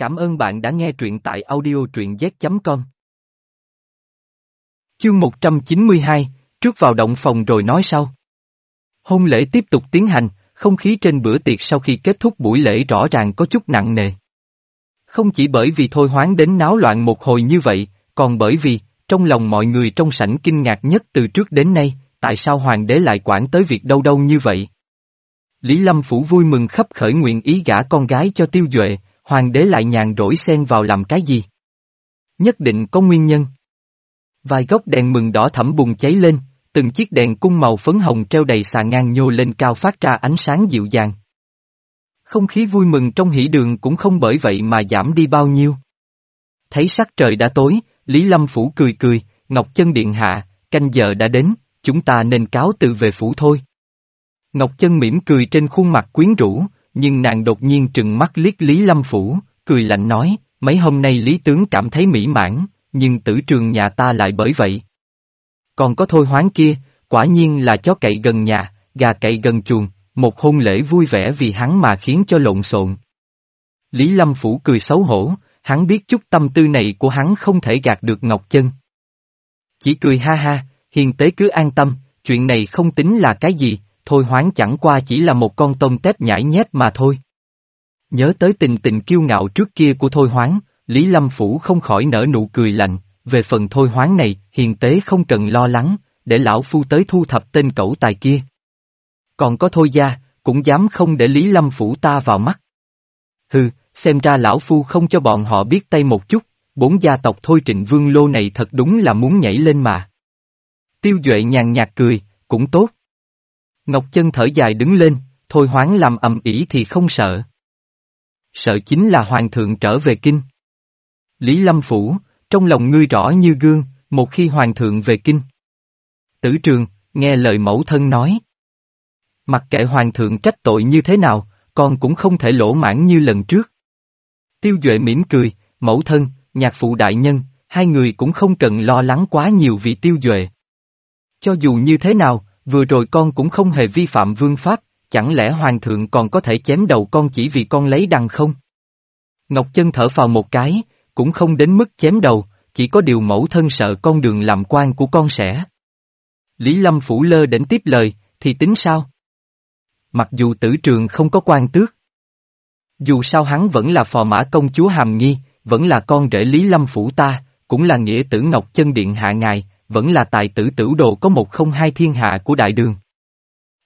Cảm ơn bạn đã nghe truyện tại audio truyện z.com. Chương 192, trước vào động phòng rồi nói sau. Hôn lễ tiếp tục tiến hành, không khí trên bữa tiệc sau khi kết thúc buổi lễ rõ ràng có chút nặng nề. Không chỉ bởi vì thôi hoáng đến náo loạn một hồi như vậy, còn bởi vì, trong lòng mọi người trong sảnh kinh ngạc nhất từ trước đến nay, tại sao hoàng đế lại quản tới việc đâu đâu như vậy? Lý Lâm Phủ vui mừng khắp khởi nguyện ý gả con gái cho tiêu duệ, hoàng đế lại nhàn rỗi xen vào làm cái gì? Nhất định có nguyên nhân. Vài gốc đèn mừng đỏ thẫm bùng cháy lên, từng chiếc đèn cung màu phấn hồng treo đầy xà ngang nhô lên cao phát ra ánh sáng dịu dàng. Không khí vui mừng trong hỷ đường cũng không bởi vậy mà giảm đi bao nhiêu. Thấy sắc trời đã tối, Lý Lâm Phủ cười cười, Ngọc Chân Điện Hạ, canh giờ đã đến, chúng ta nên cáo từ về phủ thôi. Ngọc Chân mỉm cười trên khuôn mặt quyến rũ, nhưng nàng đột nhiên trừng mắt liếc Lý Lâm Phủ, cười lạnh nói, mấy hôm nay Lý Tướng cảm thấy mỹ mãn, nhưng tử trường nhà ta lại bởi vậy. Còn có thôi hoáng kia, quả nhiên là chó cậy gần nhà, gà cậy gần chuồng, một hôn lễ vui vẻ vì hắn mà khiến cho lộn xộn. Lý Lâm Phủ cười xấu hổ, hắn biết chút tâm tư này của hắn không thể gạt được Ngọc Chân. Chỉ cười ha ha, hiền tế cứ an tâm, chuyện này không tính là cái gì, thôi hoáng chẳng qua chỉ là một con tôm tép nhảy nhép mà thôi. Nhớ tới tình tình kiêu ngạo trước kia của thôi hoáng, Lý Lâm Phủ không khỏi nở nụ cười lạnh, về phần thôi hoáng này, hiền tế không cần lo lắng, để lão phu tới thu thập tên cẩu tài kia. Còn có thôi gia, cũng dám không để Lý Lâm Phủ ta vào mắt. Hừ, xem ra lão phu không cho bọn họ biết tay một chút, bốn gia tộc thôi trịnh vương lô này thật đúng là muốn nhảy lên mà. Tiêu Duệ nhàn nhạt cười, cũng tốt. Ngọc Chân thở dài đứng lên, thôi hoáng làm ầm ĩ thì không sợ. Sợ chính là hoàng thượng trở về kinh. Lý Lâm Phủ, trong lòng ngươi rõ như gương, một khi hoàng thượng về kinh. Tử trường, nghe lời mẫu thân nói. Mặc kệ hoàng thượng trách tội như thế nào, con cũng không thể lỗ mãn như lần trước. Tiêu Duệ mỉm cười, mẫu thân, nhạc phụ đại nhân, hai người cũng không cần lo lắng quá nhiều vì Tiêu Duệ. Cho dù như thế nào, vừa rồi con cũng không hề vi phạm vương pháp, chẳng lẽ hoàng thượng còn có thể chém đầu con chỉ vì con lấy đằng không? Ngọc Chân thở vào một cái, cũng không đến mức chém đầu, chỉ có điều mẫu thân sợ con đường làm quan của con sẽ. Lý Lâm Phủ lơ đến tiếp lời, thì tính sao? Mặc dù tử trường không có quan tước. Dù sao hắn vẫn là phò mã công chúa Hàm Nghi, vẫn là con rể Lý Lâm Phủ ta, cũng là nghĩa tử Ngọc Chân Điện Hạ Ngài, vẫn là tài tử tử đồ có một không hai thiên hạ của đại đường.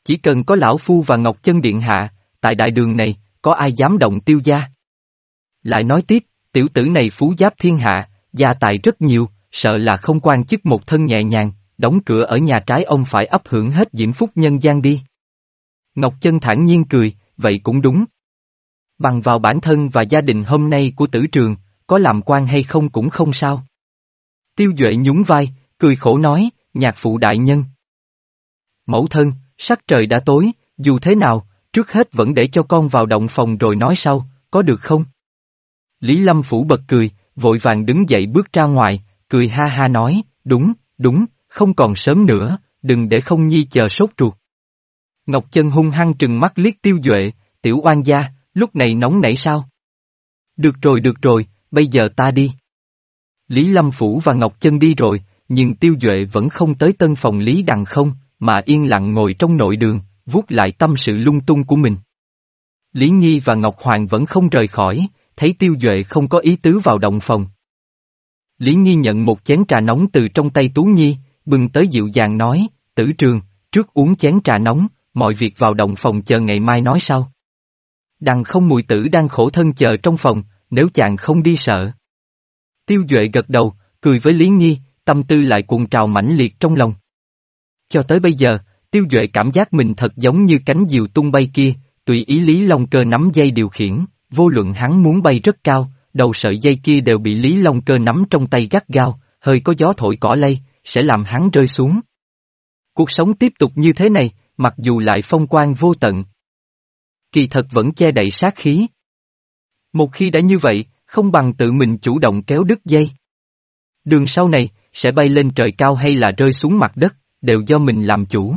Chỉ cần có lão phu và Ngọc Chân Điện Hạ, tại đại đường này, có ai dám động tiêu gia? Lại nói tiếp, tiểu tử này phú giáp thiên hạ, gia tài rất nhiều, sợ là không quan chức một thân nhẹ nhàng, đóng cửa ở nhà trái ông phải ấp hưởng hết diễm phúc nhân gian đi. Ngọc Chân thản nhiên cười, vậy cũng đúng. Bằng vào bản thân và gia đình hôm nay của tử trường, có làm quan hay không cũng không sao. Tiêu Duệ nhún vai, cười khổ nói, nhạc phụ đại nhân. Mẫu thân, sắc trời đã tối, dù thế nào, trước hết vẫn để cho con vào động phòng rồi nói sau, có được không? Lý Lâm Phủ bật cười, vội vàng đứng dậy bước ra ngoài, cười ha ha nói, đúng, đúng, không còn sớm nữa, đừng để không nhi chờ sốt ruột. Ngọc Chân hung hăng trừng mắt liếc tiêu duệ, tiểu oan gia, lúc này nóng nảy sao? Được rồi được rồi, bây giờ ta đi. Lý Lâm Phủ và Ngọc Chân đi rồi, nhưng tiêu duệ vẫn không tới tân phòng Lý Đằng không, mà yên lặng ngồi trong nội đường, vuốt lại tâm sự lung tung của mình. Lý Nhi và Ngọc Hoàng vẫn không rời khỏi, thấy tiêu duệ không có ý tứ vào động phòng. Lý Nhi nhận một chén trà nóng từ trong tay Tú Nhi, bừng tới dịu dàng nói, tử trường, trước uống chén trà nóng, mọi việc vào động phòng chờ ngày mai nói sau. Đằng không mùi tử đang khổ thân chờ trong phòng, nếu chàng không đi sợ. Tiêu Duệ gật đầu, cười với Lý Nhi, tâm tư lại cuồng trào mãnh liệt trong lòng. Cho tới bây giờ, Tiêu Duệ cảm giác mình thật giống như cánh diều tung bay kia, tùy ý Lý Long Cơ nắm dây điều khiển, vô luận hắn muốn bay rất cao, đầu sợi dây kia đều bị Lý Long Cơ nắm trong tay gắt gao, hơi có gió thổi cỏ lay, sẽ làm hắn rơi xuống. Cuộc sống tiếp tục như thế này, mặc dù lại phong quang vô tận. Kỳ thật vẫn che đậy sát khí. Một khi đã như vậy, không bằng tự mình chủ động kéo đứt dây. Đường sau này, sẽ bay lên trời cao hay là rơi xuống mặt đất, đều do mình làm chủ.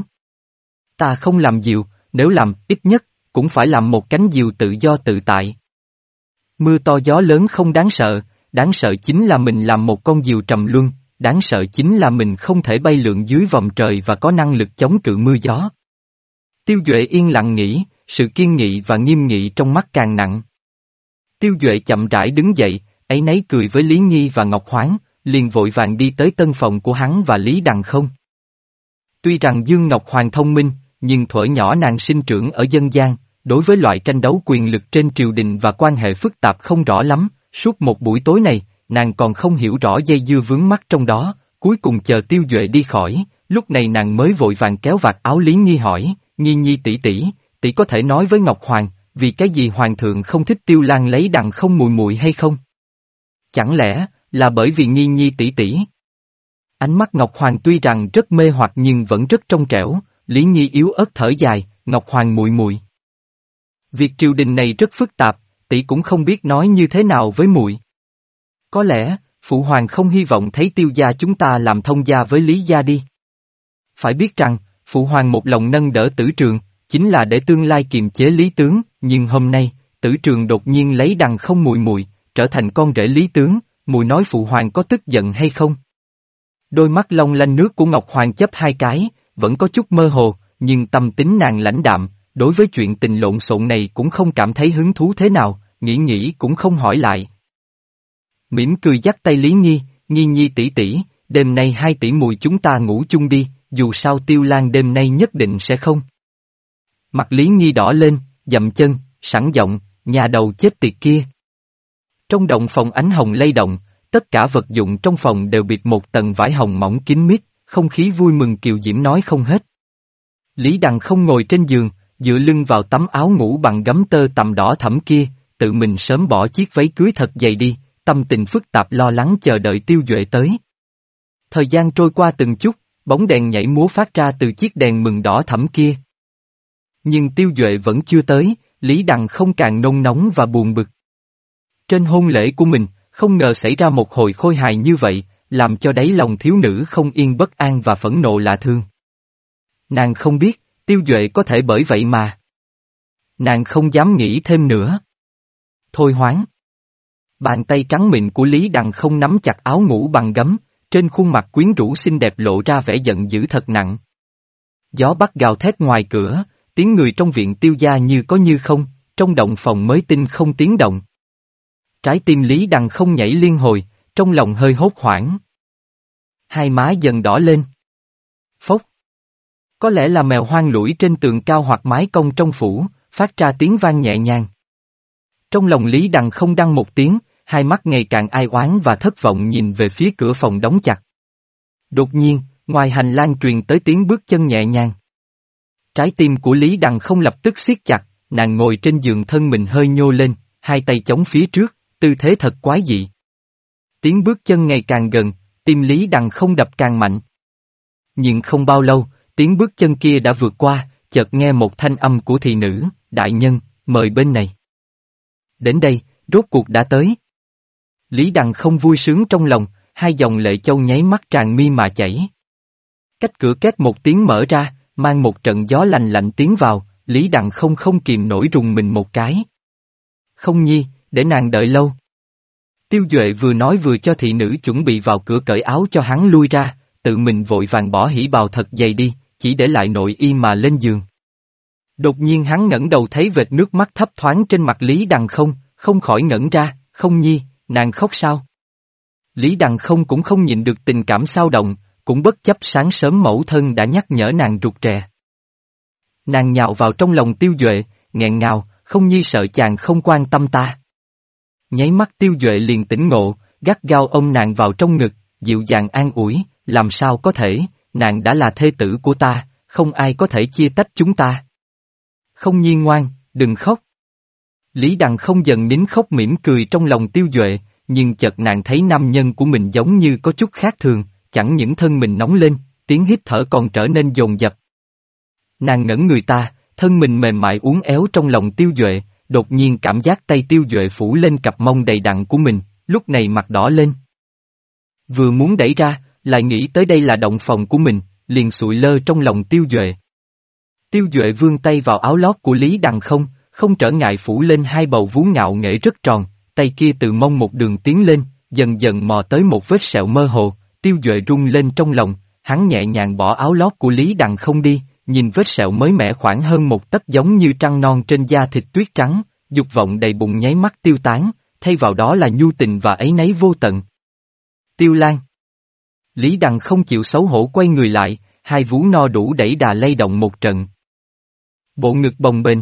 Ta không làm diều, nếu làm, ít nhất, cũng phải làm một cánh diều tự do tự tại. Mưa to gió lớn không đáng sợ, đáng sợ chính là mình làm một con diều trầm luân, đáng sợ chính là mình không thể bay lượn dưới vòng trời và có năng lực chống cự mưa gió. Tiêu Duệ yên lặng nghĩ, sự kiên nghị và nghiêm nghị trong mắt càng nặng. Tiêu Duệ chậm rãi đứng dậy, ấy nấy cười với Lý Nhi và Ngọc Hoáng, liền vội vàng đi tới tân phòng của hắn và Lý Đằng không. Tuy rằng Dương Ngọc Hoàng thông minh, nhưng thuở nhỏ nàng sinh trưởng ở dân gian, đối với loại tranh đấu quyền lực trên triều đình và quan hệ phức tạp không rõ lắm, suốt một buổi tối này, nàng còn không hiểu rõ dây dưa vướng mắt trong đó, cuối cùng chờ tiêu duệ đi khỏi, lúc này nàng mới vội vàng kéo vạt áo Lý Nhi hỏi, Nhi Nhi tỷ tỷ, tỷ có thể nói với Ngọc Hoàng, vì cái gì Hoàng thượng không thích tiêu lan lấy đằng không mùi mùi hay không? Chẳng lẽ, là bởi vì Nhi Nhi tỷ tỷ? Ánh mắt Ngọc Hoàng tuy rằng rất mê hoặc nhưng vẫn rất trong trẻo, Lý Nhi yếu ớt thở dài, Ngọc Hoàng muội muội Việc triều đình này rất phức tạp, tỷ cũng không biết nói như thế nào với muội. Có lẽ, Phụ Hoàng không hy vọng thấy tiêu gia chúng ta làm thông gia với Lý gia đi. Phải biết rằng, Phụ Hoàng một lòng nâng đỡ tử trường, chính là để tương lai kiềm chế lý tướng, nhưng hôm nay, tử trường đột nhiên lấy đằng không mùi mùi, trở thành con rể lý tướng, mùi nói Phụ Hoàng có tức giận hay không? Đôi mắt long lanh nước của Ngọc Hoàng chấp hai cái, vẫn có chút mơ hồ, nhưng tâm tính nàng lãnh đạm, đối với chuyện tình lộn xộn này cũng không cảm thấy hứng thú thế nào, nghĩ nghĩ cũng không hỏi lại. Mỉm cười dắt tay Lý Nhi, Nhi Nhi tỷ tỷ, đêm nay hai tỷ mùi chúng ta ngủ chung đi, dù sao tiêu lan đêm nay nhất định sẽ không. Mặt Lý Nhi đỏ lên, dậm chân, sẵn giọng, nhà đầu chết tiệt kia. Trong động phòng ánh hồng lay động, tất cả vật dụng trong phòng đều bịt một tầng vải hồng mỏng kín mít, không khí vui mừng kiều diễm nói không hết. Lý Đằng không ngồi trên giường, dựa lưng vào tấm áo ngủ bằng gấm tơ tầm đỏ thẫm kia, tự mình sớm bỏ chiếc váy cưới thật dày đi, tâm tình phức tạp lo lắng chờ đợi tiêu duệ tới. Thời gian trôi qua từng chút, bóng đèn nhảy múa phát ra từ chiếc đèn mừng đỏ thẫm kia. Nhưng tiêu duệ vẫn chưa tới, Lý Đằng không càng nôn nóng và buồn bực. Trên hôn lễ của mình, không ngờ xảy ra một hồi khôi hài như vậy, làm cho đáy lòng thiếu nữ không yên bất an và phẫn nộ lạ thương. Nàng không biết, tiêu duệ có thể bởi vậy mà. Nàng không dám nghĩ thêm nữa. Thôi hoáng. Bàn tay trắng mịn của Lý Đằng không nắm chặt áo ngủ bằng gấm, trên khuôn mặt quyến rũ xinh đẹp lộ ra vẻ giận dữ thật nặng. Gió bắt gào thét ngoài cửa, tiếng người trong viện tiêu gia như có như không, trong động phòng mới tinh không tiếng động. Trái tim Lý Đằng không nhảy liên hồi, trong lòng hơi hốt hoảng. Hai má dần đỏ lên. Phốc. Có lẽ là mèo hoang lũi trên tường cao hoặc mái cong trong phủ, phát ra tiếng vang nhẹ nhàng. Trong lòng Lý Đằng không đăng một tiếng, hai mắt ngày càng ai oán và thất vọng nhìn về phía cửa phòng đóng chặt. Đột nhiên, ngoài hành lang truyền tới tiếng bước chân nhẹ nhàng. Trái tim của Lý Đằng không lập tức siết chặt, nàng ngồi trên giường thân mình hơi nhô lên, hai tay chống phía trước, tư thế thật quái dị. Tiếng bước chân ngày càng gần, tim Lý Đằng không đập càng mạnh. Nhưng không bao lâu, tiếng bước chân kia đã vượt qua, chợt nghe một thanh âm của thị nữ, đại nhân, mời bên này. Đến đây, rốt cuộc đã tới. Lý Đằng không vui sướng trong lòng, hai dòng lệ châu nháy mắt tràn mi mà chảy. Cách cửa két một tiếng mở ra, mang một trận gió lành lạnh tiến vào, Lý Đằng không không kìm nổi rùng mình một cái. Không nhi, để nàng đợi lâu. Tiêu Duệ vừa nói vừa cho thị nữ chuẩn bị vào cửa cởi áo cho hắn lui ra, tự mình vội vàng bỏ hỉ bào thật dày đi, chỉ để lại nội y mà lên giường. Đột nhiên hắn ngẩng đầu thấy vệt nước mắt thấp thoáng trên mặt Lý Đằng không, không khỏi ngẩn ra, không nhi, nàng khóc sao? Lý Đằng không cũng không nhìn được tình cảm sao động, cũng bất chấp sáng sớm mẫu thân đã nhắc nhở nàng rụt rè. Nàng nhào vào trong lòng tiêu duệ, nghẹn ngào, không nhi sợ chàng không quan tâm ta. Nháy mắt tiêu duệ liền tỉnh ngộ, gắt gao ôm nàng vào trong ngực, dịu dàng an ủi, làm sao có thể, nàng đã là thê tử của ta, không ai có thể chia tách chúng ta. Không nhiên ngoan, đừng khóc. Lý Đằng không dần nín khóc mỉm cười trong lòng tiêu duệ, nhưng chợt nàng thấy nam nhân của mình giống như có chút khác thường, chẳng những thân mình nóng lên, tiếng hít thở còn trở nên dồn dập. Nàng ngẩn người ta, thân mình mềm mại uốn éo trong lòng tiêu duệ, đột nhiên cảm giác tay tiêu duệ phủ lên cặp mông đầy đặn của mình, lúc này mặt đỏ lên. Vừa muốn đẩy ra, lại nghĩ tới đây là động phòng của mình, liền sụi lơ trong lòng tiêu duệ. Tiêu duệ vươn tay vào áo lót của Lý Đằng không, không trở ngại phủ lên hai bầu vú ngạo nghệ rất tròn, tay kia từ mông một đường tiến lên, dần dần mò tới một vết sẹo mơ hồ, tiêu duệ rung lên trong lòng, hắn nhẹ nhàng bỏ áo lót của Lý Đằng không đi, nhìn vết sẹo mới mẻ khoảng hơn một tấc giống như trăng non trên da thịt tuyết trắng, dục vọng đầy bụng nháy mắt tiêu tán, thay vào đó là nhu tình và ấy nấy vô tận. Tiêu Lan Lý Đằng không chịu xấu hổ quay người lại, hai vú no đủ đẩy đà lay động một trận. Bộ ngực bồng bềnh.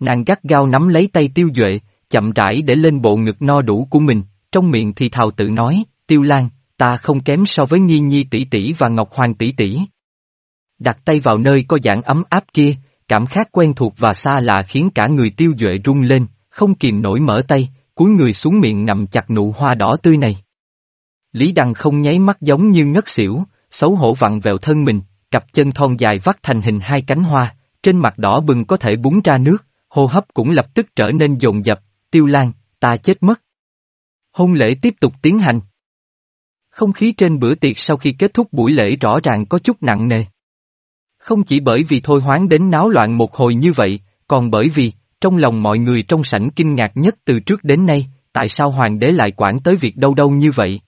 Nàng gắt gao nắm lấy tay tiêu duệ, chậm rãi để lên bộ ngực no đủ của mình, trong miệng thì thào tự nói, tiêu lan, ta không kém so với nghi nhi tỷ tỷ và ngọc hoàng tỷ tỷ. Đặt tay vào nơi có dạng ấm áp kia, cảm giác quen thuộc và xa lạ khiến cả người tiêu duệ rung lên, không kìm nổi mở tay, cúi người xuống miệng ngậm chặt nụ hoa đỏ tươi này. Lý Đăng không nháy mắt giống như ngất xỉu, xấu hổ vặn vẹo thân mình, cặp chân thon dài vắt thành hình hai cánh hoa, trên mặt đỏ bừng có thể búng ra nước, hô hấp cũng lập tức trở nên dồn dập, tiêu lan, ta chết mất. Hôn lễ tiếp tục tiến hành. Không khí trên bữa tiệc sau khi kết thúc buổi lễ rõ ràng có chút nặng nề. Không chỉ bởi vì thôi hoáng đến náo loạn một hồi như vậy, còn bởi vì, trong lòng mọi người trong sảnh kinh ngạc nhất từ trước đến nay, tại sao hoàng đế lại quản tới việc đâu đâu như vậy.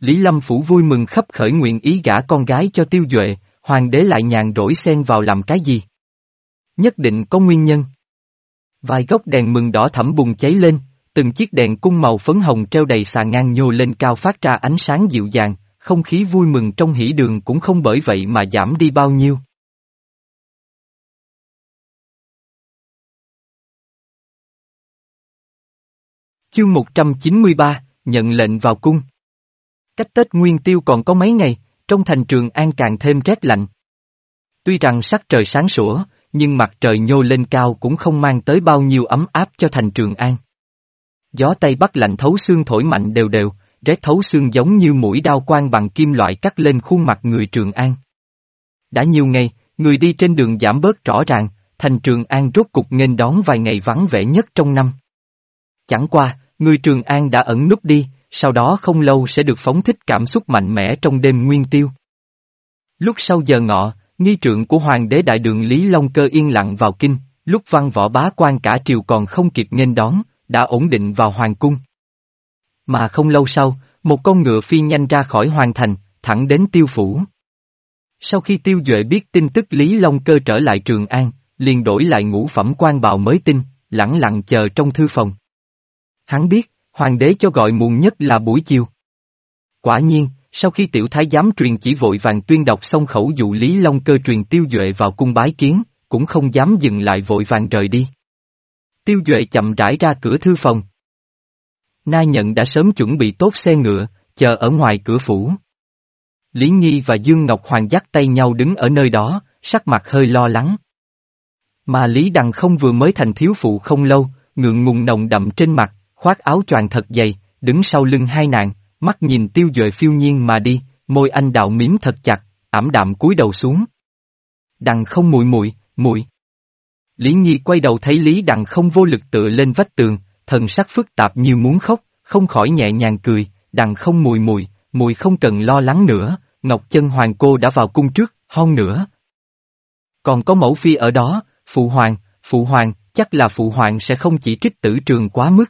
Lý Lâm Phủ vui mừng khắp khởi nguyện ý gả con gái cho tiêu duệ, hoàng đế lại nhàn rỗi xen vào làm cái gì? Nhất định có nguyên nhân. Vài gốc đèn mừng đỏ thẫm bùng cháy lên, từng chiếc đèn cung màu phấn hồng treo đầy xà ngang nhô lên cao phát ra ánh sáng dịu dàng, không khí vui mừng trong hỷ đường cũng không bởi vậy mà giảm đi bao nhiêu. Chương 193, nhận lệnh vào cung. Cách Tết Nguyên Tiêu còn có mấy ngày, trong thành trường An càng thêm rét lạnh. Tuy rằng sắc trời sáng sủa, nhưng mặt trời nhô lên cao cũng không mang tới bao nhiêu ấm áp cho thành trường An. Gió Tây Bắc lạnh thấu xương thổi mạnh đều đều, rét thấu xương giống như mũi đao quang bằng kim loại cắt lên khuôn mặt người Trường An. Đã nhiều ngày, người đi trên đường giảm bớt rõ ràng, thành Trường An rốt cục nghênh đón vài ngày vắng vẻ nhất trong năm. Chẳng qua, người Trường An đã ẩn núp đi, sau đó không lâu sẽ được phóng thích cảm xúc mạnh mẽ trong đêm nguyên tiêu. Lúc sau giờ ngọ, nghi trượng của Hoàng đế Đại đường Lý Long Cơ yên lặng vào kinh, lúc văn võ bá quan cả triều còn không kịp nghênh đón, đã ổn định vào Hoàng cung. Mà không lâu sau, một con ngựa phi nhanh ra khỏi Hoàng thành, thẳng đến tiêu phủ. Sau khi tiêu duệ biết tin tức Lý Long Cơ trở lại Trường An, liền đổi lại ngũ phẩm quan bào mới tin, lẳng lặng chờ trong thư phòng. Hắn biết, hoàng đế cho gọi muộn nhất là buổi chiều. Quả nhiên, sau khi tiểu thái giám truyền chỉ vội vàng tuyên đọc xong khẩu dụ Lý Long Cơ truyền tiêu duệ vào cung bái kiến, cũng không dám dừng lại vội vàng rời đi. Tiêu duệ chậm rãi ra cửa thư phòng. Na nhận đã sớm chuẩn bị tốt xe ngựa, chờ ở ngoài cửa phủ. Lý Nhi và Dương Ngọc Hoàng dắt tay nhau đứng ở nơi đó, sắc mặt hơi lo lắng. Mà Lý Đằng không vừa mới thành thiếu phụ không lâu, ngượng ngùng nồng đậm trên mặt, khoác áo choàng thật dày, đứng sau lưng hai nàng, mắt nhìn tiêu duệ phiêu nhiên mà đi, môi anh đạo miếm thật chặt, ảm đạm cúi đầu xuống. Đằng không mùi mùi, mùi. Lý Nhi quay đầu thấy Lý Đằng không vô lực tựa lên vách tường, thần sắc phức tạp như muốn khóc, không khỏi nhẹ nhàng cười, đằng không mùi mùi, mùi không cần lo lắng nữa, Ngọc Chân Hoàng cô đã vào cung trước, hon nữa. Còn có mẫu phi ở đó, Phụ Hoàng, Phụ Hoàng, chắc là Phụ Hoàng sẽ không chỉ trích tử trường quá mức.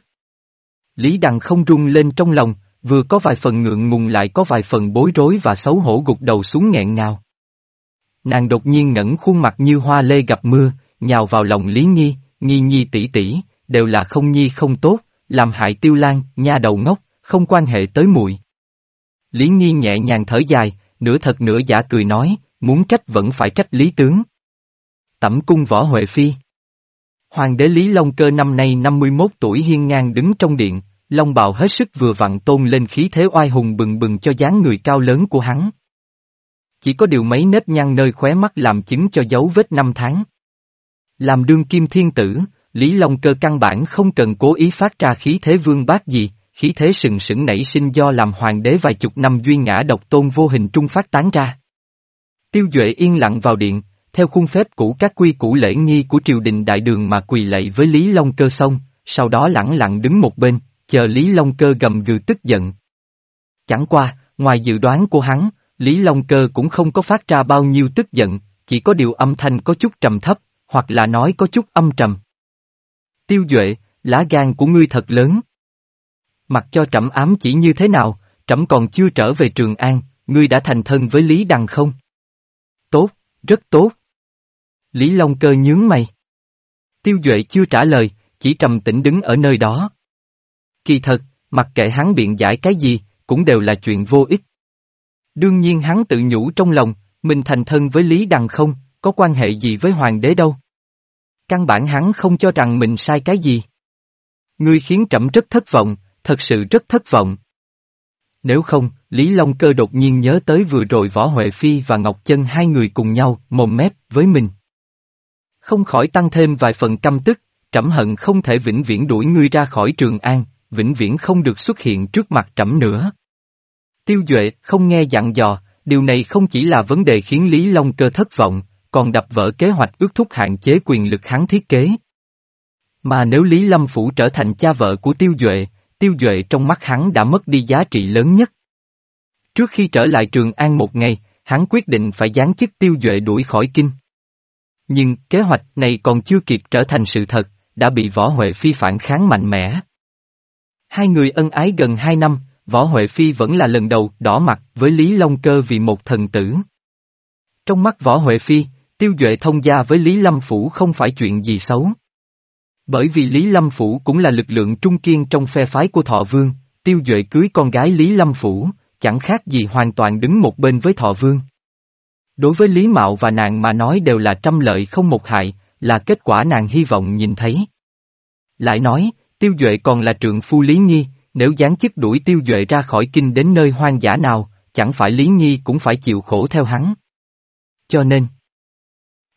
Lý Đằng không rung lên trong lòng, vừa có vài phần ngượng ngùng lại có vài phần bối rối và xấu hổ gục đầu xuống nghẹn ngào. Nàng đột nhiên ngẩng khuôn mặt như hoa lê gặp mưa, nhào vào lòng Lý nghi nghi Nhi tỷ tỷ, đều là không nhi không tốt, làm hại tiêu lan, nha đầu ngốc, không quan hệ tới muội. Lý Nhi nhẹ nhàng thở dài, nửa thật nửa giả cười nói, muốn trách vẫn phải trách Lý Tướng. Tẩm cung võ Huệ Phi Hoàng đế Lý Long Cơ năm nay 51 tuổi hiên ngang đứng trong điện, Long bào hết sức vừa vặn tôn lên khí thế oai hùng bừng bừng cho dáng người cao lớn của hắn. Chỉ có điều mấy nếp nhăn nơi khóe mắt làm chứng cho dấu vết năm tháng. Làm đương kim thiên tử, Lý Long Cơ căn bản không cần cố ý phát ra khí thế vương bát gì, khí thế sừng sững nảy sinh do làm hoàng đế vài chục năm duy ngã độc tôn vô hình trung phát tán ra. Tiêu Duệ yên lặng vào điện, theo khuôn phép cũ các quy củ lễ nghi của triều đình đại đường mà quỳ lạy với Lý Long Cơ xong, sau đó lẳng lặng đứng một bên, chờ Lý Long Cơ gầm gừ tức giận. Chẳng qua, ngoài dự đoán của hắn, Lý Long Cơ cũng không có phát ra bao nhiêu tức giận, chỉ có điều âm thanh có chút trầm thấp, hoặc là nói có chút âm trầm. Tiêu Duệ, lá gan của ngươi thật lớn. Mặc cho trẫm ám chỉ như thế nào, trẫm còn chưa trở về Trường An, ngươi đã thành thân với Lý Đằng không? Tốt, rất tốt. Lý Long Cơ nhướng mày. Tiêu Duệ chưa trả lời, chỉ trầm tĩnh đứng ở nơi đó. Kỳ thật, mặc kệ hắn biện giải cái gì, cũng đều là chuyện vô ích. Đương nhiên hắn tự nhủ trong lòng, mình thành thân với Lý Đằng không, có quan hệ gì với hoàng đế đâu. Căn bản hắn không cho rằng mình sai cái gì. Ngươi khiến trẫm rất thất vọng, thật sự rất thất vọng. Nếu không, Lý Long Cơ đột nhiên nhớ tới vừa rồi Võ Huệ Phi và Ngọc Chân hai người cùng nhau, mồm mép, với mình. Không khỏi tăng thêm vài phần căm tức, trẫm hận không thể vĩnh viễn đuổi ngươi ra khỏi Trường An, vĩnh viễn không được xuất hiện trước mặt trẫm nữa. Tiêu Duệ không nghe dặn dò, điều này không chỉ là vấn đề khiến Lý Long Cơ thất vọng, còn đập vỡ kế hoạch ước thúc hạn chế quyền lực hắn thiết kế. Mà nếu Lý Lâm Phủ trở thành cha vợ của Tiêu Duệ, Tiêu Duệ trong mắt hắn đã mất đi giá trị lớn nhất. Trước khi trở lại Trường An một ngày, hắn quyết định phải giáng chức Tiêu Duệ đuổi khỏi kinh. Nhưng kế hoạch này còn chưa kịp trở thành sự thật, đã bị Võ Huệ Phi phản kháng mạnh mẽ. Hai người ân ái gần hai năm, Võ Huệ Phi vẫn là lần đầu đỏ mặt với Lý Long Cơ vì một thần tử. Trong mắt Võ Huệ Phi, Tiêu Duệ thông gia với Lý Lâm Phủ không phải chuyện gì xấu. Bởi vì Lý Lâm Phủ cũng là lực lượng trung kiên trong phe phái của Thọ Vương, Tiêu Duệ cưới con gái Lý Lâm Phủ, chẳng khác gì hoàn toàn đứng một bên với Thọ Vương. Đối với Lý Mạo và nàng mà nói đều là trăm lợi không một hại, là kết quả nàng hy vọng nhìn thấy. Lại nói, Tiêu Duệ còn là trượng phu Lý Nhi, nếu gián chức đuổi Tiêu Duệ ra khỏi kinh đến nơi hoang dã nào, chẳng phải Lý Nhi cũng phải chịu khổ theo hắn. Cho nên,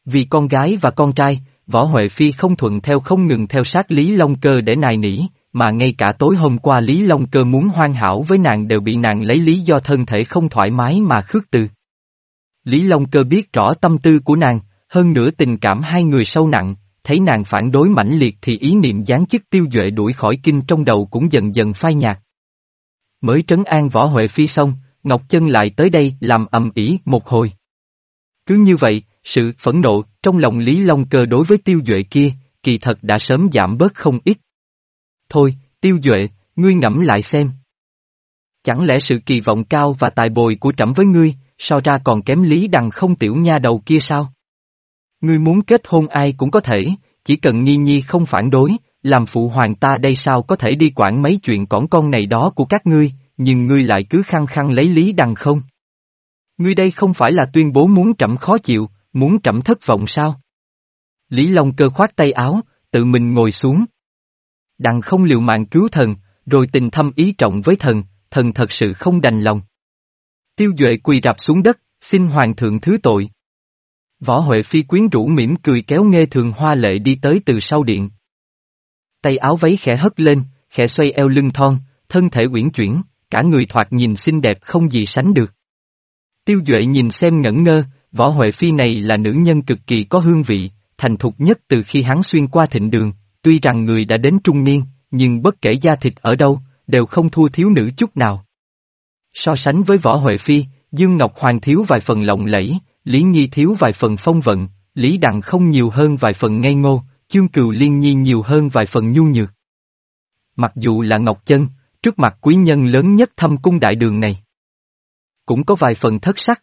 vì con gái và con trai, Võ Huệ Phi không thuận theo không ngừng theo sát Lý Long Cơ để nài nỉ, mà ngay cả tối hôm qua Lý Long Cơ muốn hoan hảo với nàng đều bị nàng lấy lý do thân thể không thoải mái mà khước từ. Lý Long Cơ biết rõ tâm tư của nàng, hơn nữa tình cảm hai người sâu nặng, thấy nàng phản đối mãnh liệt thì ý niệm gián chức tiêu duệ đuổi khỏi kinh trong đầu cũng dần dần phai nhạt. Mới trấn an Võ Huệ Phi xong, Ngọc Chân lại tới đây làm ầm ĩ một hồi. Cứ như vậy, sự phẫn nộ trong lòng Lý Long Cơ đối với tiêu duệ kia, kỳ thật đã sớm giảm bớt không ít. Thôi, tiêu duệ, ngươi ngẫm lại xem. Chẳng lẽ sự kỳ vọng cao và tài bồi của trẫm với ngươi, so ra còn kém Lý Đằng không tiểu nha đầu kia sao? Ngươi muốn kết hôn ai cũng có thể, chỉ cần Nhi Nhi không phản đối, làm phụ hoàng ta đây sao có thể đi quản mấy chuyện cỏn con này đó của các ngươi, nhưng ngươi lại cứ khăng khăng lấy Lý Đằng không? Ngươi đây không phải là tuyên bố muốn trẫm khó chịu, muốn trẫm thất vọng sao? Lý Long cơ khoát tay áo, tự mình ngồi xuống. Đặng không liều mạng cứu thần, rồi tình thâm ý trọng với thần, thần thật sự không đành lòng. Tiêu Duệ quỳ rạp xuống đất, xin hoàng thượng thứ tội. Võ Huệ Phi quyến rũ mỉm cười kéo nghe thường hoa lệ đi tới từ sau điện. Tay áo váy khẽ hất lên, khẽ xoay eo lưng thon, thân thể uyển chuyển, cả người thoạt nhìn xinh đẹp không gì sánh được. Tiêu Duệ nhìn xem ngẩn ngơ, Võ Huệ Phi này là nữ nhân cực kỳ có hương vị, thành thục nhất từ khi hắn xuyên qua thịnh đường, tuy rằng người đã đến trung niên, nhưng bất kể da thịt ở đâu, đều không thua thiếu nữ chút nào. So sánh với Võ Huệ Phi, Dương Ngọc Hoàng thiếu vài phần lộng lẫy, Lý Nhi thiếu vài phần phong vận, Lý Đặng không nhiều hơn vài phần ngây ngô, Chương Cừu Liên Nhi nhiều hơn vài phần nhu nhược. Mặc dù là Ngọc Chân, trước mặt quý nhân lớn nhất thâm cung đại đường này. Cũng có vài phần thất sắc.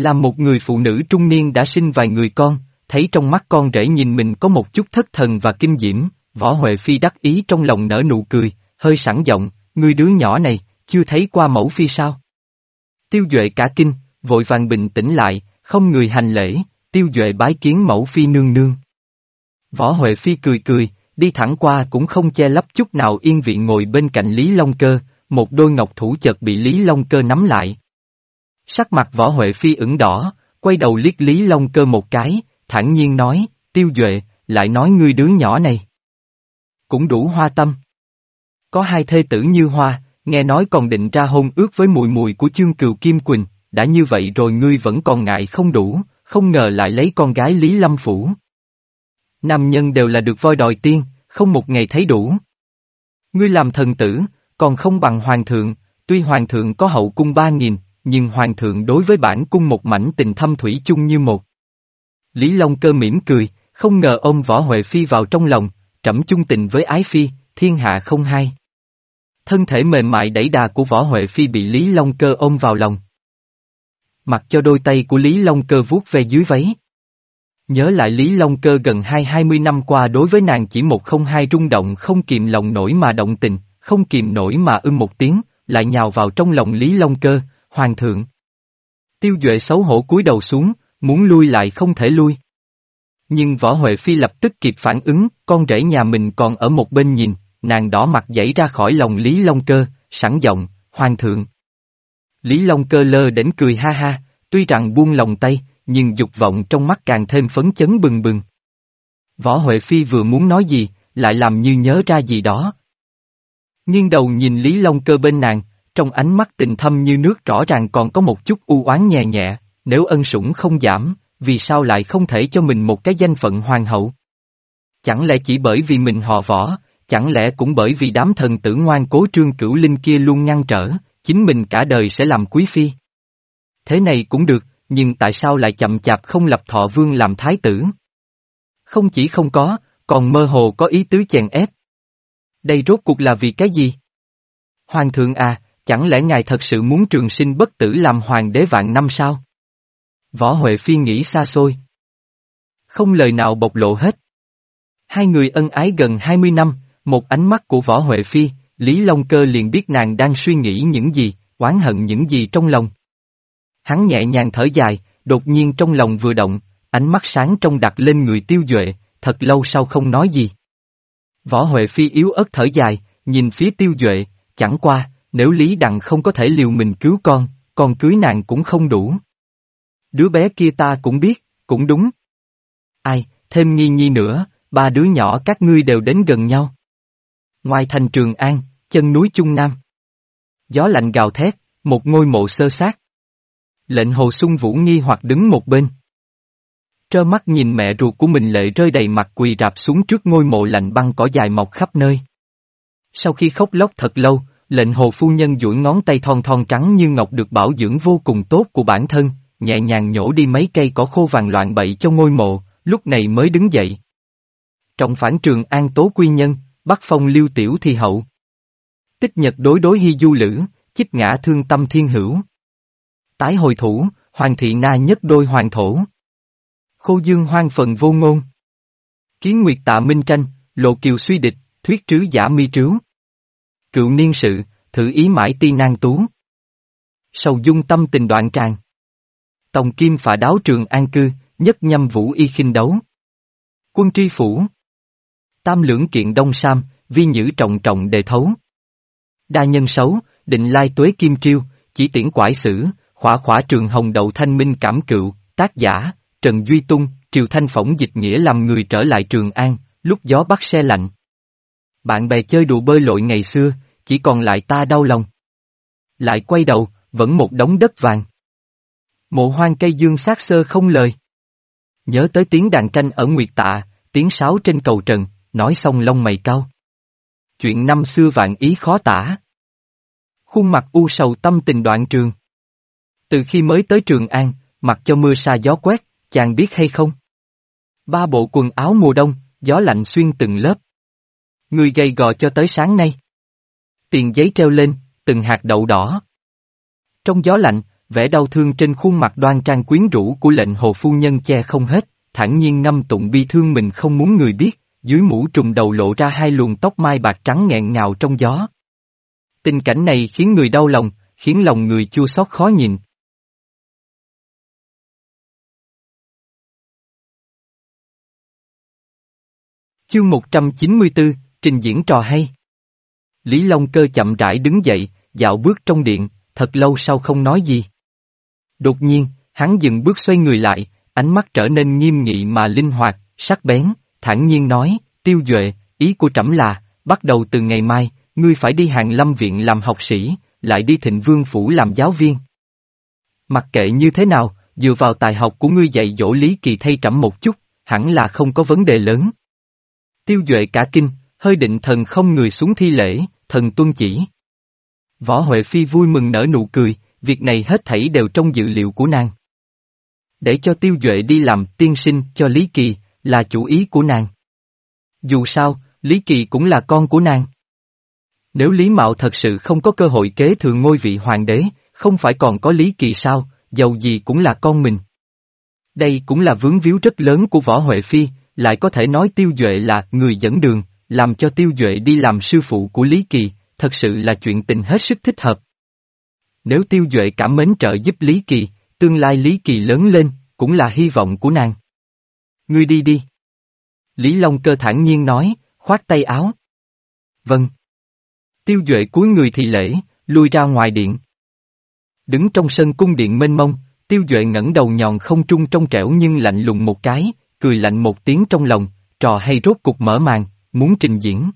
Là một người phụ nữ trung niên đã sinh vài người con, thấy trong mắt con rể nhìn mình có một chút thất thần và kinh diễm, võ Huệ Phi đắc ý trong lòng nở nụ cười, hơi sẵn giọng, người đứa nhỏ này, chưa thấy qua mẫu phi sao? Tiêu Duệ cả kinh, vội vàng bình tĩnh lại, không người hành lễ, tiêu Duệ bái kiến mẫu phi nương nương. Võ Huệ Phi cười cười, đi thẳng qua cũng không che lấp chút nào yên vị ngồi bên cạnh Lý Long Cơ, một đôi ngọc thủ chợt bị Lý Long Cơ nắm lại. Sắc mặt Võ Huệ Phi ửng đỏ, quay đầu liếc Lý Long Cơ một cái, thản nhiên nói, tiêu Duệ, lại nói ngươi đứa nhỏ này. Cũng đủ hoa tâm. Có hai thê tử như hoa, nghe nói còn định ra hôn ước với mùi mùi của chương cừu Kim Quỳnh, đã như vậy rồi ngươi vẫn còn ngại không đủ, không ngờ lại lấy con gái Lý Lâm Phủ. Nam nhân đều là được voi đòi tiên, không một ngày thấy đủ. Ngươi làm thần tử, còn không bằng hoàng thượng, tuy hoàng thượng có hậu cung ba nghìn, nhưng hoàng thượng đối với bản cung một mảnh tình thâm thủy chung như một. Lý Long cơ mỉm cười, không ngờ ôm võ Huệ Phi vào trong lòng, trẫm chung tình với ái phi, thiên hạ không hai. Thân thể mềm mại đẩy đà của võ Huệ Phi bị Lý Long Cơ ôm vào lòng. Mặc cho đôi tay của Lý Long Cơ vuốt ve dưới váy. Nhớ lại Lý Long Cơ gần hai hai mươi năm qua đối với nàng chỉ một không hai rung động không kìm lòng nổi mà động tình, không kìm nổi mà ưng một tiếng, lại nhào vào trong lòng Lý Long Cơ, hoàng thượng. Tiêu Duệ xấu hổ cúi đầu xuống, muốn lui lại không thể lui. Nhưng Võ Huệ Phi lập tức kịp phản ứng, con rể nhà mình còn ở một bên nhìn, nàng đỏ mặt dãy ra khỏi lòng Lý Long Cơ, sẵn giọng, hoàng thượng. Lý Long Cơ lơ đến cười ha ha, tuy rằng buông lòng tay, nhưng dục vọng trong mắt càng thêm phấn chấn bừng bừng. Võ Huệ Phi vừa muốn nói gì, lại làm như nhớ ra gì đó. Nhưng đầu nhìn Lý Long Cơ bên nàng, trong ánh mắt tình thâm như nước rõ ràng còn có một chút u oán nhẹ nhẹ, nếu ân sủng không giảm, vì sao lại không thể cho mình một cái danh phận hoàng hậu? Chẳng lẽ chỉ bởi vì mình họ võ, chẳng lẽ cũng bởi vì đám thần tử ngoan cố trương cửu linh kia luôn ngăn trở, chính mình cả đời sẽ làm quý phi? Thế này cũng được, nhưng tại sao lại chậm chạp không lập thọ vương làm thái tử? Không chỉ không có, còn mơ hồ có ý tứ chèn ép. Đây rốt cuộc là vì cái gì? Hoàng thượng à, chẳng lẽ ngài thật sự muốn trường sinh bất tử làm hoàng đế vạn năm sao? Võ Huệ Phi nghĩ xa xôi. Không lời nào bộc lộ hết. Hai người ân ái gần 20 năm, một ánh mắt của Võ Huệ Phi, Lý Long Cơ liền biết nàng đang suy nghĩ những gì, oán hận những gì trong lòng. Hắn nhẹ nhàng thở dài, đột nhiên trong lòng vừa động, ánh mắt sáng trong đặt lên người tiêu duệ, thật lâu sau không nói gì. Võ Huệ Phi yếu ớt thở dài, nhìn phía tiêu duệ, chẳng qua, nếu Lý Đặng không có thể liều mình cứu con, con cưới nàng cũng không đủ. Đứa bé kia ta cũng biết, cũng đúng. Ai, thêm nghi nhi nữa, ba đứa nhỏ các ngươi đều đến gần nhau. Ngoài thành Trường An, chân núi Trung Nam. Gió lạnh gào thét, một ngôi mộ sơ sát. Lệnh hồ sung vũ nghi hoặc đứng một bên. Trơ mắt nhìn mẹ ruột của mình lệ rơi đầy mặt quỳ rạp xuống trước ngôi mộ lạnh băng cỏ dài mọc khắp nơi. Sau khi khóc lóc thật lâu, lệnh hồ phu nhân duỗi ngón tay thon thon trắng như ngọc được bảo dưỡng vô cùng tốt của bản thân, nhẹ nhàng nhổ đi mấy cây cỏ khô vàng loạn bậy cho ngôi mộ, lúc này mới đứng dậy. trong phản trường an tố quy nhân, bắt phong lưu tiểu thì hậu. Tích nhật đối đối hy du lữ, chích ngã thương tâm thiên hữu. Tái hồi thủ, hoàng thị na nhất đôi hoàng thổ. Khô dương hoang phần vô ngôn. Kiến nguyệt tạ minh tranh, lộ kiều suy địch, thuyết trứ giả mi trứ. Cựu niên sự, thử ý mãi ti nan tú. Sầu dung tâm tình đoạn tràng. Tòng kim phả đáo trường an cư, nhất nhâm vũ y khinh đấu. Quân tri phủ. Tam lưỡng kiện đông sam, vi nhữ trọng trọng đề thấu. Đa nhân xấu, định lai tuế kim triêu, chỉ tiễn quải sử, khỏa khỏa trường hồng đậu thanh minh cảm cựu, tác giả, Trần Duy Tung, Triều Thanh Phỏng dịch nghĩa làm người trở lại Trường An, lúc gió bắt xe lạnh. Bạn bè chơi đùa bơi lội ngày xưa, chỉ còn lại ta đau lòng. Lại quay đầu, vẫn một đống đất vàng. Mộ hoang cây dương sát sơ không lời. Nhớ tới tiếng đàn tranh ở Nguyệt Tạ, tiếng sáo trên cầu trần, nói xong lông mày cao. Chuyện năm xưa vạn ý khó tả. Khuôn mặt u sầu tâm tình đoạn trường. Từ khi mới tới Trường An, mặc cho mưa sa gió quét, chàng biết hay không? Ba bộ quần áo mùa đông, gió lạnh xuyên từng lớp. Người gầy gò cho tới sáng nay. Tiền giấy treo lên, từng hạt đậu đỏ. Trong gió lạnh, vẻ đau thương trên khuôn mặt đoan trang quyến rũ của lệnh hồ phu nhân che không hết, thản nhiên ngâm tụng bi thương mình không muốn người biết, dưới mũ trùng đầu lộ ra hai luồng tóc mai bạc trắng nghẹn ngào trong gió. Tình cảnh này khiến người đau lòng, khiến lòng người chua xót khó nhìn. Chương 194, trình diễn trò hay. Lý Long Cơ chậm rãi đứng dậy, dạo bước trong điện, thật lâu sau không nói gì. Đột nhiên, hắn dừng bước xoay người lại, ánh mắt trở nên nghiêm nghị mà linh hoạt, sắc bén, thản nhiên nói, tiêu duệ, ý của trẫm là, bắt đầu từ ngày mai, ngươi phải đi hàng lâm viện làm học sĩ, lại đi thịnh vương phủ làm giáo viên. Mặc kệ như thế nào, dựa vào tài học của ngươi dạy dỗ Lý Kỳ thay trẫm một chút, hẳn là không có vấn đề lớn. Tiêu duệ cả kinh, hơi định thần không người xuống thi lễ, thần tuân chỉ. Võ Huệ Phi vui mừng nở nụ cười, việc này hết thảy đều trong dự liệu của nàng. Để cho tiêu duệ đi làm tiên sinh cho Lý Kỳ, là chủ ý của nàng. Dù sao, Lý Kỳ cũng là con của nàng. Nếu Lý Mạo thật sự không có cơ hội kế thừa ngôi vị hoàng đế, không phải còn có Lý Kỳ sao, dầu gì cũng là con mình. Đây cũng là vướng víu rất lớn của Võ Huệ Phi, lại có thể nói Tiêu Duệ là người dẫn đường, làm cho Tiêu Duệ đi làm sư phụ của Lý Kỳ, thật sự là chuyện tình hết sức thích hợp. Nếu Tiêu Duệ cảm mến trợ giúp Lý Kỳ, tương lai Lý Kỳ lớn lên, cũng là hy vọng của nàng. Ngươi đi đi. Lý Long cơ thản nhiên nói, khoát tay áo. Vâng. Tiêu Duệ cúi người thì lễ, lui ra ngoài điện. Đứng trong sân cung điện mênh mông, Tiêu Duệ ngẩng đầu nhòn không trung trong trẻo nhưng lạnh lùng một cái, cười lạnh một tiếng trong lòng, trò hay rốt cục mở màn, muốn trình diễn.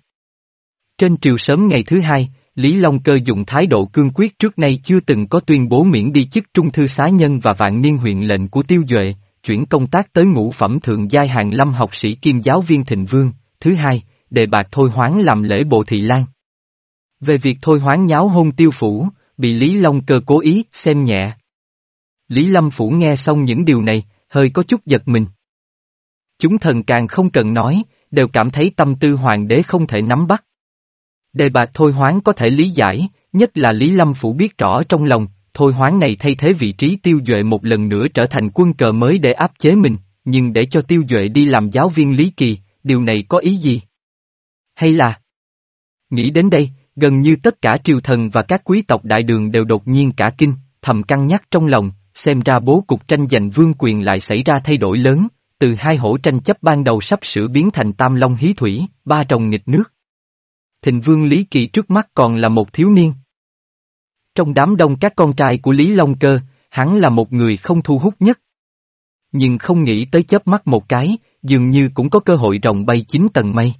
Trên triều sớm ngày thứ hai, Lý Long Cơ dùng thái độ cương quyết trước nay chưa từng có tuyên bố miễn đi chức trung thư xá nhân và vạn niên huyện lệnh của Tiêu Duệ, chuyển công tác tới ngũ phẩm thượng giai hàng lâm học sĩ kim giáo viên Thịnh Vương. Thứ hai, đề bạc thôi hoáng làm lễ bộ thị lan. Về việc thôi hoáng nháo hôn tiêu phủ, bị Lý Long Cơ cố ý, xem nhẹ. Lý Lâm Phủ nghe xong những điều này, hơi có chút giật mình. Chúng thần càng không cần nói, đều cảm thấy tâm tư hoàng đế không thể nắm bắt. Đề bạc thôi hoáng có thể lý giải, nhất là Lý Lâm Phủ biết rõ trong lòng, thôi hoáng này thay thế vị trí tiêu duệ một lần nữa trở thành quân cờ mới để áp chế mình, nhưng để cho tiêu duệ đi làm giáo viên Lý Kỳ, điều này có ý gì? Hay là... Nghĩ đến đây, gần như tất cả triều thần và các quý tộc đại đường đều đột nhiên cả kinh, thầm căng nhắc trong lòng, xem ra bố cục tranh giành vương quyền lại xảy ra thay đổi lớn, từ hai hổ tranh chấp ban đầu sắp sửa biến thành tam long hí thủy, ba trồng nghịch nước. Thịnh vương Lý Kỳ trước mắt còn là một thiếu niên. Trong đám đông các con trai của Lý Long Cơ, hắn là một người không thu hút nhất. Nhưng không nghĩ tới chớp mắt một cái, dường như cũng có cơ hội rồng bay chín tầng mây.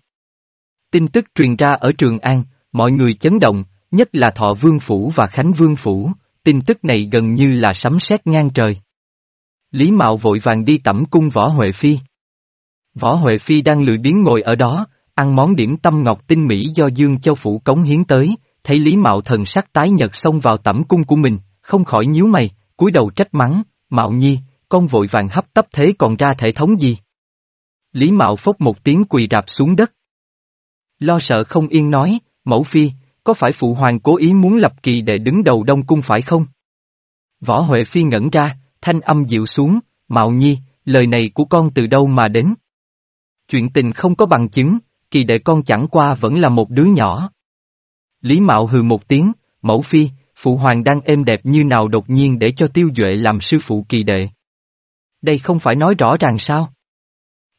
Tin tức truyền ra ở Trường An, mọi người chấn động, nhất là Thọ Vương Phủ và Khánh Vương Phủ, tin tức này gần như là sấm sét ngang trời. Lý Mạo vội vàng đi tẩm cung Võ Huệ Phi. Võ Huệ Phi đang lười biếng ngồi ở đó, ăn món điểm tâm ngọc tinh mỹ do Dương Châu Phủ cống hiến tới, thấy Lý Mạo thần sắc tái nhật xông vào tẩm cung của mình, không khỏi nhíu mày, cúi đầu trách mắng, Mạo Nhi, con vội vàng hấp tấp thế còn ra thể thống gì? Lý Mạo phốc một tiếng quỳ rạp xuống đất. Lo sợ không yên nói, mẫu phi, có phải phụ hoàng cố ý muốn lập kỳ để đứng đầu đông cung phải không? Võ Huệ Phi ngẩn ra, thanh âm dịu xuống, Mạo Nhi, lời này của con từ đâu mà đến? Chuyện tình không có bằng chứng, kỳ đệ con chẳng qua vẫn là một đứa nhỏ. Lý Mạo hừ một tiếng, mẫu phi, phụ hoàng đang êm đẹp như nào đột nhiên để cho tiêu duệ làm sư phụ kỳ đệ. Đây không phải nói rõ ràng sao?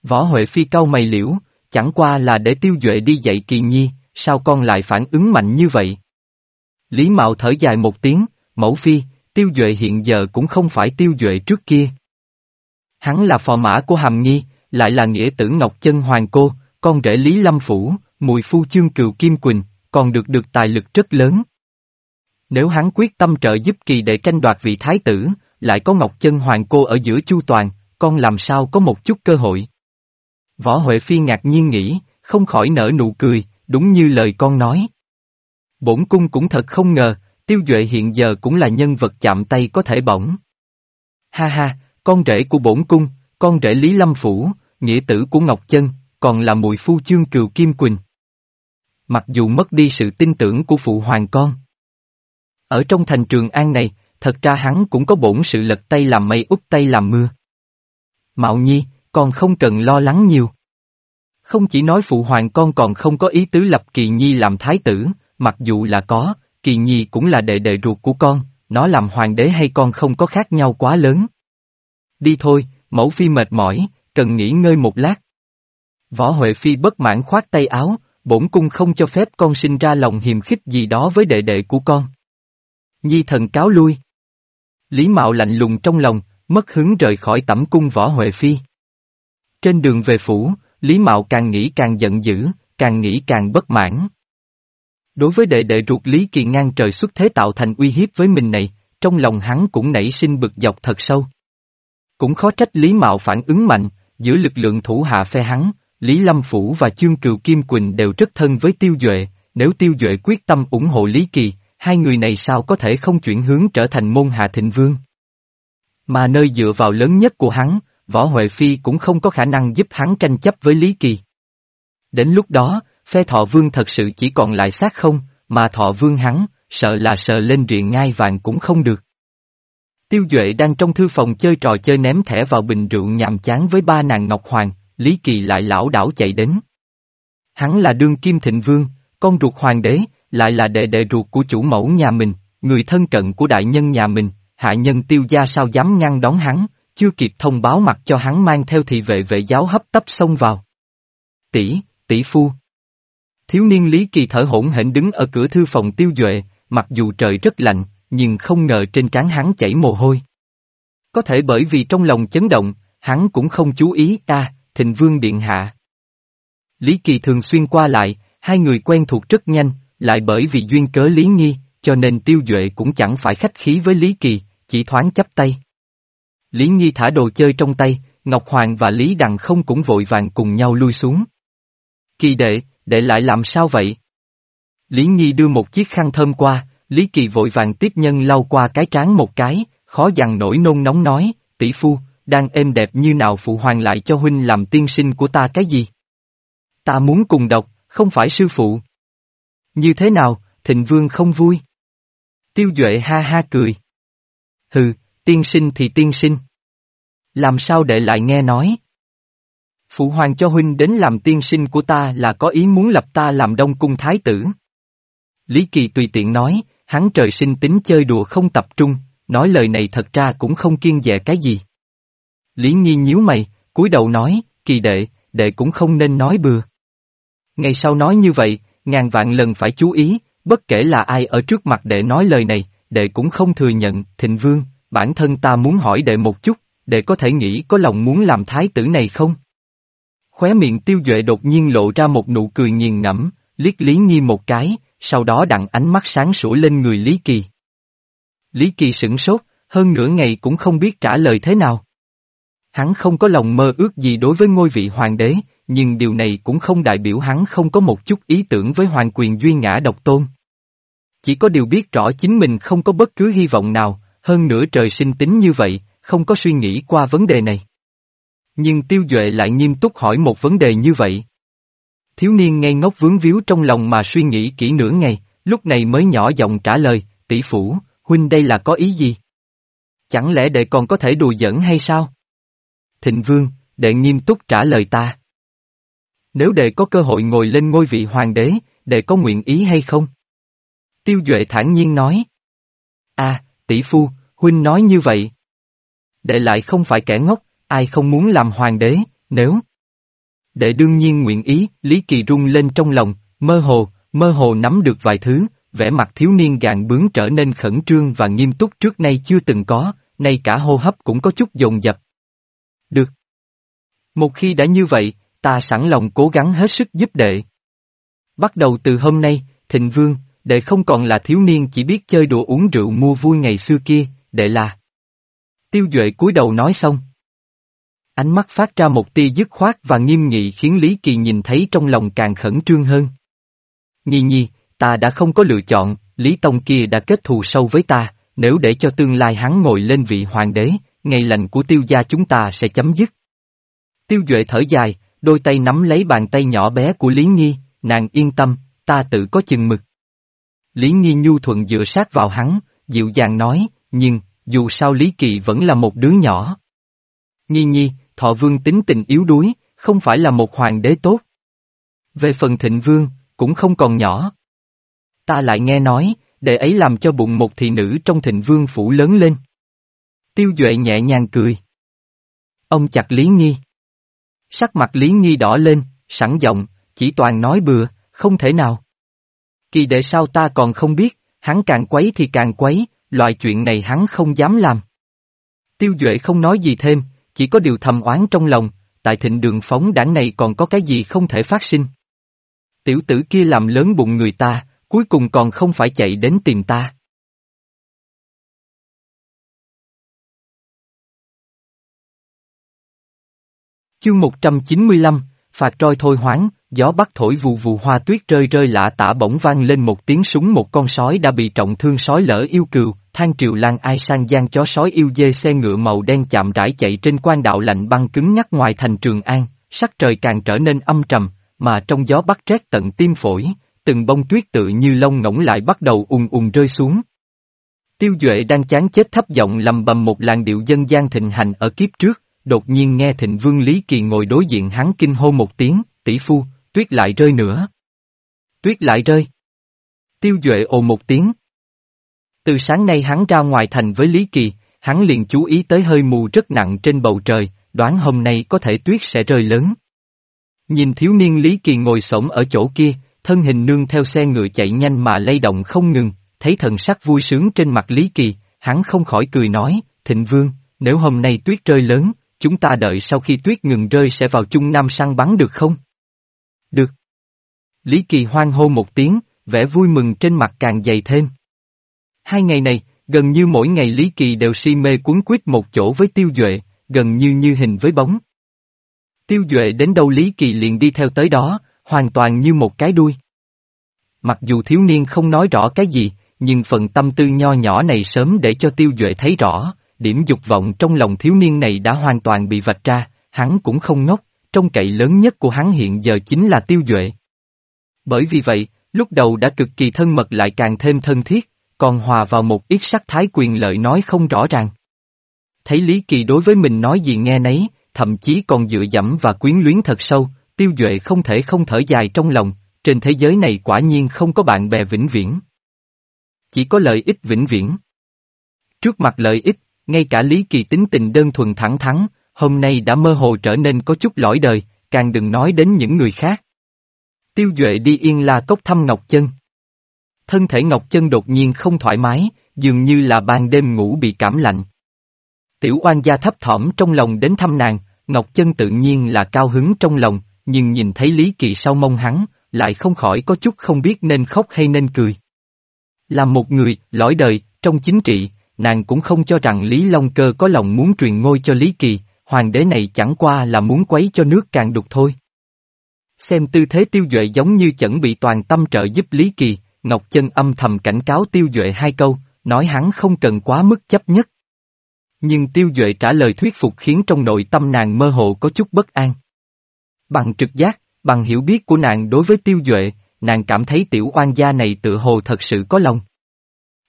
Võ Huệ Phi cau mày liễu, chẳng qua là để tiêu duệ đi dạy kỳ nhi, sao con lại phản ứng mạnh như vậy? Lý Mạo thở dài một tiếng, mẫu phi, tiêu duệ hiện giờ cũng không phải tiêu duệ trước kia. Hắn là phò mã của Hàm Nghi, lại là nghĩa tử Ngọc Chân Hoàng Cô, con rể Lý Lâm Phủ, mùi phu chương cừu Kim Quỳnh, còn được được tài lực rất lớn. Nếu hắn quyết tâm trợ giúp kỳ để tranh đoạt vị thái tử, lại có Ngọc Chân Hoàng Cô ở giữa chu toàn, con làm sao có một chút cơ hội. Võ Huệ Phi ngạc nhiên nghĩ, không khỏi nở nụ cười, đúng như lời con nói. Bổn cung cũng thật không ngờ, Tiêu Duệ hiện giờ cũng là nhân vật chạm tay có thể bỏng. Ha ha, con rể của bổn cung, con rể Lý Lâm Phủ, nghĩa tử của Ngọc Chân, còn là mùi phu chương cừu Kim Quỳnh. Mặc dù mất đi sự tin tưởng của phụ hoàng con. Ở trong thành trường an này, thật ra hắn cũng có bổn sự lật tay làm mây úp tay làm mưa. Mạo Nhi, con không cần lo lắng nhiều. Không chỉ nói phụ hoàng con còn không có ý tứ lập Kỳ Nhi làm thái tử, mặc dù là có, Kỳ Nhi cũng là đệ đệ ruột của con, nó làm hoàng đế hay con không có khác nhau quá lớn. Đi thôi, mẫu phi mệt mỏi, cần nghỉ ngơi một lát. Võ Huệ Phi bất mãn khoát tay áo, bổn cung không cho phép con sinh ra lòng hiềm khích gì đó với đệ đệ của con. Nhi thần cáo lui. Lý Mạo lạnh lùng trong lòng, mất hứng rời khỏi tẩm cung Võ Huệ Phi. Trên đường về phủ, Lý Mạo càng nghĩ càng giận dữ, càng nghĩ càng bất mãn. Đối với đệ đệ ruột Lý Kỳ ngang trời xuất thế tạo thành uy hiếp với mình này, trong lòng hắn cũng nảy sinh bực dọc thật sâu. Cũng khó trách Lý Mạo phản ứng mạnh, giữa lực lượng thủ hạ phe hắn, Lý Lâm Phủ và Chương Cừu Kim Quỳnh đều rất thân với Tiêu Duệ, nếu Tiêu Duệ quyết tâm ủng hộ Lý Kỳ, hai người này sao có thể không chuyển hướng trở thành môn hạ thịnh vương. Mà nơi dựa vào lớn nhất của hắn, Võ Huệ Phi cũng không có khả năng giúp hắn tranh chấp với Lý Kỳ. Đến lúc đó, phe thọ vương thật sự chỉ còn lại xác không, mà thọ vương hắn, sợ là sợ lên riện ngai vàng cũng không được. Tiêu Duệ đang trong thư phòng chơi trò chơi ném thẻ vào bình rượu nhàm chán với ba nàng Ngọc Hoàng, Lý Kỳ lại lão đảo chạy đến. Hắn là đương kim thịnh vương, con ruột hoàng đế, lại là đệ đệ ruột của chủ mẫu nhà mình, người thân cận của đại nhân nhà mình, hạ nhân tiêu gia sao dám ngăn đón hắn, chưa kịp thông báo mặt cho hắn mang theo thị vệ vệ giáo hấp tấp xông vào. Tỷ, tỷ phu. Thiếu niên Lý Kỳ thở hổn hển đứng ở cửa thư phòng tiêu duệ, mặc dù trời rất lạnh, nhưng không ngờ trên trán hắn chảy mồ hôi. Có thể bởi vì trong lòng chấn động, hắn cũng không chú ý ta, thịnh vương điện hạ. Lý Kỳ thường xuyên qua lại, hai người quen thuộc rất nhanh, lại bởi vì duyên cớ Lý Nghi, cho nên tiêu duệ cũng chẳng phải khách khí với Lý Kỳ, chỉ thoáng chấp tay. Lý Nghi thả đồ chơi trong tay, Ngọc Hoàng và Lý Đằng không cũng vội vàng cùng nhau lui xuống. Kỳ đệ, để lại làm sao vậy? Lý Nhi đưa một chiếc khăn thơm qua, Lý Kỳ vội vàng tiếp nhân lau qua cái trán một cái, khó dằn nổi nôn nóng nói, tỷ phu, đang êm đẹp như nào phụ hoàng lại cho huynh làm tiên sinh của ta cái gì? Ta muốn cùng đọc, không phải sư phụ. Như thế nào, thịnh vương không vui? Tiêu Duệ ha ha cười. Hừ, tiên sinh thì tiên sinh. Làm sao để lại nghe nói? Phụ hoàng cho huynh đến làm tiên sinh của ta là có ý muốn lập ta làm đông cung thái tử. Lý Kỳ tùy tiện nói, hắn trời sinh tính chơi đùa không tập trung, nói lời này thật ra cũng không kiên dè cái gì. Lý Nhi nhíu mày, cúi đầu nói, kỳ đệ, đệ cũng không nên nói bừa. Ngày sau nói như vậy, ngàn vạn lần phải chú ý, bất kể là ai ở trước mặt đệ nói lời này, đệ cũng không thừa nhận, thịnh vương, bản thân ta muốn hỏi đệ một chút, đệ có thể nghĩ có lòng muốn làm thái tử này không? Khóe miệng tiêu duệ đột nhiên lộ ra một nụ cười nghiền ngẫm, liếc Lý Nhi một cái, sau đó đặng ánh mắt sáng sủa lên người Lý Kỳ. Lý Kỳ sửng sốt, hơn nửa ngày cũng không biết trả lời thế nào. Hắn không có lòng mơ ước gì đối với ngôi vị hoàng đế, nhưng điều này cũng không đại biểu hắn không có một chút ý tưởng với hoàng quyền duy ngã độc tôn. Chỉ có điều biết rõ chính mình không có bất cứ hy vọng nào, hơn nữa trời sinh tính như vậy, không có suy nghĩ qua vấn đề này. Nhưng Tiêu Duệ lại nghiêm túc hỏi một vấn đề như vậy. Thiếu niên ngây ngốc vướng víu trong lòng mà suy nghĩ kỹ nửa ngày, lúc này mới nhỏ giọng trả lời, tỷ phủ, huynh đây là có ý gì? Chẳng lẽ đệ còn có thể đùa giỡn hay sao? Thịnh vương, đệ nghiêm túc trả lời ta. Nếu đệ có cơ hội ngồi lên ngôi vị hoàng đế, đệ có nguyện ý hay không? Tiêu Duệ thản nhiên nói. À, tỷ phu, huynh nói như vậy. Đệ lại không phải kẻ ngốc, ai không muốn làm hoàng đế, nếu... Đệ đương nhiên nguyện ý, Lý Kỳ rung lên trong lòng, mơ hồ, mơ hồ nắm được vài thứ, vẻ mặt thiếu niên gạn bướng trở nên khẩn trương và nghiêm túc trước nay chưa từng có, nay cả hô hấp cũng có chút dồn dập. Được. Một khi đã như vậy, ta sẵn lòng cố gắng hết sức giúp đệ. Bắt đầu từ hôm nay, Thịnh Vương, đệ không còn là thiếu niên chỉ biết chơi đùa uống rượu mua vui ngày xưa kia, đệ là. Tiêu Duệ cúi đầu nói xong. Ánh mắt phát ra một tia dứt khoát và nghiêm nghị khiến Lý Kỳ nhìn thấy trong lòng càng khẩn trương hơn. Nhi nhi, ta đã không có lựa chọn, Lý Tông kia đã kết thù sâu với ta, nếu để cho tương lai hắn ngồi lên vị hoàng đế, ngày lành của tiêu gia chúng ta sẽ chấm dứt. Tiêu Duệ thở dài, đôi tay nắm lấy bàn tay nhỏ bé của Lý Nhi, nàng yên tâm, ta tự có chừng mực. Lý Nhi nhu thuận dựa sát vào hắn, dịu dàng nói, nhưng, dù sao Lý Kỳ vẫn là một đứa nhỏ. Nhi Nhi, thọ vương tính tình yếu đuối, không phải là một hoàng đế tốt. Về phần thịnh vương, cũng không còn nhỏ. Ta lại nghe nói, để ấy làm cho bụng một thị nữ trong thịnh vương phủ lớn lên. Tiêu Duệ nhẹ nhàng cười. Ông chặt Lý Nghi. Sắc mặt Lý Nghi đỏ lên, sẵn giọng, chỉ toàn nói bừa, không thể nào. Kỳ đệ sao ta còn không biết, hắn càng quấy thì càng quấy, loại chuyện này hắn không dám làm. Tiêu Duệ không nói gì thêm, chỉ có điều thầm oán trong lòng, tại thịnh đường phóng đảng này còn có cái gì không thể phát sinh. Tiểu tử kia làm lớn bụng người ta, cuối cùng còn không phải chạy đến tìm ta. Chương 195, phạt roi thôi hoáng, gió bắc thổi vù vù hoa tuyết rơi rơi lạ tả bỗng vang lên một tiếng súng một con sói đã bị trọng thương sói lỡ yêu cừu, thang triều lan ai sang gian chó sói yêu dê xe ngựa màu đen chạm rãi chạy trên quan đạo lạnh băng cứng nhắc ngoài thành Trường An, sắc trời càng trở nên âm trầm, mà trong gió bắt rét tận tim phổi, từng bông tuyết tự như lông ngỗng lại bắt đầu ùn ùn rơi xuống. Tiêu Duệ đang chán chết thấp giọng lầm bầm một làn điệu dân gian thịnh hành ở kiếp trước, đột nhiên nghe thịnh vương Lý Kỳ ngồi đối diện hắn kinh hô một tiếng, tỷ phu, tuyết lại rơi nữa. Tuyết lại rơi. Tiêu Duệ ồ một tiếng. Từ sáng nay hắn ra ngoài thành với Lý Kỳ, hắn liền chú ý tới hơi mù rất nặng trên bầu trời, đoán hôm nay có thể tuyết sẽ rơi lớn. Nhìn thiếu niên Lý Kỳ ngồi sổng ở chỗ kia, thân hình nương theo xe ngựa chạy nhanh mà lay động không ngừng, thấy thần sắc vui sướng trên mặt Lý Kỳ, hắn không khỏi cười nói, thịnh vương, nếu hôm nay tuyết rơi lớn, chúng ta đợi sau khi tuyết ngừng rơi sẽ vào Chung Nam săn bắn được không? Được. Lý Kỳ hoang hô một tiếng, vẻ vui mừng trên mặt càng dày thêm. Hai ngày này, gần như mỗi ngày Lý Kỳ đều si mê cuốn quýt một chỗ với Tiêu Duệ, gần như như hình với bóng. Tiêu Duệ đến đâu Lý Kỳ liền đi theo tới đó, hoàn toàn như một cái đuôi. Mặc dù thiếu niên không nói rõ cái gì, nhưng phần tâm tư nho nhỏ này sớm để cho Tiêu Duệ thấy rõ, điểm dục vọng trong lòng thiếu niên này đã hoàn toàn bị vạch ra, hắn cũng không ngốc, trong cậy lớn nhất của hắn hiện giờ chính là Tiêu Duệ. Bởi vì vậy, lúc đầu đã cực kỳ thân mật lại càng thêm thân thiết, còn hòa vào một ít sắc thái quyền lợi nói không rõ ràng. Thấy Lý Kỳ đối với mình nói gì nghe nấy, thậm chí còn dựa dẫm và quyến luyến thật sâu, tiêu duệ không thể không thở dài trong lòng, trên thế giới này quả nhiên không có bạn bè vĩnh viễn. Chỉ có lợi ích vĩnh viễn. Trước mặt lợi ích, ngay cả Lý Kỳ tính tình đơn thuần thẳng thắn, hôm nay đã mơ hồ trở nên có chút lõi đời, càng đừng nói đến những người khác. Tiêu Duệ đi yên la cốc thăm Ngọc Chân. Thân thể Ngọc Chân đột nhiên không thoải mái, dường như là ban đêm ngủ bị cảm lạnh. Tiểu oan gia thấp thỏm trong lòng đến thăm nàng, Ngọc Chân tự nhiên là cao hứng trong lòng, nhưng nhìn thấy Lý Kỳ sau mông hắn, lại không khỏi có chút không biết nên khóc hay nên cười. Là một người, lõi đời, trong chính trị, nàng cũng không cho rằng Lý Long Cơ có lòng muốn truyền ngôi cho Lý Kỳ, hoàng đế này chẳng qua là muốn quấy cho nước càng đục thôi. Xem tư thế tiêu duệ giống như chuẩn bị toàn tâm trợ giúp Lý Kỳ, Ngọc Chân âm thầm cảnh cáo tiêu duệ hai câu, nói hắn không cần quá mức chấp nhất. Nhưng tiêu duệ trả lời thuyết phục khiến trong nội tâm nàng mơ hồ có chút bất an. Bằng trực giác, bằng hiểu biết của nàng đối với tiêu duệ, nàng cảm thấy tiểu oan gia này tự hồ thật sự có lòng.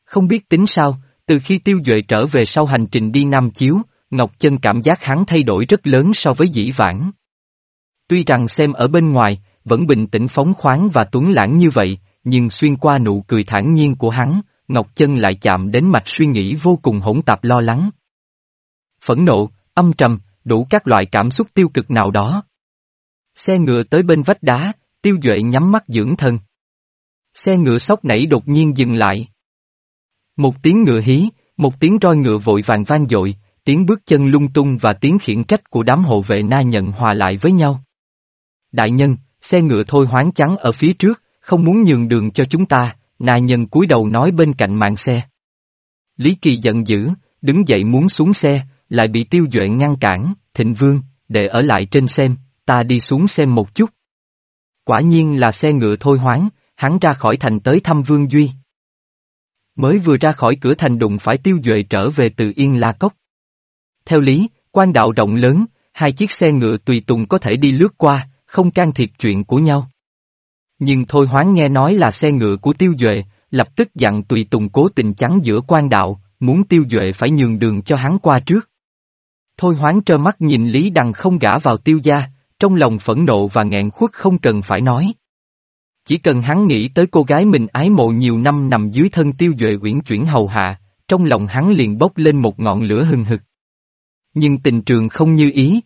Không biết tính sao, từ khi tiêu duệ trở về sau hành trình đi Nam Chiếu, Ngọc Chân cảm giác hắn thay đổi rất lớn so với dĩ vãng. Tuy rằng xem ở bên ngoài, vẫn bình tĩnh phóng khoáng và tuấn lãng như vậy, nhưng xuyên qua nụ cười thản nhiên của hắn, Ngọc Chân lại chạm đến mạch suy nghĩ vô cùng hỗn tạp lo lắng. Phẫn nộ, âm trầm, đủ các loại cảm xúc tiêu cực nào đó. Xe ngựa tới bên vách đá, tiêu duệ nhắm mắt dưỡng thân. Xe ngựa sóc nảy đột nhiên dừng lại. Một tiếng ngựa hí, một tiếng roi ngựa vội vàng vang dội, tiếng bước chân lung tung và tiếng khiển trách của đám hộ vệ na nhận hòa lại với nhau. Đại nhân, xe ngựa thôi hoáng trắng ở phía trước, không muốn nhường đường cho chúng ta, na nhân cúi đầu nói bên cạnh mạng xe. Lý Kỳ giận dữ, đứng dậy muốn xuống xe, lại bị tiêu duệ ngăn cản, thịnh vương, để ở lại trên xem, ta đi xuống xem một chút. Quả nhiên là xe ngựa thôi hoáng, hắn ra khỏi thành tới thăm Vương Duy. Mới vừa ra khỏi cửa thành đụng phải tiêu duệ trở về từ Yên La Cốc. Theo lý, quan đạo rộng lớn, hai chiếc xe ngựa tùy tùng có thể đi lướt qua, không can thiệp chuyện của nhau. Nhưng thôi hoáng nghe nói là xe ngựa của tiêu duệ, lập tức dặn tùy tùng cố tình chắn giữa quan đạo, muốn tiêu duệ phải nhường đường cho hắn qua trước. Thôi hoáng trơ mắt nhìn Lý Đằng không gả vào tiêu gia, trong lòng phẫn nộ và nghẹn khuất không cần phải nói. Chỉ cần hắn nghĩ tới cô gái mình ái mộ nhiều năm nằm dưới thân tiêu duệ uyển chuyển hầu hạ, trong lòng hắn liền bốc lên một ngọn lửa hừng hực. Nhưng tình trường không như ý.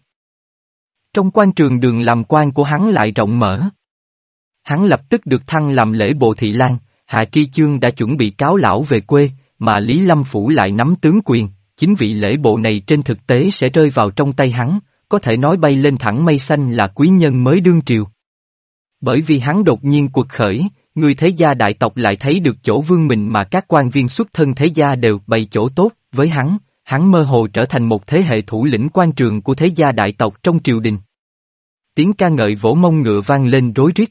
Trong quan trường đường làm quan của hắn lại rộng mở. Hắn lập tức được thăng làm lễ bộ thị lan, Hạ Tri Chương đã chuẩn bị cáo lão về quê, mà Lý Lâm Phủ lại nắm tướng quyền, chính vị lễ bộ này trên thực tế sẽ rơi vào trong tay hắn, có thể nói bay lên thẳng mây xanh là quý nhân mới đương triều. Bởi vì hắn đột nhiên cuộc khởi, người thế gia đại tộc lại thấy được chỗ vương mình mà các quan viên xuất thân thế gia đều bày chỗ tốt, với hắn, hắn mơ hồ trở thành một thế hệ thủ lĩnh quan trường của thế gia đại tộc trong triều đình. Tiếng ca ngợi vỗ mông ngựa vang lên rối rít.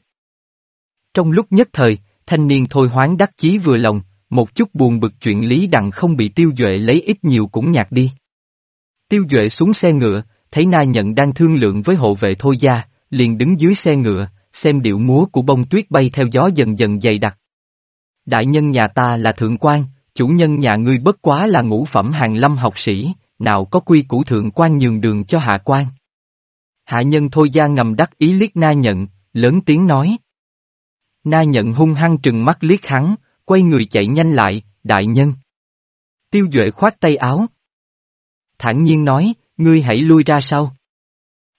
Trong lúc nhất thời, thanh niên thôi hoáng đắc chí vừa lòng, một chút buồn bực chuyện Lý Đằng không bị tiêu duệ lấy ít nhiều cũng nhạt đi. Tiêu duệ xuống xe ngựa, thấy na nhận đang thương lượng với hộ vệ thôi gia, liền đứng dưới xe ngựa, xem điệu múa của bông tuyết bay theo gió dần dần dày đặc. Đại nhân nhà ta là thượng quan, chủ nhân nhà ngươi bất quá là ngũ phẩm hàng lâm học sĩ, nào có quy củ thượng quan nhường đường cho hạ quan. Hạ nhân thôi gia ngầm đắc ý liếc na nhận, lớn tiếng nói. Na nhận hung hăng trừng mắt liếc hắn, quay người chạy nhanh lại, đại nhân. Tiêu Duệ khoát tay áo. Thản nhiên nói, ngươi hãy lui ra sau.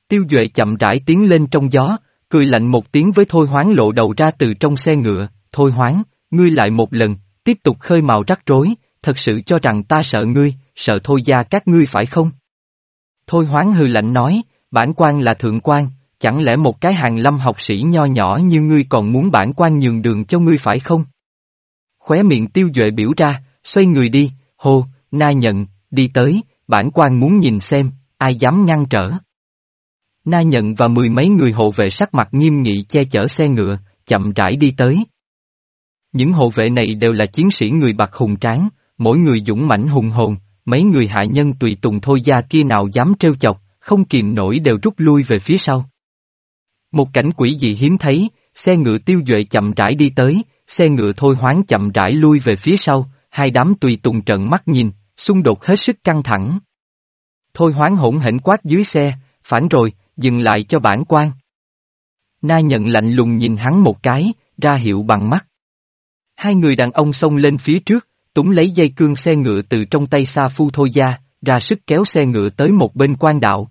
Tiêu Duệ chậm rãi tiến lên trong gió, cười lạnh một tiếng với Thôi Hoáng lộ đầu ra từ trong xe ngựa, Thôi Hoáng, ngươi lại một lần, tiếp tục khơi mào rắc rối, thật sự cho rằng ta sợ ngươi, sợ Thôi gia các ngươi phải không? Thôi Hoáng hừ lạnh nói, bản quan là thượng quan, chẳng lẽ một cái hàng lâm học sĩ nho nhỏ như ngươi còn muốn bản quan nhường đường cho ngươi phải không? Khóe miệng tiêu duệ biểu ra, xoay người đi, hô, na nhận, đi tới, bản quan muốn nhìn xem, ai dám ngăn trở. Na nhận và mười mấy người hộ vệ sắc mặt nghiêm nghị che chở xe ngựa, chậm rãi đi tới. Những hộ vệ này đều là chiến sĩ người bạc hùng tráng, mỗi người dũng mãnh hùng hồn, mấy người hạ nhân tùy tùng thôi gia kia nào dám trêu chọc, không kìm nổi đều rút lui về phía sau. Một cảnh quỷ dị hiếm thấy, xe ngựa tiêu duệ chậm rãi đi tới, xe ngựa thôi hoáng chậm rãi lui về phía sau, hai đám tùy tùng trận mắt nhìn, xung đột hết sức căng thẳng. Thôi hoáng hỗn hển quát dưới xe, phản rồi, dừng lại cho bản quan. Na nhận lạnh lùng nhìn hắn một cái, ra hiệu bằng mắt. Hai người đàn ông xông lên phía trước, túng lấy dây cương xe ngựa từ trong tay Sa Phu Thôi Gia, ra sức kéo xe ngựa tới một bên quan đạo.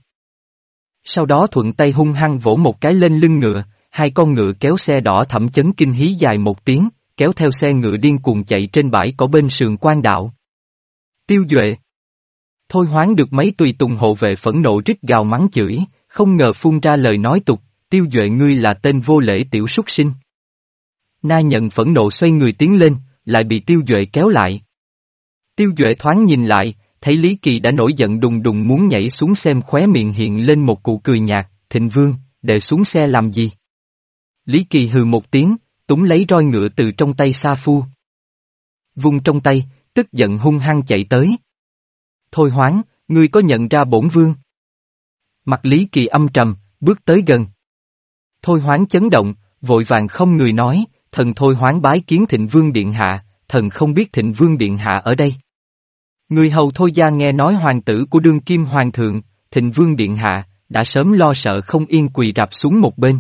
Sau đó thuận tay hung hăng vỗ một cái lên lưng ngựa, hai con ngựa kéo xe đỏ thẩm chấn kinh hí dài một tiếng, kéo theo xe ngựa điên cuồng chạy trên bãi cỏ bên sườn quan đạo. Tiêu Duệ Thôi hoáng được mấy tùy tùng hộ vệ phẫn nộ rít gào mắng chửi, không ngờ phun ra lời nói tục, Tiêu Duệ ngươi là tên vô lễ tiểu súc sinh. Na nhận phẫn nộ xoay người tiến lên, lại bị Tiêu Duệ kéo lại. Tiêu Duệ thoáng nhìn lại, thấy Lý Kỳ đã nổi giận đùng đùng muốn nhảy xuống xem khóe miệng hiện lên một cụ cười nhạt, thịnh vương, để xuống xe làm gì? Lý Kỳ hừ một tiếng, túng lấy roi ngựa từ trong tay Sa Phu. Vung trong tay, tức giận hung hăng chạy tới. Thôi hoáng, ngươi có nhận ra bổn vương? Mặt Lý Kỳ âm trầm, bước tới gần. Thôi hoáng chấn động, vội vàng không người nói, thần thôi hoáng bái kiến thịnh vương điện hạ, thần không biết thịnh vương điện hạ ở đây. Người hầu thôi gia nghe nói hoàng tử của đương kim hoàng thượng, thịnh vương điện hạ, đã sớm lo sợ không yên quỳ rạp xuống một bên.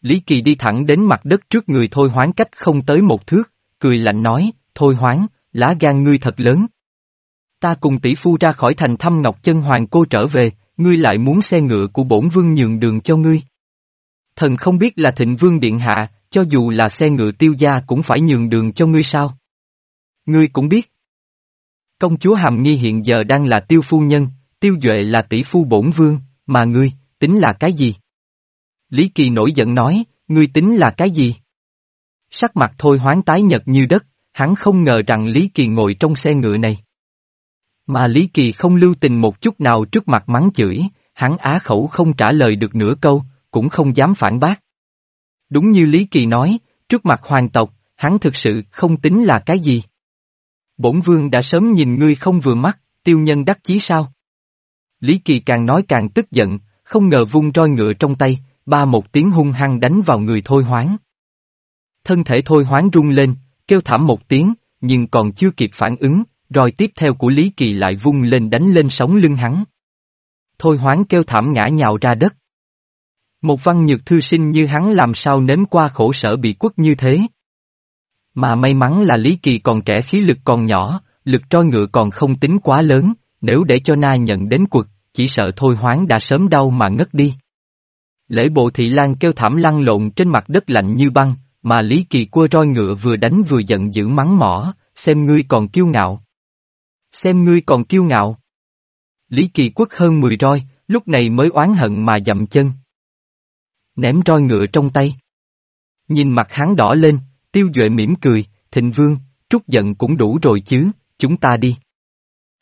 Lý Kỳ đi thẳng đến mặt đất trước người thôi hoán cách không tới một thước, cười lạnh nói, thôi hoán, lá gan ngươi thật lớn. Ta cùng tỷ phu ra khỏi thành thăm Ngọc Chân Hoàng cô trở về, ngươi lại muốn xe ngựa của bổn vương nhường đường cho ngươi. Thần không biết là thịnh vương điện hạ, cho dù là xe ngựa tiêu gia cũng phải nhường đường cho ngươi sao. Ngươi cũng biết. Công chúa Hàm Nghi hiện giờ đang là tiêu phu nhân, tiêu duệ là tỷ phu bổn vương, mà ngươi, tính là cái gì? Lý Kỳ nổi giận nói, ngươi tính là cái gì? Sắc mặt thôi hoáng tái nhật như đất, hắn không ngờ rằng Lý Kỳ ngồi trong xe ngựa này. Mà Lý Kỳ không lưu tình một chút nào trước mặt mắng chửi, hắn á khẩu không trả lời được nửa câu, cũng không dám phản bác. Đúng như Lý Kỳ nói, trước mặt hoàng tộc, hắn thực sự không tính là cái gì. Bổn vương đã sớm nhìn ngươi không vừa mắt, tiêu nhân đắc chí sao? Lý Kỳ càng nói càng tức giận, không ngờ vung roi ngựa trong tay, ba một tiếng hung hăng đánh vào người thôi hoáng. Thân thể thôi hoáng rung lên, kêu thảm một tiếng, nhưng còn chưa kịp phản ứng, roi tiếp theo của Lý Kỳ lại vung lên đánh lên sóng lưng hắn. Thôi hoáng kêu thảm ngã nhào ra đất. Một văn nhược thư sinh như hắn làm sao nếm qua khổ sở bị quất như thế. Mà may mắn là Lý Kỳ còn trẻ khí lực còn nhỏ, lực trôi ngựa còn không tính quá lớn, nếu để cho na nhận đến quật, chỉ sợ thôi hoáng đã sớm đau mà ngất đi. Lễ bộ thị lan kêu thảm lăn lộn trên mặt đất lạnh như băng, mà Lý Kỳ cua roi ngựa vừa đánh vừa giận dữ mắng mỏ, xem ngươi còn kiêu ngạo. Xem ngươi còn kiêu ngạo. Lý Kỳ quất hơn 10 roi, lúc này mới oán hận mà dậm chân. Ném roi ngựa trong tay. Nhìn mặt hắn đỏ lên, tiêu duệ mỉm cười, thịnh vương, trút giận cũng đủ rồi chứ, chúng ta đi.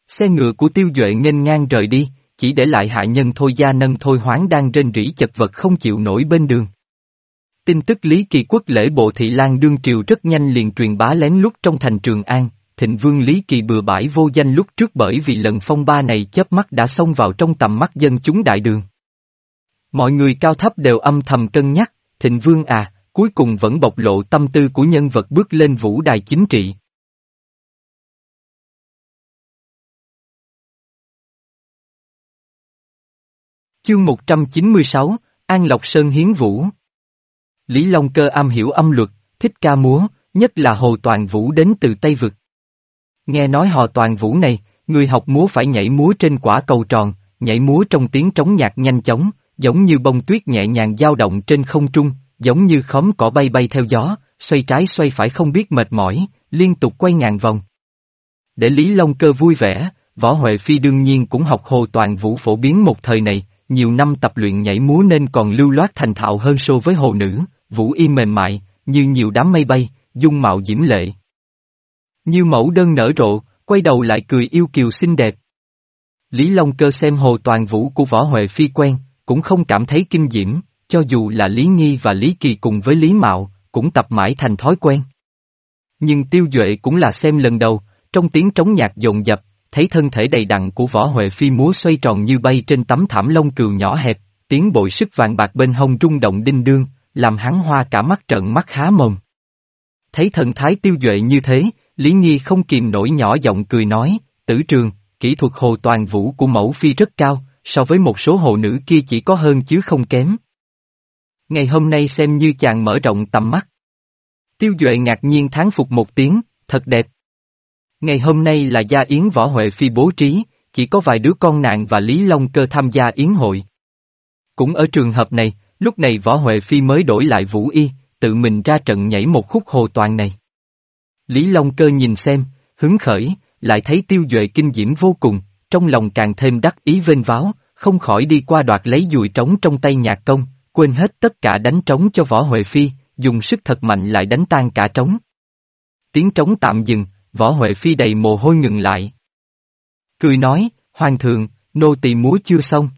Xe ngựa của tiêu duệ nghênh ngang rời đi, chỉ để lại hạ nhân thôi gia nâng thôi hoáng đang trên rỉ chật vật không chịu nổi bên đường. Tin tức Lý Kỳ Quốc lễ bộ thị lan đương triều rất nhanh liền truyền bá lén lút trong thành Trường An, thịnh vương Lý Kỳ bừa bãi vô danh lúc trước bởi vì lần phong ba này chớp mắt đã xông vào trong tầm mắt dân chúng đại đường. Mọi người cao thấp đều âm thầm cân nhắc, thịnh vương à, cuối cùng vẫn bộc lộ tâm tư của nhân vật bước lên vũ đài chính trị. Chương 196, An Lộc Sơn Hiến Vũ Lý Long Cơ am hiểu âm luật, thích ca múa, nhất là Hồ Toàn Vũ đến từ Tây Vực. Nghe nói Hồ Toàn Vũ này, người học múa phải nhảy múa trên quả cầu tròn, nhảy múa trong tiếng trống nhạc nhanh chóng, giống như bông tuyết nhẹ nhàng dao động trên không trung, giống như khóm cỏ bay bay theo gió, xoay trái xoay phải không biết mệt mỏi, liên tục quay ngàn vòng. Để Lý Long Cơ vui vẻ, Võ Huệ Phi đương nhiên cũng học Hồ Toàn Vũ phổ biến một thời này, nhiều năm tập luyện nhảy múa nên còn lưu loát thành thạo hơn so với hồ nữ, vũ y mềm mại, như nhiều đám mây bay, dung mạo diễm lệ. Như mẫu đơn nở rộ, quay đầu lại cười yêu kiều xinh đẹp. Lý Long Cơ xem hồ toàn vũ của Võ Huệ Phi quen, cũng không cảm thấy kinh diễm, cho dù là Lý Nghi và Lý Kỳ cùng với Lý Mạo, cũng tập mãi thành thói quen. Nhưng Tiêu Duệ cũng là xem lần đầu, trong tiếng trống nhạc dồn dập, thấy thân thể đầy đặn của Võ Huệ Phi múa xoay tròn như bay trên tấm thảm lông cừu nhỏ hẹp, tiếng bội sức vàng bạc bên hông rung động đinh đương, làm hắn hoa cả mắt trận mắt há mồm. Thấy thần thái tiêu duệ như thế, Lý Nghi không kìm nổi nhỏ giọng cười nói, tử trường, kỹ thuật hồ toàn vũ của mẫu phi rất cao, so với một số hồ nữ kia chỉ có hơn chứ không kém. Ngày hôm nay xem như chàng mở rộng tầm mắt. Tiêu Duệ ngạc nhiên thán phục một tiếng, thật đẹp. Ngày hôm nay là gia yến võ Huệ Phi bố trí, chỉ có vài đứa con nạn và Lý Long Cơ tham gia yến hội. Cũng ở trường hợp này, lúc này võ Huệ Phi mới đổi lại vũ y, tự mình ra trận nhảy một khúc hồ toàn này. Lý Long Cơ nhìn xem, hứng khởi, lại thấy tiêu duệ kinh diễm vô cùng, trong lòng càng thêm đắc ý vênh váo, không khỏi đi qua đoạt lấy dùi trống trong tay nhạc công, quên hết tất cả đánh trống cho võ Huệ Phi, dùng sức thật mạnh lại đánh tan cả trống. Tiếng trống tạm dừng, võ Huệ Phi đầy mồ hôi ngừng lại. Cười nói, Hoàng thượng, nô tỳ múa chưa xong.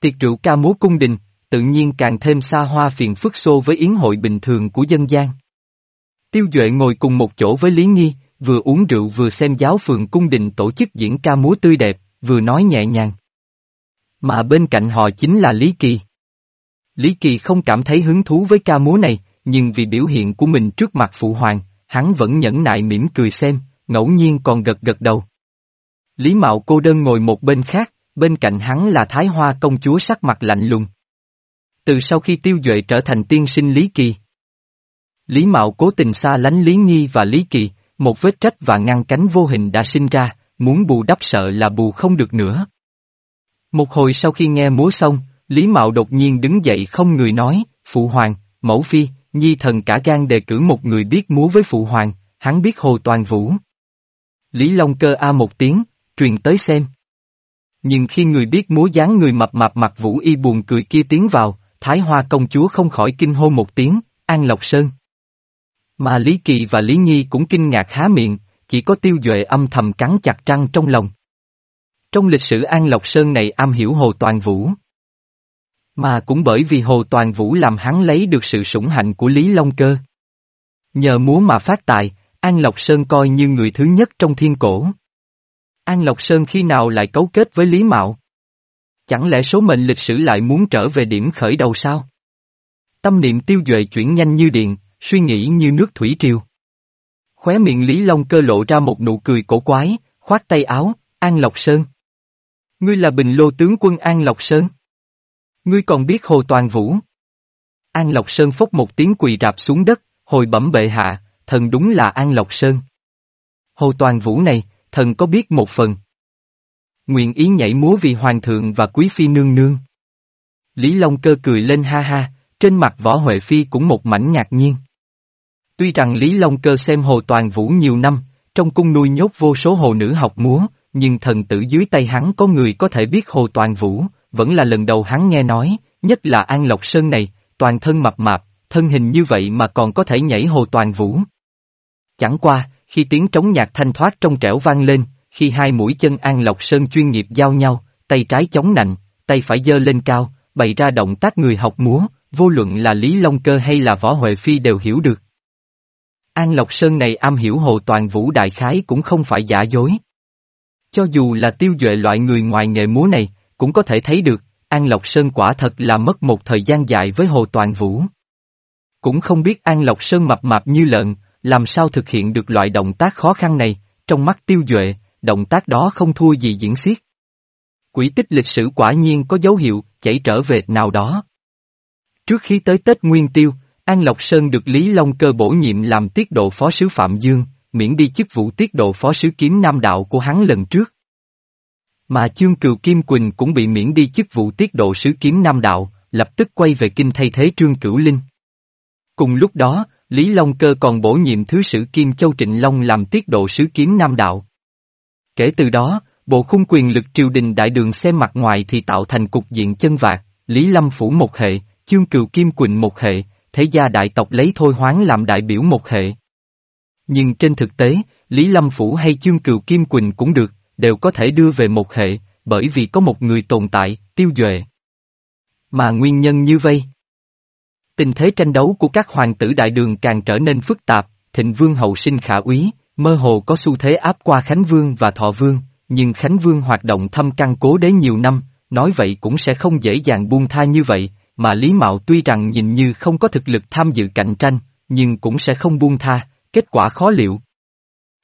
Tiệc rượu ca múa cung đình, tự nhiên càng thêm xa hoa phiền phức xô với yến hội bình thường của dân gian. Tiêu Duệ ngồi cùng một chỗ với Lý Nghi, vừa uống rượu vừa xem giáo phường cung đình tổ chức diễn ca múa tươi đẹp, vừa nói nhẹ nhàng. Mà bên cạnh họ chính là Lý Kỳ. Lý Kỳ không cảm thấy hứng thú với ca múa này, nhưng vì biểu hiện của mình trước mặt phụ hoàng, hắn vẫn nhẫn nại mỉm cười xem, ngẫu nhiên còn gật gật đầu. Lý Mạo cô đơn ngồi một bên khác, bên cạnh hắn là Thái Hoa công chúa sắc mặt lạnh lùng. Từ sau khi tiêu duệ trở thành tiên sinh Lý Kỳ. Lý Mạo cố tình xa lánh Lý Nghi và Lý Kỳ, một vết trách và ngăn cánh vô hình đã sinh ra, muốn bù đắp sợ là bù không được nữa. Một hồi sau khi nghe múa xong, Lý Mạo đột nhiên đứng dậy không người nói, Phụ Hoàng, Mẫu Phi, Nhi thần cả gan đề cử một người biết múa với Phụ Hoàng, hắn biết Hồ Toàn Vũ. Lý Long cơ a một tiếng, truyền tới xem. Nhưng khi người biết múa dáng người mập mạp mặt Vũ y buồn cười kia tiến vào, Thái Hoa công chúa không khỏi kinh hô một tiếng, An Lộc Sơn. Mà Lý Kỳ và Lý Nhi cũng kinh ngạc há miệng, chỉ có tiêu duệ âm thầm cắn chặt răng trong lòng. Trong lịch sử An Lộc Sơn này am hiểu Hồ Toàn Vũ. Mà cũng bởi vì Hồ Toàn Vũ làm hắn lấy được sự sủng hạnh của Lý Long Cơ. Nhờ múa mà phát tài, An Lộc Sơn coi như người thứ nhất trong thiên cổ. An Lộc Sơn khi nào lại cấu kết với Lý Mạo? Chẳng lẽ số mệnh lịch sử lại muốn trở về điểm khởi đầu sao? Tâm niệm tiêu duệ chuyển nhanh như điện, suy nghĩ như nước thủy triều. Khóe miệng Lý Long cơ lộ ra một nụ cười cổ quái, khoát tay áo, An Lộc Sơn. Ngươi là bình lô tướng quân An Lộc Sơn. Ngươi còn biết Hồ Toàn Vũ. An Lộc Sơn phốc một tiếng quỳ rạp xuống đất, hồi bẩm bệ hạ, thần đúng là An Lộc Sơn. Hồ Toàn Vũ này, thần có biết một phần, Nguyện ý nhảy múa vì hoàng thượng và quý phi nương nương. Lý Long Cơ cười lên ha ha, trên mặt võ Huệ Phi cũng một mảnh ngạc nhiên. Tuy rằng Lý Long Cơ xem hồ toàn vũ nhiều năm, trong cung nuôi nhốt vô số hồ nữ học múa, nhưng thần tử dưới tay hắn có người có thể biết hồ toàn vũ, vẫn là lần đầu hắn nghe nói, nhất là An Lộc Sơn này, toàn thân mập mạp, thân hình như vậy mà còn có thể nhảy hồ toàn vũ. Chẳng qua, khi tiếng trống nhạc thanh thoát trong trẻo vang lên, khi hai mũi chân An Lộc Sơn chuyên nghiệp giao nhau, tay trái chống nạnh, tay phải giơ lên cao, bày ra động tác người học múa, vô luận là Lý Long Cơ hay là Võ Huệ Phi đều hiểu được. An Lộc Sơn này am hiểu hồ toàn vũ đại khái cũng không phải giả dối. Cho dù là tiêu duệ loại người ngoài nghề múa này, cũng có thể thấy được, An Lộc Sơn quả thật là mất một thời gian dài với hồ toàn vũ. cũng không biết An Lộc Sơn mập mạp như lợn, làm sao thực hiện được loại động tác khó khăn này, trong mắt tiêu duệ, động tác đó không thua gì diễn xiết. Quỹ tích lịch sử quả nhiên có dấu hiệu, chảy trở về nào đó. Trước khi tới Tết Nguyên Tiêu, An Lộc Sơn được Lý Long Cơ bổ nhiệm làm tiết độ phó sứ Phạm Dương, miễn đi chức vụ tiết độ phó sứ kiếm Nam Đạo của hắn lần trước. Mà Chương Cừu Kim Quỳnh cũng bị miễn đi chức vụ tiết độ sứ kiếm Nam Đạo, lập tức quay về kinh thay thế Trương Cửu Linh. Cùng lúc đó, Lý Long Cơ còn bổ nhiệm Thứ sử Kim Châu Trịnh Long làm tiết độ sứ kiếm Nam Đạo. Kể từ đó, bộ khung quyền lực triều đình đại đường xem mặt ngoài thì tạo thành cục diện chân vạc, Lý Lâm Phủ một hệ, Chương Cừu Kim Quỳnh một hệ, thế gia đại tộc lấy thôi hoáng làm đại biểu một hệ. Nhưng trên thực tế, Lý Lâm Phủ hay Chương Cừu Kim Quỳnh cũng được, đều có thể đưa về một hệ, bởi vì có một người tồn tại, tiêu duệ. Mà nguyên nhân như vây. Tình thế tranh đấu của các hoàng tử đại đường càng trở nên phức tạp, thịnh vương hậu sinh khả úy, mơ hồ có xu thế áp qua Khánh Vương và Thọ Vương, nhưng Khánh Vương hoạt động thâm căn cố đế nhiều năm, nói vậy cũng sẽ không dễ dàng buông tha như vậy, mà Lý Mạo tuy rằng nhìn như không có thực lực tham dự cạnh tranh, nhưng cũng sẽ không buông tha, kết quả khó liệu.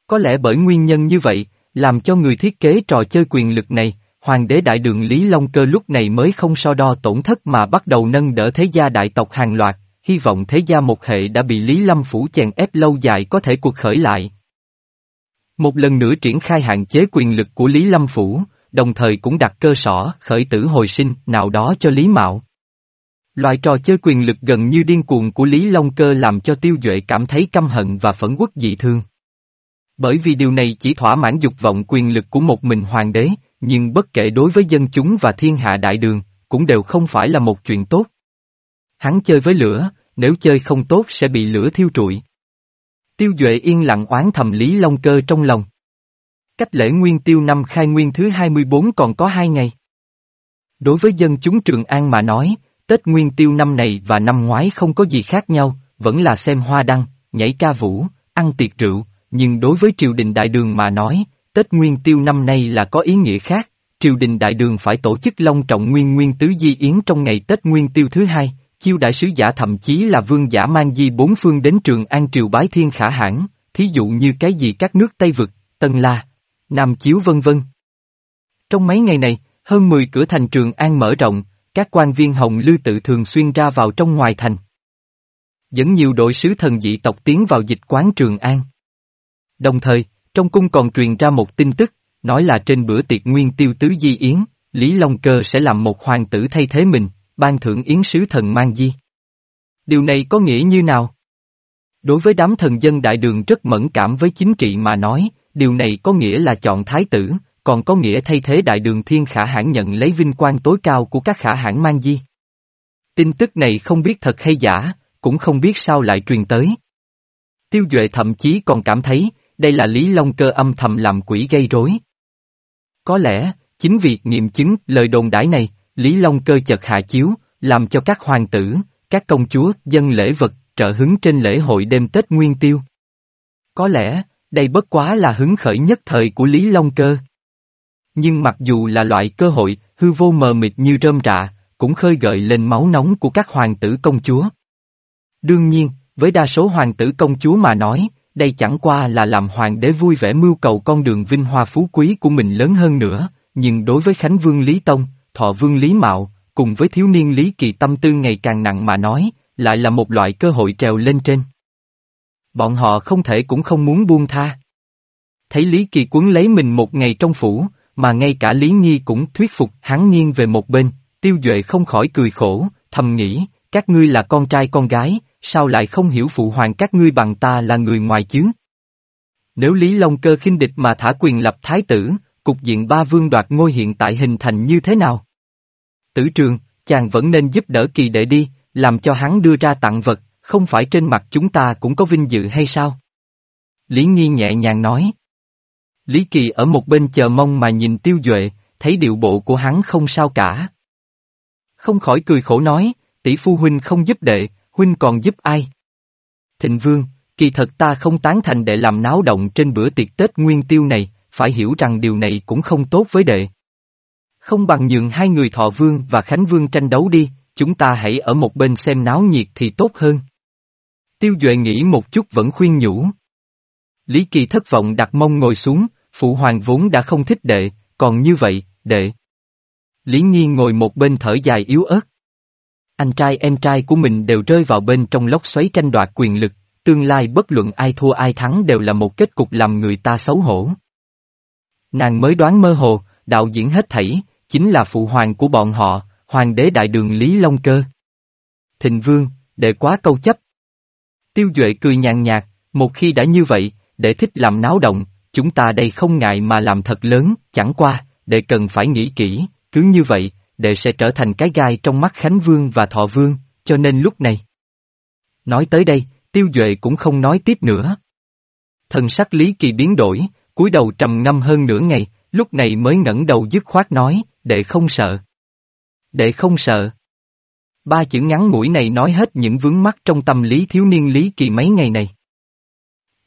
Có lẽ bởi nguyên nhân như vậy, làm cho người thiết kế trò chơi quyền lực này, Hoàng đế đại đường Lý Long Cơ lúc này mới không so đo tổn thất mà bắt đầu nâng đỡ thế gia đại tộc hàng loạt, hy vọng thế gia một hệ đã bị Lý Lâm Phủ chèn ép lâu dài có thể cuộc khởi lại. Một lần nữa triển khai hạn chế quyền lực của Lý Lâm Phủ, đồng thời cũng đặt cơ sở khởi tử hồi sinh nào đó cho Lý Mạo. Loại trò chơi quyền lực gần như điên cuồng của Lý Long Cơ làm cho Tiêu Duệ cảm thấy căm hận và phẫn quốc dị thương. Bởi vì điều này chỉ thỏa mãn dục vọng quyền lực của một mình hoàng đế, nhưng bất kể đối với dân chúng và thiên hạ đại đường, cũng đều không phải là một chuyện tốt. Hắn chơi với lửa, nếu chơi không tốt sẽ bị lửa thiêu trụi. Tiêu Duệ yên lặng oán thầm Lý Long Cơ trong lòng. Cách lễ nguyên tiêu năm khai nguyên thứ 24 còn có hai ngày. Đối với dân chúng Trường An mà nói, Tết nguyên tiêu năm này và năm ngoái không có gì khác nhau, vẫn là xem hoa đăng, nhảy ca vũ, ăn tiệc rượu, nhưng đối với triều đình đại đường mà nói, Tết Nguyên Tiêu năm nay là có ý nghĩa khác, triều đình đại đường phải tổ chức long trọng nguyên nguyên tứ di yến trong ngày Tết Nguyên Tiêu thứ hai, chiêu đại sứ giả thậm chí là vương giả mang di bốn phương đến trường an triều bái thiên khả hãn, thí dụ như cái gì các nước Tây Vực, Tân La, Nam Chiếu vân vân. Trong mấy ngày này, hơn 10 cửa thành trường an mở rộng, các quan viên hồng lư tự thường xuyên ra vào trong ngoài thành. Dẫn nhiều đội sứ thần dị tộc tiến vào dịch quán Trường An. Đồng thời, trong cung còn truyền ra một tin tức, nói là trên bữa tiệc nguyên tiêu tứ di yến, Lý Long Cơ sẽ làm một hoàng tử thay thế mình, ban thưởng yến sứ thần mang di. Điều này có nghĩa như nào? Đối với đám thần dân đại đường rất mẫn cảm với chính trị mà nói, điều này có nghĩa là chọn thái tử, còn có nghĩa thay thế đại đường thiên khả hãn nhận lấy vinh quang tối cao của các khả hãn mang di. Tin tức này không biết thật hay giả, cũng không biết sao lại truyền tới. Tiêu Duệ thậm chí còn cảm thấy, đây là Lý Long Cơ âm thầm làm quỷ gây rối. Có lẽ, chính vì nghiệm chứng lời đồn đãi này, Lý Long Cơ chợt hạ chiếu, làm cho các hoàng tử, các công chúa, dân lễ vật, trợ hứng trên lễ hội đêm Tết Nguyên Tiêu. Có lẽ, đây bất quá là hứng khởi nhất thời của Lý Long Cơ. Nhưng mặc dù là loại cơ hội, hư vô mờ mịt như rơm rạ, cũng khơi gợi lên máu nóng của các hoàng tử công chúa. Đương nhiên, với đa số hoàng tử công chúa mà nói, đây chẳng qua là làm hoàng đế vui vẻ mưu cầu con đường vinh hoa phú quý của mình lớn hơn nữa, nhưng đối với Khánh Vương Lý Tông, Thọ Vương Lý Mạo, cùng với thiếu niên Lý Kỳ tâm tư ngày càng nặng mà nói, lại là một loại cơ hội trèo lên trên. Bọn họ không thể cũng không muốn buông tha. Thấy Lý Kỳ quấn lấy mình một ngày trong phủ, mà ngay cả Lý Nhi cũng thuyết phục hắn nghiêng về một bên, tiêu duệ không khỏi cười khổ, thầm nghĩ, các ngươi là con trai con gái, sao lại không hiểu phụ hoàng các ngươi bằng ta là người ngoài chứ? Nếu Lý Long Cơ khinh địch mà thả quyền lập thái tử, cục diện ba vương đoạt ngôi hiện tại hình thành như thế nào? Tử trường, chàng vẫn nên giúp đỡ kỳ đệ đi, làm cho hắn đưa ra tặng vật, không phải trên mặt chúng ta cũng có vinh dự hay sao? Lý nghi nhẹ nhàng nói. Lý Kỳ ở một bên chờ mong mà nhìn tiêu duệ, thấy điệu bộ của hắn không sao cả. Không khỏi cười khổ nói, tỷ phu huynh không giúp đệ, huynh còn giúp ai? Thịnh Vương, kỳ thật ta không tán thành đệ làm náo động trên bữa tiệc Tết Nguyên Tiêu này, phải hiểu rằng điều này cũng không tốt với đệ. Không bằng nhường hai người Thọ Vương và Khánh Vương tranh đấu đi, chúng ta hãy ở một bên xem náo nhiệt thì tốt hơn. Tiêu Duệ nghĩ một chút vẫn khuyên nhủ. Lý Kỳ thất vọng đặt mông ngồi xuống, phụ hoàng vốn đã không thích đệ, còn như vậy, đệ. Lý Nhi ngồi một bên thở dài yếu ớt. Anh trai em trai của mình đều rơi vào bên trong lốc xoáy tranh đoạt quyền lực, tương lai bất luận ai thua ai thắng đều là một kết cục làm người ta xấu hổ. Nàng mới đoán mơ hồ, đạo diễn hết thảy, chính là phụ hoàng của bọn họ, hoàng đế đại đường Lý Long Cơ. Thịnh Vương, đệ quá câu chấp. Tiêu Duệ cười nhàn nhạt, một khi đã như vậy, đệ thích làm náo động, chúng ta đây không ngại mà làm thật lớn, chẳng qua, đệ cần phải nghĩ kỹ, cứ như vậy, đệ sẽ trở thành cái gai trong mắt Khánh Vương và Thọ Vương, cho nên lúc này. Nói tới đây, Tiêu Duệ cũng không nói tiếp nữa. Thần sắc Lý Kỳ biến đổi, cúi đầu trầm ngâm hơn nửa ngày, lúc này mới ngẩng đầu dứt khoát nói, đệ không sợ. Đệ không sợ. Ba chữ ngắn ngủi này nói hết những vướng mắc trong tâm lý thiếu niên Lý Kỳ mấy ngày này.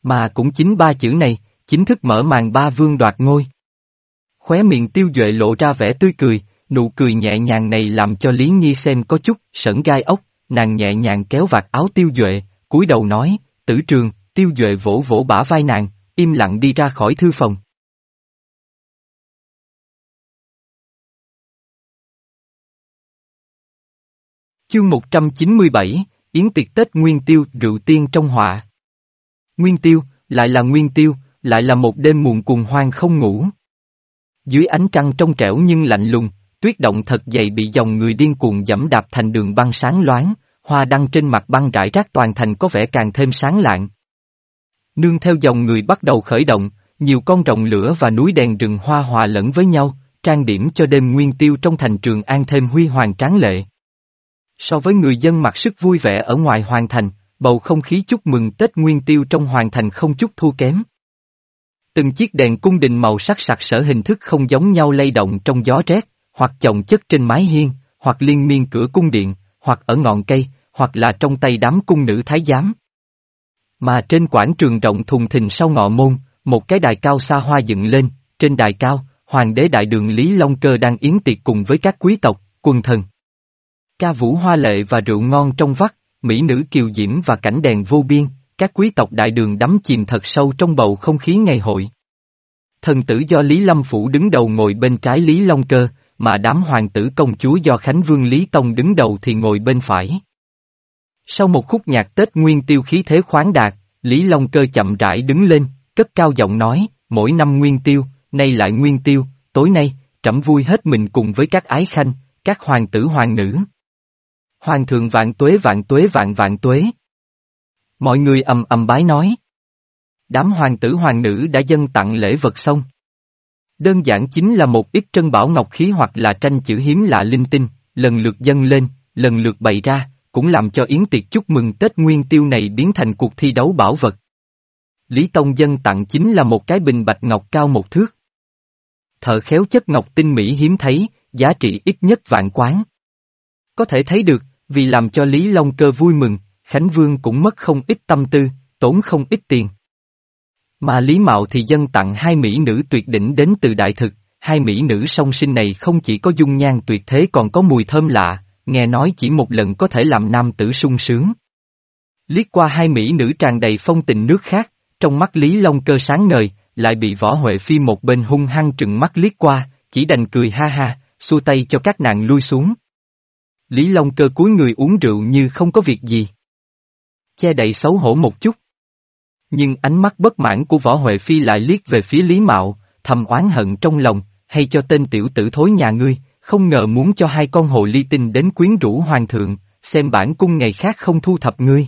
Mà cũng chính ba chữ này, chính thức mở màn ba vương đoạt ngôi. Khóe miệng tiêu duệ lộ ra vẻ tươi cười, nụ cười nhẹ nhàng này làm cho Lý Nhi xem có chút, sẩn gai ốc, nàng nhẹ nhàng kéo vạt áo tiêu duệ, cúi đầu nói, tử trường, tiêu duệ vỗ vỗ bả vai nàng, im lặng đi ra khỏi thư phòng. Chương 197, Yến tiệc Tết Nguyên Tiêu, rượu tiên trong họa. Nguyên Tiêu, lại là Nguyên Tiêu, lại là một đêm muộn cuồng hoang không ngủ. Dưới ánh trăng trong trẻo nhưng lạnh lùng, tuyết động thật dày bị dòng người điên cuồng dẫm đạp thành đường băng sáng loáng, hoa đăng trên mặt băng rải rác toàn thành có vẻ càng thêm sáng lạng. Nương theo dòng người bắt đầu khởi động, nhiều con rồng lửa và núi đèn rừng hoa hòa lẫn với nhau, trang điểm cho đêm nguyên tiêu trong thành trường an thêm huy hoàng tráng lệ. So với người dân mặc sức vui vẻ ở ngoài hoàng thành, bầu không khí chúc mừng Tết Nguyên Tiêu trong hoàng thành không chút thua kém. Từng chiếc đèn cung đình màu sắc sặc sỡ hình thức không giống nhau lay động trong gió rét, hoặc chồng chất trên mái hiên, hoặc liên miên cửa cung điện, hoặc ở ngọn cây, hoặc là trong tay đám cung nữ thái giám. Mà trên quảng trường rộng thùng thình sau ngọ môn, một cái đài cao xa hoa dựng lên, trên đài cao, hoàng đế đại đường Lý Long Cơ đang yến tiệc cùng với các quý tộc, quân thần. Ca vũ hoa lệ và rượu ngon trong vắt, mỹ nữ kiều diễm và cảnh đèn vô biên, các quý tộc đại đường đắm chìm thật sâu trong bầu không khí ngày hội. Thần tử do Lý Lâm Phủ đứng đầu ngồi bên trái Lý Long Cơ, mà đám hoàng tử công chúa do Khánh Vương Lý Tông đứng đầu thì ngồi bên phải. Sau một khúc nhạc Tết Nguyên tiêu khí thế khoáng đạt, Lý Long Cơ chậm rãi đứng lên, cất cao giọng nói, mỗi năm Nguyên tiêu, nay lại Nguyên tiêu, tối nay, trẫm vui hết mình cùng với các ái khanh, các hoàng tử hoàng nữ. Hoàng thượng vạn tuế vạn tuế vạn vạn tuế. Mọi người ầm ầm bái nói. Đám hoàng tử hoàng nữ đã dâng tặng lễ vật xong. Đơn giản chính là một ít trân bảo ngọc khí hoặc là tranh chữ hiếm lạ linh tinh, lần lượt dâng lên, lần lượt bày ra, cũng làm cho yến tiệc chúc mừng Tết Nguyên Tiêu này biến thành cuộc thi đấu bảo vật. Lý Tông dân tặng chính là một cái bình bạch ngọc cao một thước. Thợ khéo chất ngọc tinh mỹ hiếm thấy, giá trị ít nhất vạn quán. Có thể thấy được, vì làm cho Lý Long Cơ vui mừng, Khánh Vương cũng mất không ít tâm tư, tốn không ít tiền. Mà Lý Mạo thì dân tặng hai mỹ nữ tuyệt đỉnh đến từ đại thực, hai mỹ nữ song sinh này không chỉ có dung nhan tuyệt thế còn có mùi thơm lạ, nghe nói chỉ một lần có thể làm nam tử sung sướng. Liếc qua hai mỹ nữ tràn đầy phong tình nước khác, trong mắt Lý Long Cơ sáng ngời, lại bị Võ Huệ Phi một bên hung hăng trừng mắt liếc qua, chỉ đành cười ha ha, xua tay cho các nàng lui xuống. Lý Long Cơ cúi người uống rượu như không có việc gì. Che đậy xấu hổ một chút. Nhưng ánh mắt bất mãn của Võ Huệ Phi lại liếc về phía Lý Mạo, thầm oán hận trong lòng, hay cho tên tiểu tử thối nhà ngươi, không ngờ muốn cho hai con hồ ly tinh đến quyến rũ hoàng thượng, xem bản cung ngày khác không thu thập ngươi.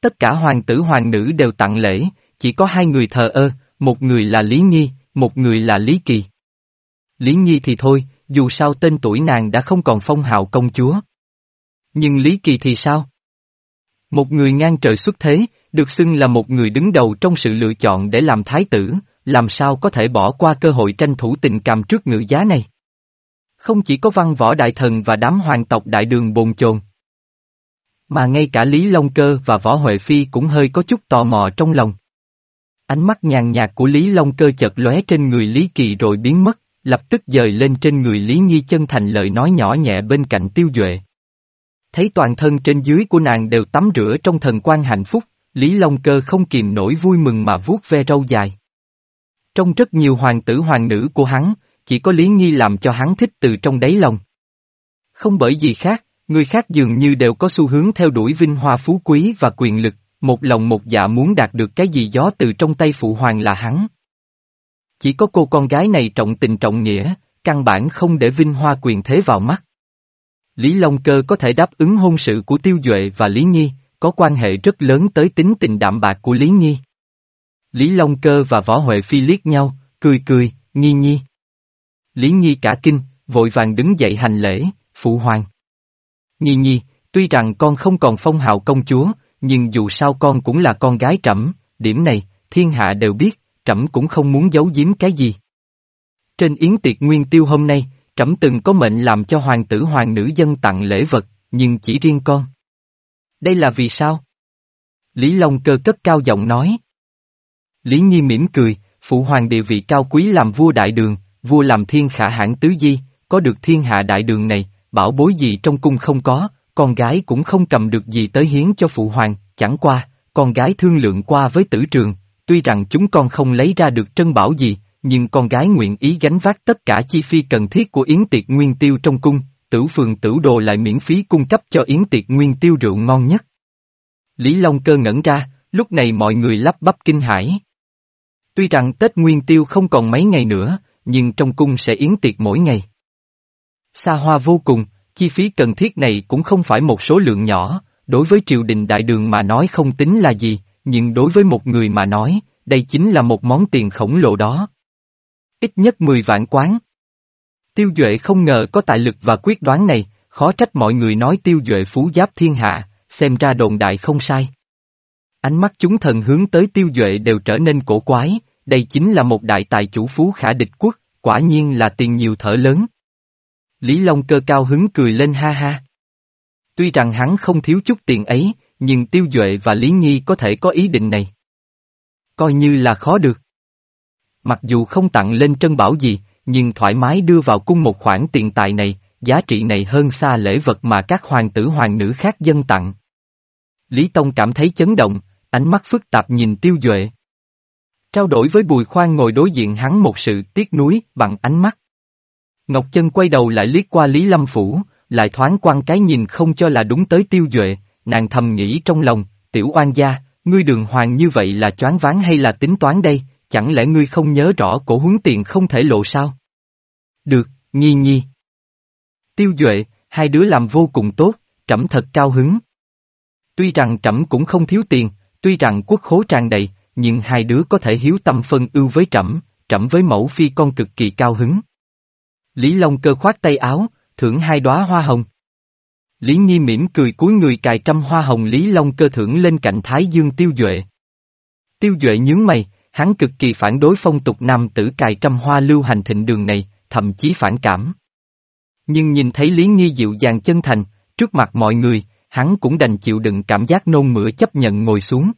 Tất cả hoàng tử hoàng nữ đều tặng lễ, chỉ có hai người thờ ơ, một người là Lý Nhi, một người là Lý Kỳ. Lý Nhi thì thôi, dù sao tên tuổi nàng đã không còn phong hào công chúa. Nhưng Lý Kỳ thì sao? Một người ngang trời xuất thế, được xưng là một người đứng đầu trong sự lựa chọn để làm thái tử, làm sao có thể bỏ qua cơ hội tranh thủ tình cảm trước ngự giá này? Không chỉ có văn võ đại thần và đám hoàng tộc đại đường bồn chồn, mà ngay cả Lý Long Cơ và Võ Huệ Phi cũng hơi có chút tò mò trong lòng. Ánh mắt nhàn nhạt của Lý Long Cơ chợt lóe trên người Lý Kỳ rồi biến mất, lập tức dời lên trên người Lý Nhi chân thành lời nói nhỏ nhẹ bên cạnh Tiêu Duệ. Thấy toàn thân trên dưới của nàng đều tắm rửa trong thần quan hạnh phúc, Lý Long Cơ không kìm nổi vui mừng mà vuốt ve râu dài. Trong rất nhiều hoàng tử hoàng nữ của hắn, chỉ có Lý Nghi làm cho hắn thích từ trong đáy lòng. Không bởi gì khác, người khác dường như đều có xu hướng theo đuổi vinh hoa phú quý và quyền lực, một lòng một dạ muốn đạt được cái gì gió từ trong tay phụ hoàng là hắn. Chỉ có cô con gái này trọng tình trọng nghĩa, căn bản không để vinh hoa quyền thế vào mắt. Lý Long Cơ có thể đáp ứng hôn sự của Tiêu Duệ và Lý Nhi, có quan hệ rất lớn tới tính tình đạm bạc của Lý Nhi. Lý Long Cơ và Võ Huệ Phi liếc nhau, cười cười, Nhi nhi. Lý Nhi cả kinh, vội vàng đứng dậy hành lễ, phụ hoàng. Nhi nhi, tuy rằng con không còn phong hào công chúa, nhưng dù sao con cũng là con gái trẫm, điểm này, thiên hạ đều biết, trẫm cũng không muốn giấu giếm cái gì. Trên yến tiệc nguyên tiêu hôm nay, trẫm từng có mệnh làm cho hoàng tử hoàng nữ dân tặng lễ vật, nhưng chỉ riêng con. Đây là vì sao? Lý Long cơ cất cao giọng nói. Lý Nhi mỉm cười, phụ hoàng địa vị cao quý làm vua đại đường, vua làm thiên khả hãn tứ di, có được thiên hạ đại đường này, bảo bối gì trong cung không có, con gái cũng không cầm được gì tới hiến cho phụ hoàng, chẳng qua, con gái thương lượng qua với tử trường, tuy rằng chúng con không lấy ra được trân bảo gì, nhưng con gái nguyện ý gánh vác tất cả chi phí cần thiết của yến tiệc nguyên tiêu trong cung, tử phường tử đồ lại miễn phí cung cấp cho yến tiệc nguyên tiêu rượu ngon nhất. Lý Long cơ ngẩn ra, lúc này mọi người lắp bắp kinh hãi. Tuy rằng Tết Nguyên Tiêu không còn mấy ngày nữa, nhưng trong cung sẽ yến tiệc mỗi ngày. Xa hoa vô cùng, chi phí cần thiết này cũng không phải một số lượng nhỏ, đối với triều đình đại đường mà nói không tính là gì, nhưng đối với một người mà nói, đây chính là một món tiền khổng lồ đó. Ít nhất 10 vạn quán. Tiêu Duệ không ngờ có tài lực và quyết đoán này, khó trách mọi người nói Tiêu Duệ phú giáp thiên hạ, xem ra đồn đại không sai. Ánh mắt chúng thần hướng tới Tiêu Duệ đều trở nên cổ quái, đây chính là một đại tài chủ phú khả địch quốc, quả nhiên là tiền nhiều thở lớn. Lý Long cơ cao hứng cười lên ha ha. Tuy rằng hắn không thiếu chút tiền ấy, nhưng Tiêu Duệ và Lý Nhi có thể có ý định này. Coi như là khó được. Mặc dù không tặng lên trân bảo gì, nhưng thoải mái đưa vào cung một khoản tiền tài này, giá trị này hơn xa lễ vật mà các hoàng tử hoàng nữ khác dân tặng. Lý Tông cảm thấy chấn động, ánh mắt phức tạp nhìn Tiêu Duệ. Trao đổi với Bùi Khoan ngồi đối diện hắn một sự tiếc nuối bằng ánh mắt. Ngọc Chân quay đầu lại liếc qua Lý Lâm Phủ, lại thoáng quan cái nhìn không cho là đúng tới Tiêu Duệ, nàng thầm nghĩ trong lòng, tiểu oan gia, ngươi đường hoàng như vậy là choáng ván hay là tính toán đây, chẳng lẽ ngươi không nhớ rõ cổ huấn tiền không thể lộ sao? Được, nhi nhi. Tiêu Duệ, hai đứa làm vô cùng tốt, trẫm thật cao hứng. Tuy rằng trẫm cũng không thiếu tiền, tuy rằng quốc khố tràn đầy, nhưng hai đứa có thể hiếu tâm phân ưu với trẫm, trẫm với mẫu phi con cực kỳ cao hứng. Lý Long cơ khoát tay áo, thưởng hai đóa hoa hồng. Lý Nhi mỉm cười cúi người cài trăm hoa hồng Lý Long cơ thưởng lên cạnh Thái Dương Tiêu Duệ. Tiêu Duệ nhướng mày, hắn cực kỳ phản đối phong tục nam tử cài trăm hoa lưu hành thịnh đường này, thậm chí phản cảm. Nhưng nhìn thấy Lý nghi dịu dàng chân thành, trước mặt mọi người, hắn cũng đành chịu đựng cảm giác nôn mửa chấp nhận ngồi xuống.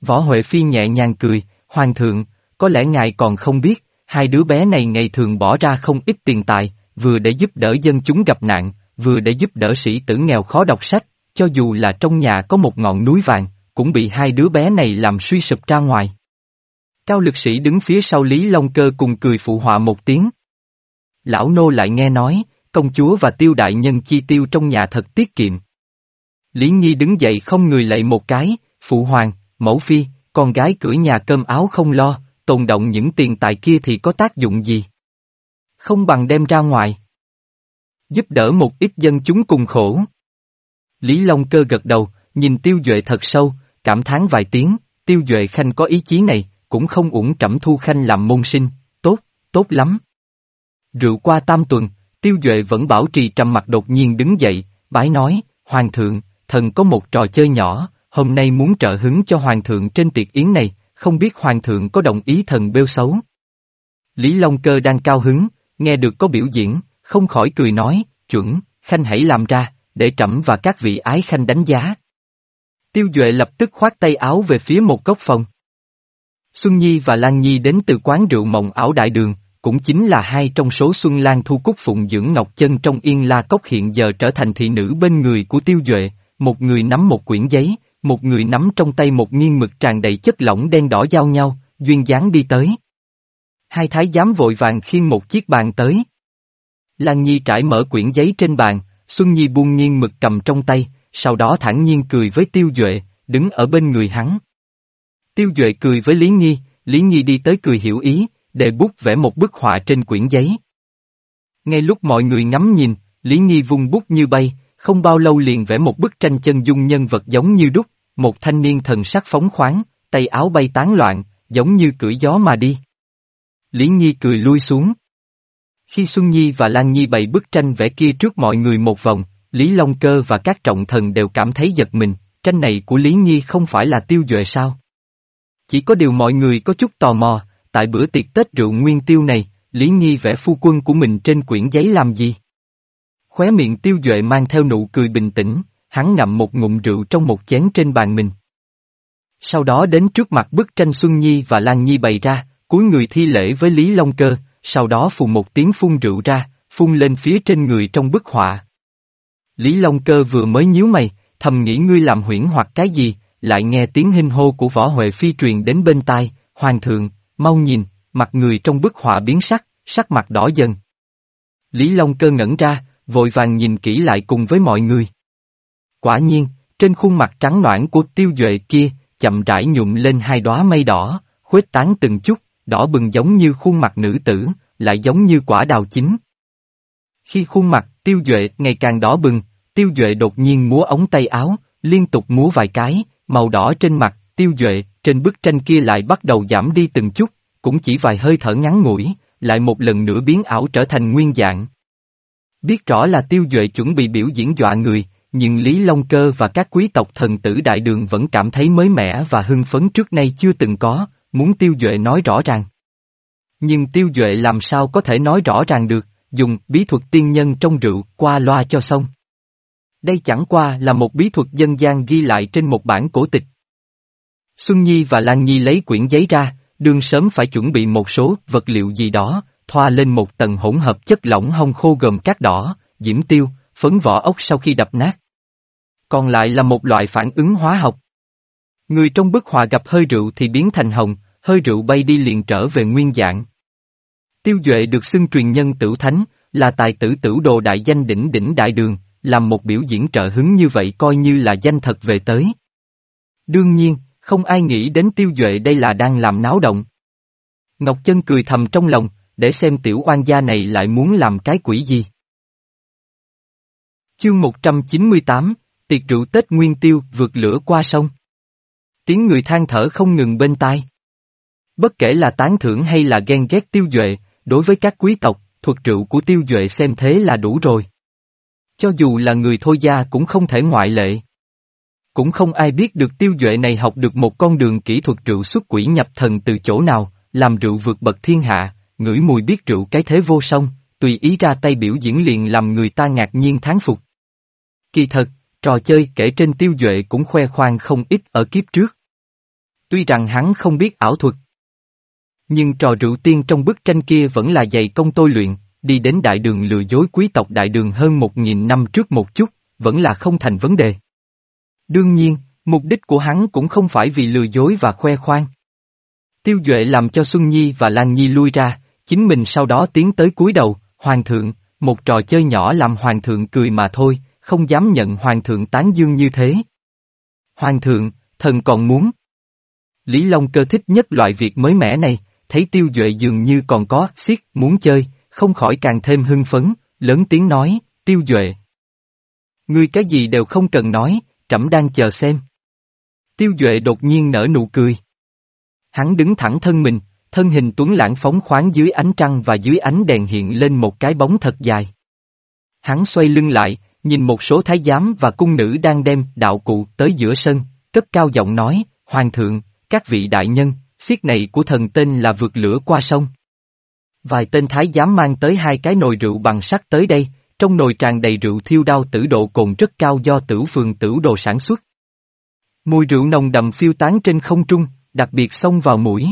Võ Huệ Phi nhẹ nhàng cười, Hoàng thượng, có lẽ ngài còn không biết, hai đứa bé này ngày thường bỏ ra không ít tiền tài, vừa để giúp đỡ dân chúng gặp nạn, vừa để giúp đỡ sĩ tử nghèo khó đọc sách, cho dù là trong nhà có một ngọn núi vàng, cũng bị hai đứa bé này làm suy sụp ra ngoài. Cao lực sĩ đứng phía sau Lý Long Cơ cùng cười phụ họa một tiếng. Lão nô lại nghe nói, công chúa và tiêu đại nhân chi tiêu trong nhà thật tiết kiệm. Lý Nhi đứng dậy không người lạy một cái, phụ hoàng, mẫu phi, con gái cưỡi nhà cơm áo không lo, tồn động những tiền tài kia thì có tác dụng gì? Không bằng đem ra ngoài. Giúp đỡ một ít dân chúng cùng khổ. Lý Long cơ gật đầu, nhìn tiêu duệ thật sâu, cảm thán vài tiếng, tiêu duệ khanh có ý chí này, cũng không uổng trẫm thu khanh làm môn sinh, tốt, tốt lắm. Rượu qua tam tuần, tiêu duệ vẫn bảo trì trầm mặt đột nhiên đứng dậy, bái nói, Hoàng thượng, thần có một trò chơi nhỏ, hôm nay muốn trợ hứng cho Hoàng thượng trên tiệc yến này, không biết Hoàng thượng có đồng ý thần bêu xấu. Lý Long Cơ đang cao hứng, nghe được có biểu diễn, không khỏi cười nói, chuẩn, khanh hãy làm ra, để trẫm và các vị ái khanh đánh giá. Tiêu Duệ lập tức khoát tay áo về phía một góc phòng. Xuân Nhi và Lan Nhi đến từ quán rượu mộng ảo đại đường, cũng chính là hai trong số Xuân Lan Thu Cúc Phụng dưỡng Ngọc Chân trong Yên La Cốc hiện giờ trở thành thị nữ bên người của Tiêu Duệ, một người nắm một quyển giấy, một người nắm trong tay một nghiêng mực tràn đầy chất lỏng đen đỏ giao nhau, duyên dáng đi tới. Hai thái giám vội vàng khiêng một chiếc bàn tới. Lan Nhi trải mở quyển giấy trên bàn, Xuân Nhi buông nghiêng mực cầm trong tay, sau đó thản nhiên cười với Tiêu Duệ, đứng ở bên người hắn. Tiêu Duệ cười với Lý Nhi, Lý Nhi đi tới cười hiểu ý, đề bút vẽ một bức họa trên quyển giấy. Ngay lúc mọi người ngắm nhìn, Lý Nhi vung bút như bay, không bao lâu liền vẽ một bức tranh chân dung nhân vật giống như đúc, một thanh niên thần sắc phóng khoáng, tay áo bay tán loạn, giống như cưỡi gió mà đi. Lý Nhi cười lui xuống. Khi Xuân Nhi và Lan Nhi bày bức tranh vẽ kia trước mọi người một vòng, Lý Long Cơ và các trọng thần đều cảm thấy giật mình, tranh này của Lý Nhi không phải là tiêu duệ sao? Chỉ có điều mọi người có chút tò mò, tại bữa tiệc Tết rượu nguyên tiêu này, Lý Nhi vẽ phu quân của mình trên quyển giấy làm gì? Khóe miệng tiêu duệ mang theo nụ cười bình tĩnh, hắn ngậm một ngụm rượu trong một chén trên bàn mình. Sau đó đến trước mặt bức tranh Xuân Nhi và Lan Nhi bày ra, cúi người thi lễ với Lý Long Cơ, sau đó phù một tiếng phun rượu ra, phun lên phía trên người trong bức họa. Lý Long Cơ vừa mới nhíu mày, thầm nghĩ ngươi làm huyễn hoặc cái gì, lại nghe tiếng hinh hô của võ Huệ Phi truyền đến bên tai, Hoàng thượng, mau nhìn, mặt người trong bức họa biến sắc, sắc mặt đỏ dần. Lý Long Cơ ngẩn ra, vội vàng nhìn kỹ lại cùng với mọi người. Quả nhiên, trên khuôn mặt trắng noãn của tiêu duệ kia, chậm rãi nhụm lên hai đóa mây đỏ, khuếch tán từng chút, đỏ bừng giống như khuôn mặt nữ tử, lại giống như quả đào chín. Khi khuôn mặt tiêu duệ ngày càng đỏ bừng, tiêu duệ đột nhiên múa ống tay áo, liên tục múa vài cái, màu đỏ trên mặt, tiêu duệ, trên bức tranh kia lại bắt đầu giảm đi từng chút, cũng chỉ vài hơi thở ngắn ngủi, lại một lần nữa biến ảo trở thành nguyên dạng. Biết rõ là tiêu duệ chuẩn bị biểu diễn dọa người, nhưng Lý Long Cơ và các quý tộc thần tử đại đường vẫn cảm thấy mới mẻ và hưng phấn trước nay chưa từng có, muốn tiêu duệ nói rõ ràng. Nhưng tiêu duệ làm sao có thể nói rõ ràng được, dùng bí thuật tiên nhân trong rượu qua loa cho xong. Đây chẳng qua là một bí thuật dân gian ghi lại trên một bản cổ tịch. Xuân Nhi và Lan Nhi lấy quyển giấy ra, đương sớm phải chuẩn bị một số vật liệu gì đó, thoa lên một tầng hỗn hợp chất lỏng hông khô gồm cát đỏ, diễm tiêu, phấn vỏ ốc sau khi đập nát. Còn lại là một loại phản ứng hóa học. Người trong bức họa gặp hơi rượu thì biến thành hồng, hơi rượu bay đi liền trở về nguyên dạng. Tiêu Duệ được xưng truyền nhân tử thánh, là tài tử tử đồ đại danh đỉnh đỉnh đại đường, làm một biểu diễn trợ hứng như vậy coi như là danh thật về tới. Đương nhiên, không ai nghĩ đến Tiêu Duệ đây là đang làm náo động. Ngọc Chân cười thầm trong lòng, để xem tiểu oan gia này lại muốn làm cái quỷ gì. Chương 198, Tiệc rượu Tết Nguyên Tiêu vượt lửa qua sông. Tiếng người than thở không ngừng bên tai. Bất kể là tán thưởng hay là ghen ghét tiêu duệ, đối với các quý tộc, thuật rượu của tiêu duệ xem thế là đủ rồi. Cho dù là người thôi gia cũng không thể ngoại lệ. Cũng không ai biết được tiêu duệ này học được một con đường kỹ thuật rượu xuất quỷ nhập thần từ chỗ nào, làm rượu vượt bậc thiên hạ, ngửi mùi biết rượu cái thế vô song, tùy ý ra tay biểu diễn liền làm người ta ngạc nhiên thán phục. Kỳ thật, trò chơi kể trên tiêu duệ cũng khoe khoang không ít ở kiếp trước. Tuy rằng hắn không biết ảo thuật. Nhưng trò rượu tiên trong bức tranh kia vẫn là dày công tôi luyện, đi đến đại đường lừa dối quý tộc đại đường hơn một nghìn năm trước một chút, vẫn là không thành vấn đề. Đương nhiên, mục đích của hắn cũng không phải vì lừa dối và khoe khoang. Tiêu Duệ làm cho Xuân Nhi và Lan Nhi lui ra, chính mình sau đó tiến tới cúi đầu, Hoàng thượng, một trò chơi nhỏ làm Hoàng thượng cười mà thôi, không dám nhận Hoàng thượng tán dương như thế. Hoàng thượng, thần còn muốn. Lý Long cơ thích nhất loại việc mới mẻ này, thấy tiêu duệ dường như còn có, xiết, muốn chơi, không khỏi càng thêm hưng phấn, lớn tiếng nói, tiêu duệ. Ngươi cái gì đều không cần nói, trẫm đang chờ xem. Tiêu duệ đột nhiên nở nụ cười. Hắn đứng thẳng thân mình, thân hình tuấn lãng phóng khoáng dưới ánh trăng và dưới ánh đèn hiện lên một cái bóng thật dài. Hắn xoay lưng lại, nhìn một số thái giám và cung nữ đang đem đạo cụ tới giữa sân, cất cao giọng nói, Hoàng thượng, các vị đại nhân, xiết này của thần tên là vượt lửa qua sông. Vài tên thái giám mang tới hai cái nồi rượu bằng sắt tới đây, trong nồi tràn đầy rượu thiêu đao tử độ cồn rất cao do tử phường tử đồ sản xuất. Mùi rượu nồng đậm phiêu tán trên không trung, đặc biệt xông vào mũi.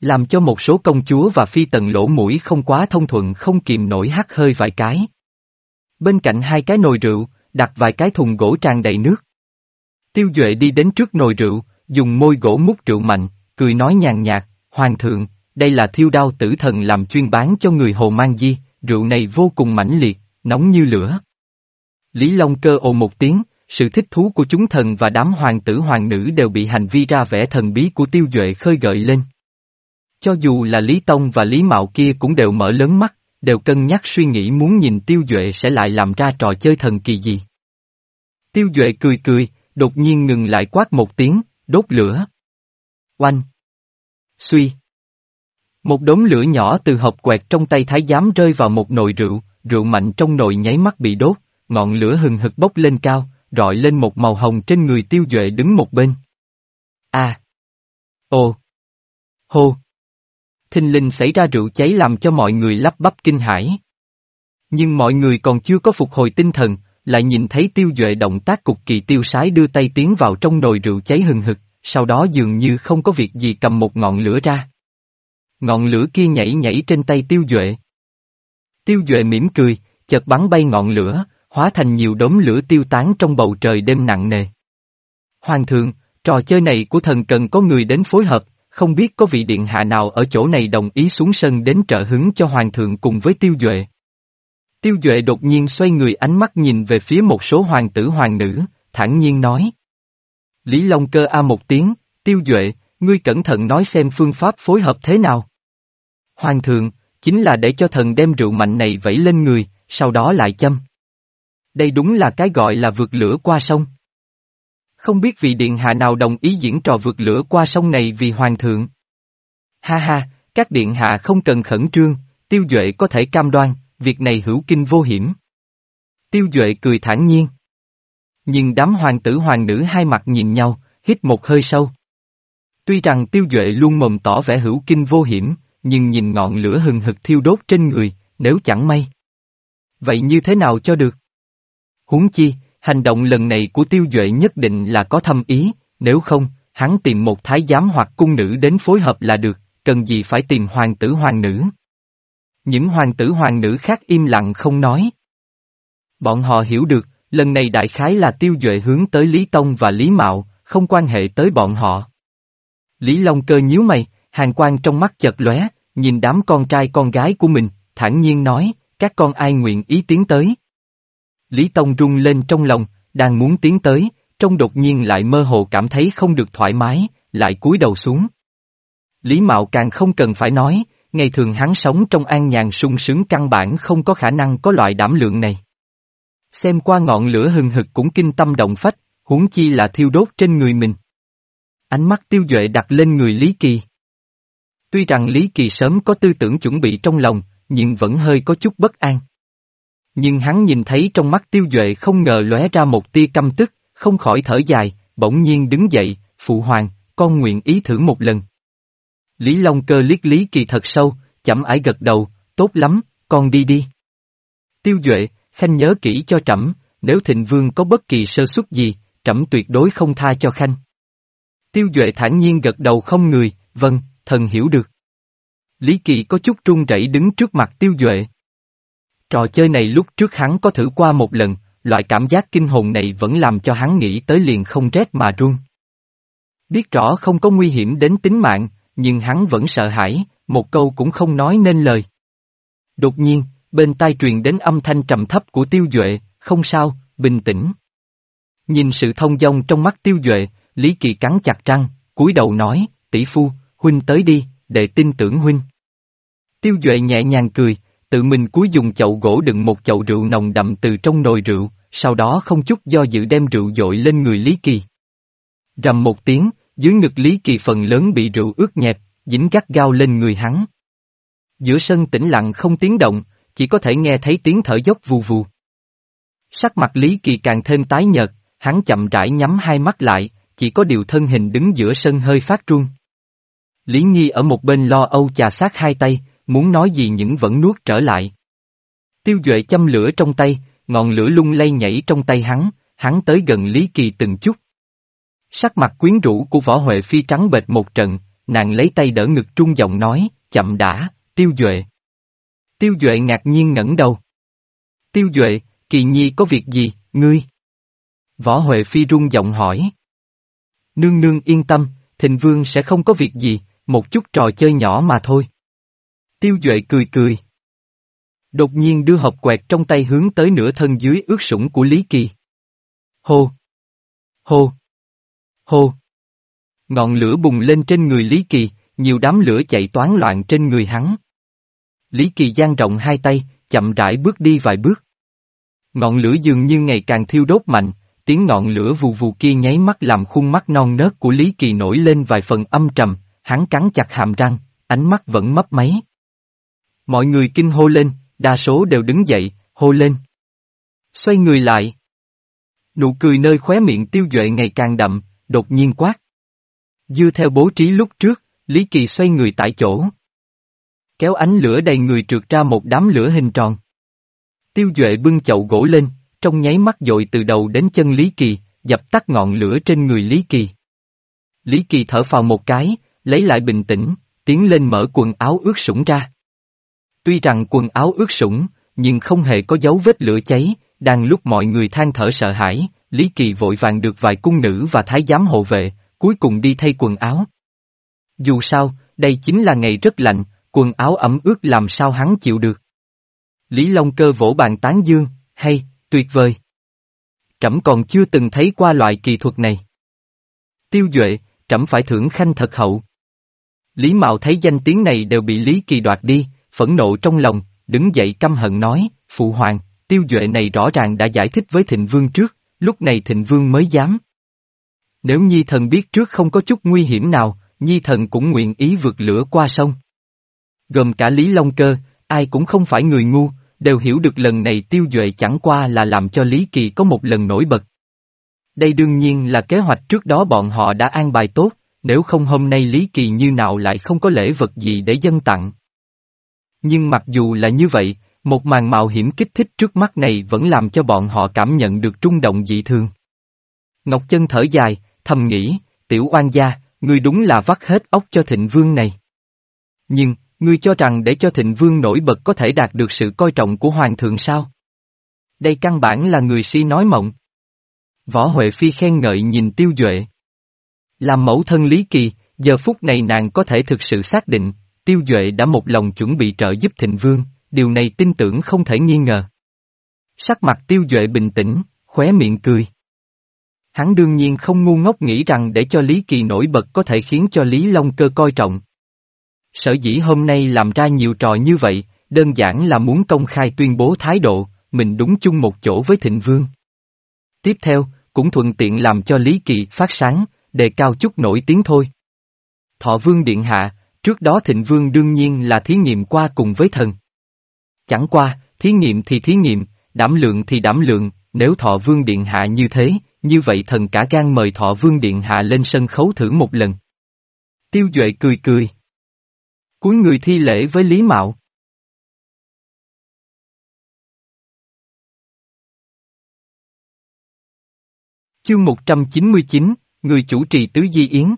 Làm cho một số công chúa và phi tần lỗ mũi không quá thông thuận không kìm nổi hắt hơi vài cái. Bên cạnh hai cái nồi rượu, đặt vài cái thùng gỗ tràn đầy nước. Tiêu Duệ đi đến trước nồi rượu, dùng môi gỗ múc rượu mạnh, cười nói nhàn nhạt, Hoàng thượng, đây là thiêu đao tử thần làm chuyên bán cho người Hồ Mang Di, rượu này vô cùng mãnh liệt, nóng như lửa. Lý Long cơ ồ một tiếng, sự thích thú của chúng thần và đám hoàng tử hoàng nữ đều bị hành vi ra vẻ thần bí của tiêu duệ khơi gợi lên. Cho dù là Lý Tông và Lý Mạo kia cũng đều mở lớn mắt, đều cân nhắc suy nghĩ muốn nhìn tiêu duệ sẽ lại làm ra trò chơi thần kỳ gì. Tiêu duệ cười cười, đột nhiên ngừng lại quát một tiếng, đốt lửa. Oanh! Suy! Một đống lửa nhỏ từ hộp quẹt trong tay thái giám rơi vào một nồi rượu, rượu mạnh trong nồi nháy mắt bị đốt, ngọn lửa hừng hực bốc lên cao, rọi lên một màu hồng trên người tiêu duệ đứng một bên. A. À. Hô. Thinh linh xảy ra rượu cháy làm cho mọi người lắp bắp kinh hãi. Nhưng mọi người còn chưa có phục hồi tinh thần, lại nhìn thấy tiêu duệ động tác cục kỳ tiêu sái đưa tay tiến vào trong nồi rượu cháy hừng hực, sau đó dường như không có việc gì cầm một ngọn lửa ra. Ngọn lửa kia nhảy nhảy trên tay tiêu duệ. Tiêu duệ mỉm cười, chợt bắn bay ngọn lửa, hóa thành nhiều đốm lửa tiêu tán trong bầu trời đêm nặng nề. Hoàng thượng, trò chơi này của thần cần có người đến phối hợp, không biết có vị điện hạ nào ở chỗ này đồng ý xuống sân đến trợ hứng cho hoàng thượng cùng với tiêu duệ. Tiêu duệ đột nhiên xoay người ánh mắt nhìn về phía một số hoàng tử hoàng nữ, thản nhiên nói. Lý Long cơ a một tiếng, tiêu duệ, ngươi cẩn thận nói xem phương pháp phối hợp thế nào. Hoàng thượng, chính là để cho thần đem rượu mạnh này vẫy lên người, sau đó lại châm. Đây đúng là cái gọi là vượt lửa qua sông. Không biết vị điện hạ nào đồng ý diễn trò vượt lửa qua sông này vì hoàng thượng. Ha ha, các điện hạ không cần khẩn trương, tiêu duệ có thể cam đoan, việc này hữu kinh vô hiểm. Tiêu duệ cười thản nhiên. Nhưng đám hoàng tử hoàng nữ hai mặt nhìn nhau, hít một hơi sâu. Tuy rằng tiêu duệ luôn mồm tỏ vẻ hữu kinh vô hiểm, nhưng nhìn ngọn lửa hừng hực thiêu đốt trên người, nếu chẳng may. Vậy như thế nào cho được? Huống chi, hành động lần này của tiêu duệ nhất định là có thâm ý, nếu không, hắn tìm một thái giám hoặc cung nữ đến phối hợp là được, cần gì phải tìm hoàng tử hoàng nữ. Những hoàng tử hoàng nữ khác im lặng không nói. Bọn họ hiểu được, lần này đại khái là tiêu duệ hướng tới Lý Tông và Lý Mạo, không quan hệ tới bọn họ. Lý Long cơ nhíu mày, hàng quan trong mắt chợt lóe, nhìn đám con trai con gái của mình, thản nhiên nói, các con ai nguyện ý tiến tới. Lý Tông rung lên trong lòng, đang muốn tiến tới, trong đột nhiên lại mơ hồ cảm thấy không được thoải mái, lại cúi đầu xuống. Lý Mạo càng không cần phải nói, ngày thường hắn sống trong an nhàn sung sướng căn bản không có khả năng có loại đảm lượng này. Xem qua ngọn lửa hừng hực cũng kinh tâm động phách, huống chi là thiêu đốt trên người mình. Ánh mắt tiêu duệ đặt lên người Lý Kỳ. Tuy rằng Lý Kỳ sớm có tư tưởng chuẩn bị trong lòng, nhưng vẫn hơi có chút bất an. Nhưng hắn nhìn thấy trong mắt tiêu duệ không ngờ lóe ra một tia căm tức, không khỏi thở dài, bỗng nhiên đứng dậy, phụ hoàng, con nguyện ý thử một lần. Lý Long cơ liếc Lý Kỳ thật sâu, chậm ải gật đầu, tốt lắm, con đi đi. Tiêu duệ, khanh nhớ kỹ cho trẫm, nếu thịnh vương có bất kỳ sơ suất gì, trẫm tuyệt đối không tha cho khanh. Tiêu duệ thản nhiên gật đầu không người, vâng, thần hiểu được. Lý Kỳ có chút run rẩy đứng trước mặt tiêu duệ. Trò chơi này lúc trước hắn có thử qua một lần, loại cảm giác kinh hồn này vẫn làm cho hắn nghĩ tới liền không rét mà run. Biết rõ không có nguy hiểm đến tính mạng, nhưng hắn vẫn sợ hãi, một câu cũng không nói nên lời. Đột nhiên, bên tai truyền đến âm thanh trầm thấp của tiêu duệ, không sao, bình tĩnh. Nhìn sự thông dong trong mắt tiêu duệ, Lý Kỳ cắn chặt răng, cúi đầu nói, tỷ phu, huynh tới đi, để tin tưởng huynh. Tiêu duệ nhẹ nhàng cười, tự mình cúi dùng chậu gỗ đựng một chậu rượu nồng đậm từ trong nồi rượu, sau đó không chút do dự đem rượu dội lên người Lý Kỳ. Rầm một tiếng, dưới ngực Lý Kỳ phần lớn bị rượu ướt nhẹp, dính gắt gao lên người hắn. Giữa sân tĩnh lặng không tiếng động, chỉ có thể nghe thấy tiếng thở dốc vù vù. Sắc mặt Lý Kỳ càng thêm tái nhợt, hắn chậm rãi nhắm hai mắt lại, chỉ có điều thân hình đứng giữa sân hơi phát run. Lý Nhi ở một bên lo âu chà sát hai tay, muốn nói gì những vẫn nuốt trở lại. Tiêu Duệ châm lửa trong tay, ngọn lửa lung lay nhảy trong tay hắn, hắn tới gần Lý Kỳ từng chút. Sắc mặt quyến rũ của võ Huệ Phi trắng bệch một trận, nàng lấy tay đỡ ngực trung giọng nói, chậm đã, tiêu duệ. Tiêu duệ ngạc nhiên ngẩng đầu. Tiêu duệ, kỳ nhi có việc gì, ngươi? Võ Huệ Phi rung giọng hỏi. Nương nương yên tâm, thịnh vương sẽ không có việc gì, một chút trò chơi nhỏ mà thôi. Tiêu Duệ cười cười. Đột nhiên đưa hộp quẹt trong tay hướng tới nửa thân dưới ướt sũng của Lý Kỳ. Hô! Hô! Hô! Ngọn lửa bùng lên trên người Lý Kỳ, nhiều đám lửa chạy toán loạn trên người hắn. Lý Kỳ giang rộng hai tay, chậm rãi bước đi vài bước. Ngọn lửa dường như ngày càng thiêu đốt mạnh, tiếng ngọn lửa vù vù kia nháy mắt làm khuôn mắt non nớt của Lý Kỳ nổi lên vài phần âm trầm, hắn cắn chặt hàm răng, ánh mắt vẫn mấp máy. Mọi người kinh hô lên, đa số đều đứng dậy, hô lên. Xoay người lại. Nụ cười nơi khóe miệng tiêu duệ ngày càng đậm, đột nhiên quát. Dư theo bố trí lúc trước, Lý Kỳ xoay người tại chỗ. Kéo ánh lửa đầy người trượt ra một đám lửa hình tròn. Tiêu Duệ bưng chậu gỗ lên, trong nháy mắt dội từ đầu đến chân Lý Kỳ, dập tắt ngọn lửa trên người Lý Kỳ. Lý Kỳ thở phào một cái, lấy lại bình tĩnh, tiến lên mở quần áo ướt sũng ra. Tuy rằng quần áo ướt sũng, nhưng không hề có dấu vết lửa cháy, đang lúc mọi người than thở sợ hãi, Lý Kỳ vội vàng được vài cung nữ và thái giám hộ vệ, cuối cùng đi thay quần áo. Dù sao, đây chính là ngày rất lạnh, quần áo ẩm ướt làm sao hắn chịu được. Lý Long Cơ vỗ bàn tán dương, hay, tuyệt vời. Trẫm còn chưa từng thấy qua loại kỳ thuật này. Tiêu Duệ, trẫm phải thưởng khanh thật hậu. Lý Mạo thấy danh tiếng này đều bị Lý Kỳ đoạt đi, phẫn nộ trong lòng, đứng dậy căm hận nói, Phụ Hoàng, Tiêu Duệ này rõ ràng đã giải thích với Thịnh Vương trước, lúc này Thịnh Vương mới dám. Nếu Nhi Thần biết trước không có chút nguy hiểm nào, Nhi Thần cũng nguyện ý vượt lửa qua sông. Gồm cả Lý Long Cơ, ai cũng không phải người ngu, đều hiểu được lần này tiêu duệ chẳng qua là làm cho Lý Kỳ có một lần nổi bật. Đây đương nhiên là kế hoạch trước đó bọn họ đã an bài tốt, nếu không hôm nay Lý Kỳ như nào lại không có lễ vật gì để dân tặng. Nhưng mặc dù là như vậy, một màn mạo hiểm kích thích trước mắt này vẫn làm cho bọn họ cảm nhận được trung động dị thường. Ngọc Chân thở dài, thầm nghĩ, tiểu oan gia, ngươi đúng là vắt hết óc cho thịnh vương này. Nhưng, Ngươi cho rằng để cho thịnh vương nổi bật có thể đạt được sự coi trọng của hoàng thượng sao? Đây căn bản là người si nói mộng. Võ Huệ Phi khen ngợi nhìn tiêu duệ. Làm mẫu thân Lý Kỳ, giờ phút này nàng có thể thực sự xác định, tiêu duệ đã một lòng chuẩn bị trợ giúp thịnh vương, điều này tin tưởng không thể nghi ngờ. Sắc mặt tiêu duệ bình tĩnh, khóe miệng cười. Hắn đương nhiên không ngu ngốc nghĩ rằng để cho Lý Kỳ nổi bật có thể khiến cho Lý Long cơ coi trọng, Sở dĩ hôm nay làm ra nhiều trò như vậy, đơn giản là muốn công khai tuyên bố thái độ, mình đúng chung một chỗ với thịnh vương. Tiếp theo, cũng thuận tiện làm cho Lý Kỳ phát sáng, đề cao chút nổi tiếng thôi. Thọ vương điện hạ, trước đó thịnh vương đương nhiên là thí nghiệm qua cùng với thần. Chẳng qua, thí nghiệm thì thí nghiệm, đảm lượng thì đảm lượng, nếu thọ vương điện hạ như thế, như vậy thần cả gan mời thọ vương điện hạ lên sân khấu thử một lần. Tiêu Duệ cười cười. Cuối người thi lễ với Lý Mạo. Chương 199, người chủ trì tứ di yến.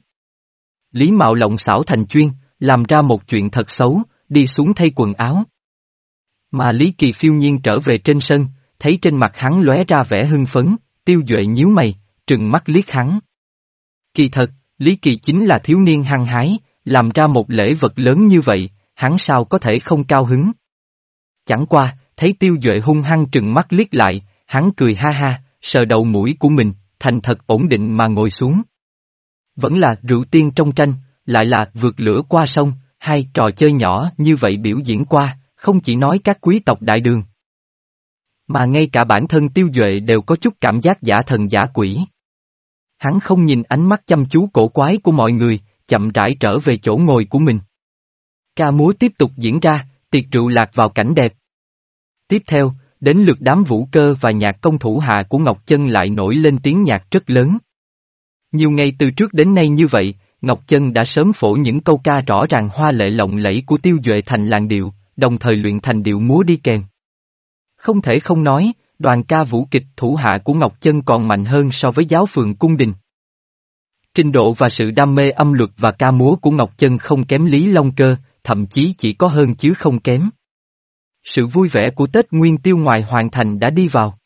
Lý Mạo lộng xảo thành chuyên, làm ra một chuyện thật xấu, đi xuống thay quần áo. Mà Lý Kỳ phiêu nhiên trở về trên sân, thấy trên mặt hắn lóe ra vẻ hưng phấn, tiêu duệ nhíu mày, trừng mắt liếc hắn. Kỳ thật, Lý Kỳ chính là thiếu niên hăng hái, làm ra một lễ vật lớn như vậy, hắn sao có thể không cao hứng. Chẳng qua, thấy tiêu duệ hung hăng trừng mắt liếc lại, hắn cười ha ha, sờ đầu mũi của mình, thành thật ổn định mà ngồi xuống. Vẫn là rượu tiên trong tranh, lại là vượt lửa qua sông, hai trò chơi nhỏ như vậy biểu diễn qua, không chỉ nói các quý tộc đại đường. Mà ngay cả bản thân tiêu duệ đều có chút cảm giác giả thần giả quỷ. Hắn không nhìn ánh mắt chăm chú cổ quái của mọi người, chậm rãi trở về chỗ ngồi của mình. Ca múa tiếp tục diễn ra, tiệc rượu lạc vào cảnh đẹp. Tiếp theo, đến lượt đám vũ cơ và nhạc công thủ hạ của Ngọc Chân lại nổi lên tiếng nhạc rất lớn. Nhiều ngày từ trước đến nay như vậy, Ngọc Chân đã sớm phổ những câu ca rõ ràng hoa lệ lộng lẫy của tiêu duệ thành làng điệu, đồng thời luyện thành điệu múa đi kèm. Không thể không nói, đoàn ca vũ kịch thủ hạ của Ngọc Chân còn mạnh hơn so với giáo phường cung đình. Trình độ và sự đam mê âm luật và ca múa của Ngọc Chân không kém Lý Long Cơ, thậm chí chỉ có hơn chứ không kém. Sự vui vẻ của Tết Nguyên Tiêu ngoài hoàn thành đã đi vào.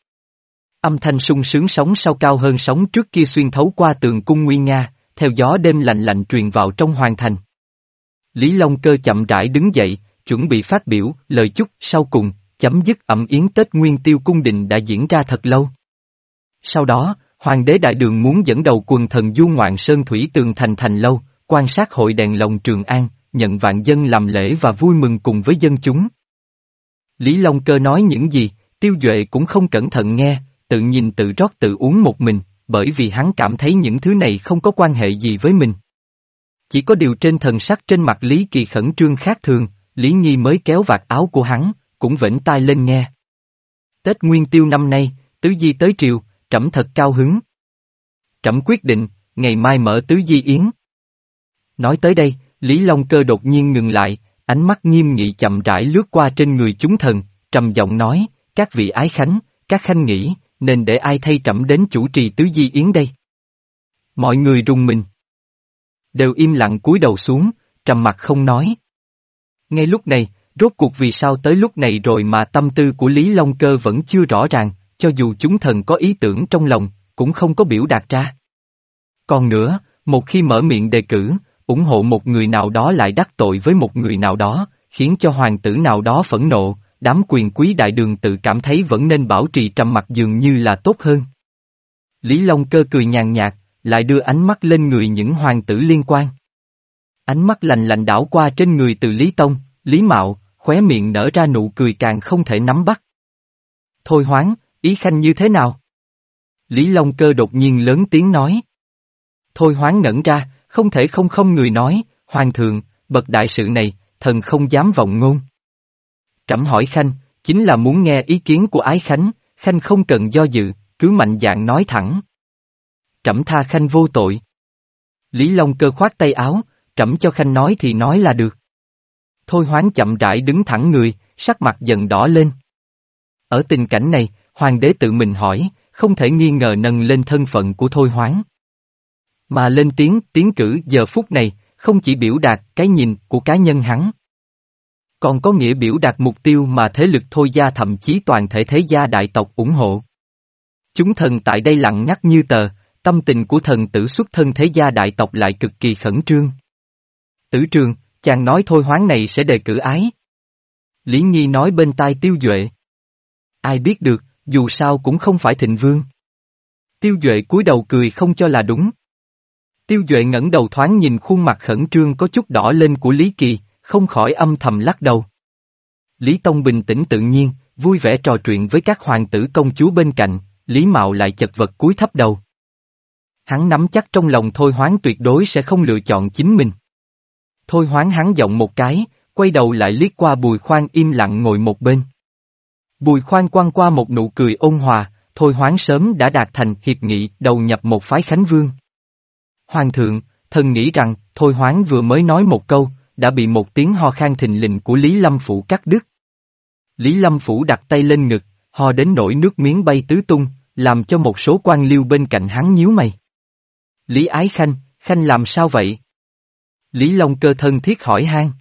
Âm thanh sung sướng sóng sau cao hơn sóng trước kia xuyên thấu qua tường cung Nguyên Nga, theo gió đêm lạnh lạnh truyền vào trong hoàn thành. Lý Long Cơ chậm rãi đứng dậy, chuẩn bị phát biểu, lời chúc, sau cùng, chấm dứt ẩm yến Tết Nguyên Tiêu cung đình đã diễn ra thật lâu. Sau đó, Hoàng đế đại đường muốn dẫn đầu quần thần du ngoạn sơn thủy tường thành thành lâu, quan sát hội đèn lồng Trường An, nhận vạn dân làm lễ và vui mừng cùng với dân chúng. Lý Long Cơ nói những gì, tiêu duệ cũng không cẩn thận nghe, tự nhìn tự rót tự uống một mình, bởi vì hắn cảm thấy những thứ này không có quan hệ gì với mình. Chỉ có điều trên thần sắc trên mặt Lý Kỳ khẩn trương khác thường, Lý Nhi mới kéo vạt áo của hắn, cũng vểnh tai lên nghe. Tết Nguyên Tiêu năm nay, tứ di tới triều, trẫm thật cao hứng. Trẫm quyết định, ngày mai mở tứ di yến. Nói tới đây, Lý Long Cơ đột nhiên ngừng lại, ánh mắt nghiêm nghị chậm rãi lướt qua trên người chúng thần, trầm giọng nói, các vị ái khánh, các khanh nghĩ, nên để ai thay trẫm đến chủ trì tứ di yến đây? Mọi người rung mình. Đều im lặng cúi đầu xuống, trầm mặt không nói. Ngay lúc này, rốt cuộc vì sao tới lúc này rồi mà tâm tư của Lý Long Cơ vẫn chưa rõ ràng, cho dù chúng thần có ý tưởng trong lòng, cũng không có biểu đạt ra. Còn nữa, một khi mở miệng đề cử, ủng hộ một người nào đó lại đắc tội với một người nào đó, khiến cho hoàng tử nào đó phẫn nộ, đám quyền quý đại đường tự cảm thấy vẫn nên bảo trì trầm mặc dường như là tốt hơn. Lý Long cơ cười nhàn nhạt, lại đưa ánh mắt lên người những hoàng tử liên quan. Ánh mắt lành lạnh đảo qua trên người từ Lý Tông, Lý Mạo, khóe miệng nở ra nụ cười càng không thể nắm bắt. Thôi hoáng, ý khanh như thế nào? Lý Long cơ đột nhiên lớn tiếng nói. Thôi hoáng ngẩn ra, không thể không không người nói, hoàng thượng, bậc đại sự này, thần không dám vọng ngôn. Trẫm hỏi Khanh, chính là muốn nghe ý kiến của Ái Khánh, Khanh không cần do dự, cứ mạnh dạn nói thẳng. Trẫm tha Khanh vô tội. Lý Long cơ khoát tay áo, trẫm cho Khanh nói thì nói là được. Thôi hoán chậm rãi đứng thẳng người, sắc mặt dần đỏ lên. Ở tình cảnh này, hoàng đế tự mình hỏi, không thể nghi ngờ nâng lên thân phận của Thôi hoáng. Mà lên tiếng, tiến cử giờ phút này, không chỉ biểu đạt cái nhìn của cá nhân hắn. Còn có nghĩa biểu đạt mục tiêu mà thế lực thôi gia thậm chí toàn thể thế gia đại tộc ủng hộ. Chúng thần tại đây lặng ngắt như tờ, tâm tình của thần tử xuất thân thế gia đại tộc lại cực kỳ khẩn trương. Tử trường, chàng nói thôi hoáng này sẽ đề cử ái. Lý Nhi nói bên tai tiêu duệ. Ai biết được, dù sao cũng không phải thịnh vương. Tiêu duệ cúi đầu cười không cho là đúng. Tiêu Duệ ngẩng đầu thoáng nhìn khuôn mặt khẩn trương có chút đỏ lên của Lý Kỳ, không khỏi âm thầm lắc đầu. Lý Tông bình tĩnh tự nhiên, vui vẻ trò chuyện với các hoàng tử công chúa bên cạnh, Lý Mạo lại chật vật cúi thấp đầu. Hắn nắm chắc trong lòng Thôi Hoáng tuyệt đối sẽ không lựa chọn chính mình. Thôi Hoáng hắn giọng một cái, quay đầu lại liếc qua Bùi Khoan im lặng ngồi một bên. Bùi Khoan quăng qua một nụ cười ôn hòa, Thôi Hoáng sớm đã đạt thành hiệp nghị đầu nhập một phái Khánh Vương. Hoàng thượng, thần nghĩ rằng, Thôi Hoáng vừa mới nói một câu, đã bị một tiếng ho khan thình lình của Lý Lâm Phủ cắt đứt. Lý Lâm Phủ đặt tay lên ngực, ho đến nỗi nước miếng bay tứ tung, làm cho một số quan liêu bên cạnh hắn nhíu mày. Lý Ái Khanh, Khanh làm sao vậy? Lý Long cơ thân thiết hỏi han.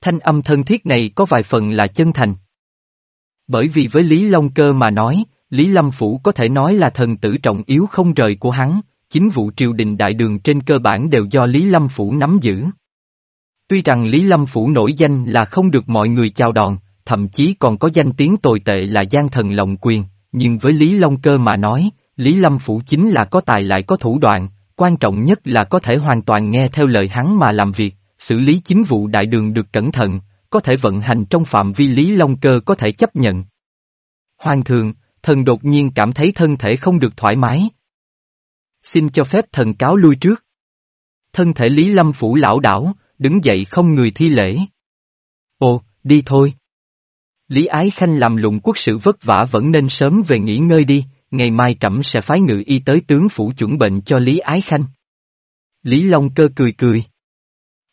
Thanh âm thân thiết này có vài phần là chân thành. Bởi vì với Lý Long cơ mà nói, Lý Lâm Phủ có thể nói là thần tử trọng yếu không rời của hắn, chính vụ triều đình đại đường trên cơ bản đều do Lý Lâm Phủ nắm giữ. Tuy rằng Lý Lâm Phủ nổi danh là không được mọi người chào đòn, thậm chí còn có danh tiếng tồi tệ là gian thần lòng quyền, nhưng với Lý Long Cơ mà nói, Lý Lâm Phủ chính là có tài lại có thủ đoạn, quan trọng nhất là có thể hoàn toàn nghe theo lời hắn mà làm việc, xử lý chính vụ đại đường được cẩn thận, có thể vận hành trong phạm vi Lý Long Cơ có thể chấp nhận. Hoàng thượng, thần đột nhiên cảm thấy thân thể không được thoải mái, xin cho phép thần cáo lui trước. Thân thể Lý Lâm Phủ lão đảo, đứng dậy không người thi lễ. Ồ, đi thôi. Lý Ái Khanh làm lụng quốc sự vất vả vẫn nên sớm về nghỉ ngơi đi, ngày mai trẫm sẽ phái ngự y tới tướng phủ chuẩn bệnh cho Lý Ái Khanh. Lý Long cơ cười cười.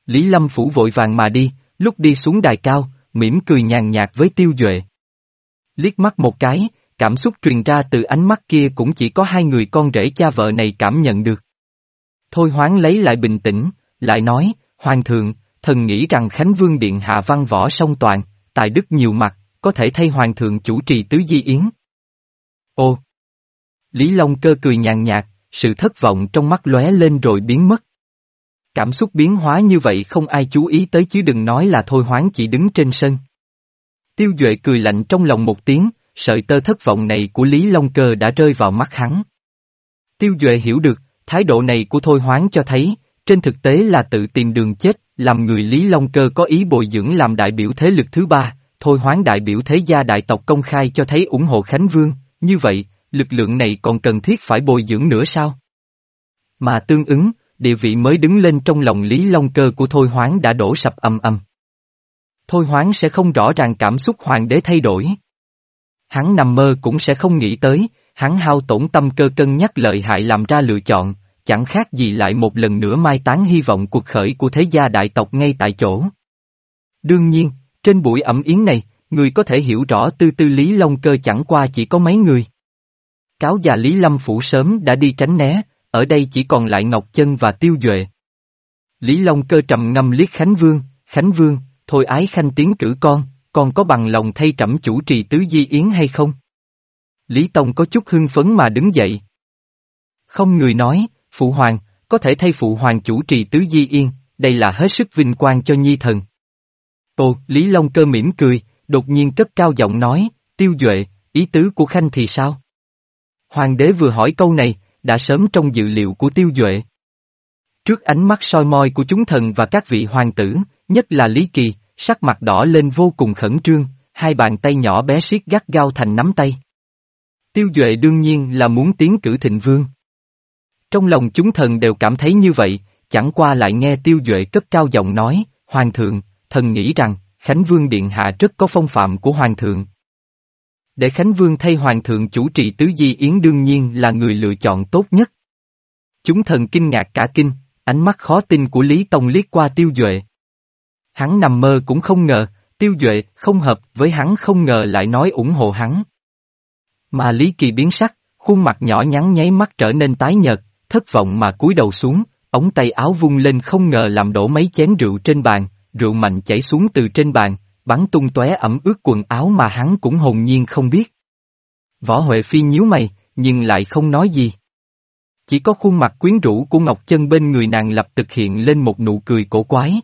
Lý Lâm Phủ vội vàng mà đi, lúc đi xuống đài cao, mỉm cười nhàn nhạt với tiêu duệ. Liếc mắt một cái, cảm xúc truyền ra từ ánh mắt kia cũng chỉ có hai người con rể cha vợ này cảm nhận được. Thôi hoáng lấy lại bình tĩnh, lại nói, Hoàng thượng, thần nghĩ rằng Khánh Vương Điện hạ văn võ song toàn, tài đức nhiều mặt, có thể thay Hoàng thượng chủ trì tứ di yến. Ô! Lý Long cơ cười nhàn nhạt, sự thất vọng trong mắt lóe lên rồi biến mất. Cảm xúc biến hóa như vậy không ai chú ý tới chứ đừng nói là thôi hoáng chỉ đứng trên sân. Tiêu Duệ cười lạnh trong lòng một tiếng, sợi tơ thất vọng này của Lý Long Cơ đã rơi vào mắt hắn. Tiêu Duệ hiểu được, thái độ này của Thôi Hoáng cho thấy, trên thực tế là tự tìm đường chết, làm người Lý Long Cơ có ý bồi dưỡng làm đại biểu thế lực thứ ba, Thôi Hoáng đại biểu thế gia đại tộc công khai cho thấy ủng hộ Khánh Vương, như vậy, lực lượng này còn cần thiết phải bồi dưỡng nữa sao? Mà tương ứng, địa vị mới đứng lên trong lòng Lý Long Cơ của Thôi Hoáng đã đổ sập âm âm. Thôi Hoáng sẽ không rõ ràng cảm xúc hoàng đế thay đổi. Hắn nằm mơ cũng sẽ không nghĩ tới, hắn hao tổn tâm cơ cân nhắc lợi hại làm ra lựa chọn, chẳng khác gì lại một lần nữa mai tán hy vọng cuộc khởi của thế gia đại tộc ngay tại chỗ. Đương nhiên, trên buổi ẩm yến này, người có thể hiểu rõ tư tư Lý Long Cơ chẳng qua chỉ có mấy người. Cáo già Lý Lâm Phủ sớm đã đi tránh né, ở đây chỉ còn lại Ngọc Chân và Tiêu Duệ. Lý Long Cơ trầm ngâm liếc Khánh Vương, Khánh Vương, thôi ái khanh tiến cử con, con có bằng lòng thay trẫm chủ trì tứ di yến hay không? Lý Tông có chút hưng phấn mà đứng dậy. Không người nói, Phụ Hoàng, có thể thay Phụ Hoàng chủ trì tứ di yên, đây là hết sức vinh quang cho nhi thần. Ồ, Lý Long cơ mỉm cười, đột nhiên cất cao giọng nói, tiêu duệ, ý tứ của Khanh thì sao? Hoàng đế vừa hỏi câu này, đã sớm trong dự liệu của tiêu duệ. Trước ánh mắt soi moi của chúng thần và các vị hoàng tử, nhất là Lý Kỳ, sắc mặt đỏ lên vô cùng khẩn trương, hai bàn tay nhỏ bé siết gắt gao thành nắm tay. Tiêu Duệ đương nhiên là muốn tiến cử thịnh vương. Trong lòng chúng thần đều cảm thấy như vậy, chẳng qua lại nghe Tiêu Duệ cất cao giọng nói, Hoàng thượng, thần nghĩ rằng, Khánh Vương Điện Hạ rất có phong phạm của Hoàng thượng. Để Khánh Vương thay Hoàng thượng chủ trì tứ di yến đương nhiên là người lựa chọn tốt nhất. Chúng thần kinh ngạc cả kinh, ánh mắt khó tin của Lý Tông liếc qua Tiêu Duệ. Hắn nằm mơ cũng không ngờ, Tiêu Duệ không hợp với hắn không ngờ lại nói ủng hộ hắn. Mà Lý Kỳ biến sắc, khuôn mặt nhỏ nhắn nháy mắt trở nên tái nhợt, thất vọng mà cúi đầu xuống, ống tay áo vung lên không ngờ làm đổ mấy chén rượu trên bàn, rượu mạnh chảy xuống từ trên bàn, bắn tung tóe ẩm ướt quần áo mà hắn cũng hồn nhiên không biết. Võ Huệ Phi nhíu mày, nhưng lại không nói gì. Chỉ có khuôn mặt quyến rũ của Ngọc Chân bên người nàng lập thực hiện lên một nụ cười cổ quái.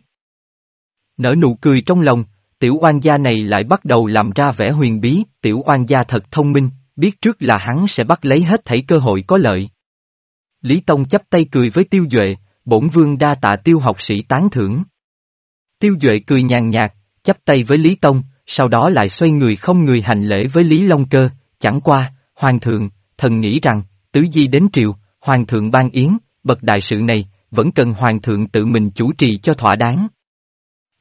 Nở nụ cười trong lòng, tiểu oan gia này lại bắt đầu làm ra vẻ huyền bí, tiểu oan gia thật thông minh, biết trước là hắn sẽ bắt lấy hết thảy cơ hội có lợi. Lý Tông chấp tay cười với Tiêu Duệ, bổn vương đa tạ tiêu học sĩ tán thưởng. Tiêu Duệ cười nhàn nhạt, chấp tay với Lý Tông, sau đó lại xoay người không người hành lễ với Lý Long Cơ, chẳng qua, Hoàng thượng, thần nghĩ rằng, tứ di đến triều, Hoàng thượng ban yến, bậc đại sự này, vẫn cần Hoàng thượng tự mình chủ trì cho thỏa đáng.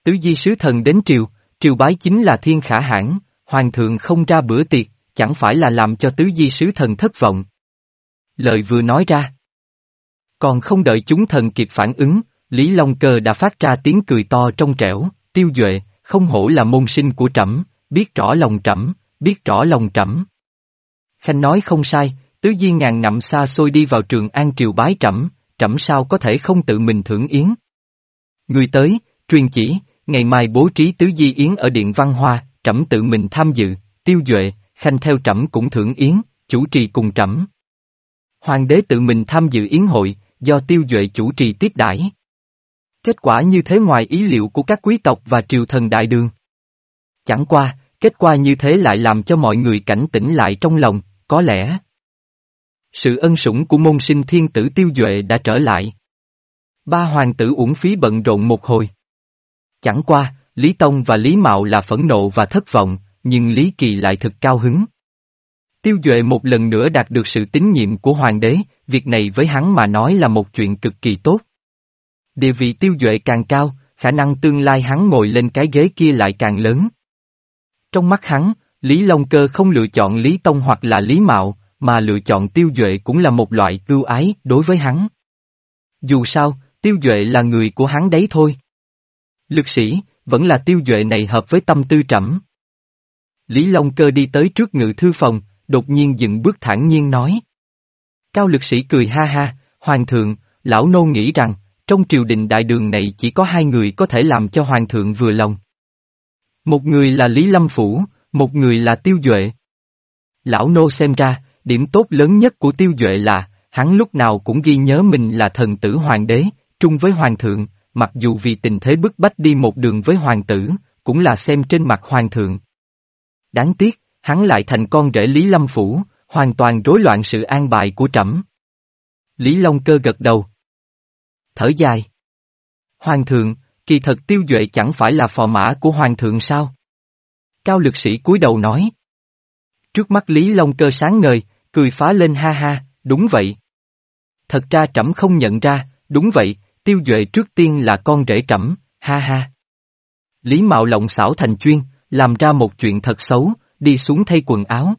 Tứ di sứ thần đến triều, triều bái chính là thiên khả hãn, Hoàng thượng không ra bữa tiệc, chẳng phải là làm cho tứ di sứ thần thất vọng. Lời vừa nói ra. Còn không đợi chúng thần kịp phản ứng, Lý Long Cơ đã phát ra tiếng cười to trong trẻo, tiêu duệ, không hổ là môn sinh của trẫm, biết rõ lòng trẫm, biết rõ lòng trẫm. Khanh nói không sai, tứ di ngàn nặm xa xôi đi vào trường an triều bái trẫm, trẫm sao có thể không tự mình thưởng yến. Người tới, truyền chỉ, ngày mai bố trí tứ di yến ở điện văn hoa, trẫm tự mình tham dự, tiêu duệ, khanh theo trẫm cũng thưởng yến, chủ trì cùng trẫm. Hoàng đế tự mình tham dự yến hội, do tiêu duệ chủ trì tiếp đãi. Kết quả như thế ngoài ý liệu của các quý tộc và triều thần đại đường. Chẳng qua, kết quả như thế lại làm cho mọi người cảnh tỉnh lại trong lòng, có lẽ. Sự ân sủng của môn sinh thiên tử tiêu duệ đã trở lại. Ba hoàng tử uổng phí bận rộn một hồi. Chẳng qua, Lý Tông và Lý Mạo là phẫn nộ và thất vọng, nhưng Lý Kỳ lại thực cao hứng. Tiêu Duệ một lần nữa đạt được sự tín nhiệm của hoàng đế, việc này với hắn mà nói là một chuyện cực kỳ tốt. Địa vị Tiêu Duệ càng cao, khả năng tương lai hắn ngồi lên cái ghế kia lại càng lớn. Trong mắt hắn, Lý Long Cơ không lựa chọn Lý Tông hoặc là Lý Mạo, mà lựa chọn Tiêu Duệ cũng là một loại ưu ái đối với hắn. Dù sao, Tiêu Duệ là người của hắn đấy thôi. Lực sĩ, vẫn là Tiêu Duệ này hợp với tâm tư trẫm. Lý Long Cơ đi tới trước ngự thư phòng, đột nhiên dừng bước thản nhiên nói. Cao lực sĩ cười ha ha, Hoàng thượng, lão nô nghĩ rằng, trong triều đình đại đường này chỉ có hai người có thể làm cho hoàng thượng vừa lòng. Một người là Lý Lâm Phủ, một người là Tiêu Duệ. Lão nô xem ra, điểm tốt lớn nhất của Tiêu Duệ là, hắn lúc nào cũng ghi nhớ mình là thần tử hoàng đế, trung với hoàng thượng, mặc dù vì tình thế bức bách đi một đường với hoàng tử, cũng là xem trên mặt hoàng thượng. Đáng tiếc, hắn lại thành con rể Lý Lâm Phủ, hoàn toàn rối loạn sự an bài của trẫm. Lý Long Cơ gật đầu. Thở dài. Hoàng thượng, kỳ thật tiêu duệ chẳng phải là phò mã của hoàng thượng sao? Cao lực sĩ cúi đầu nói. Trước mắt Lý Long Cơ sáng ngời, cười phá lên ha ha, đúng vậy. Thật ra trẫm không nhận ra, đúng vậy, tiêu duệ trước tiên là con rể trẫm, ha ha. Lý Mạo lộng xảo thành chuyên, làm ra một chuyện thật xấu, đi xuống thay quần áo.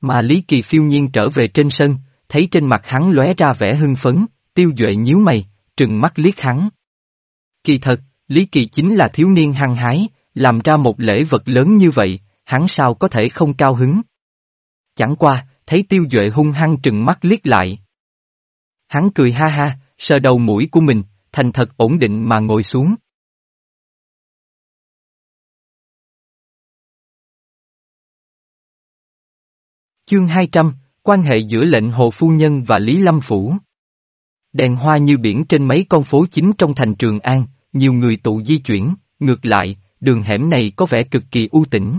Mà Lý Kỳ phiêu nhiên trở về trên sân, thấy trên mặt hắn lóe ra vẻ hưng phấn, tiêu duệ nhíu mày, trừng mắt liếc hắn. Kỳ thật, Lý Kỳ chính là thiếu niên hăng hái, làm ra một lễ vật lớn như vậy, hắn sao có thể không cao hứng. Chẳng qua, thấy tiêu duệ hung hăng trừng mắt liếc lại. Hắn cười ha ha, sờ đầu mũi của mình, thành thật ổn định mà ngồi xuống. Chương 200, quan hệ giữa lệnh Hồ Phu Nhân và Lý Lâm Phủ. Đèn hoa như biển trên mấy con phố chính trong thành Trường An, nhiều người tụ di chuyển, ngược lại, đường hẻm này có vẻ cực kỳ u tĩnh.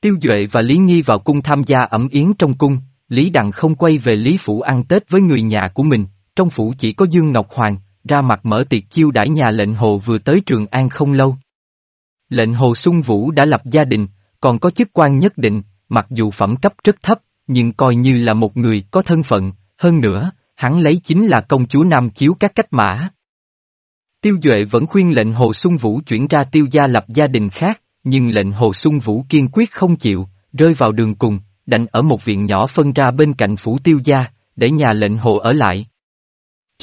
Tiêu Duệ và Lý Nghi vào cung tham gia ẩm yến trong cung, Lý đặng không quay về Lý Phủ ăn Tết với người nhà của mình, trong phủ chỉ có Dương Ngọc Hoàng, ra mặt mở tiệc chiêu đãi nhà lệnh Hồ vừa tới Trường An không lâu. Lệnh Hồ Xuân Vũ đã lập gia đình, còn có chức quan nhất định, mặc dù phẩm cấp rất thấp, nhưng coi như là một người có thân phận, hơn nữa, hắn lấy chính là công chúa Nam Chiếu các cách mã. Tiêu Duệ vẫn khuyên lệnh Hồ Xuân Vũ chuyển ra tiêu gia lập gia đình khác, nhưng lệnh Hồ Xuân Vũ kiên quyết không chịu, rơi vào đường cùng, đành ở một viện nhỏ phân ra bên cạnh phủ tiêu gia, để nhà lệnh Hồ ở lại.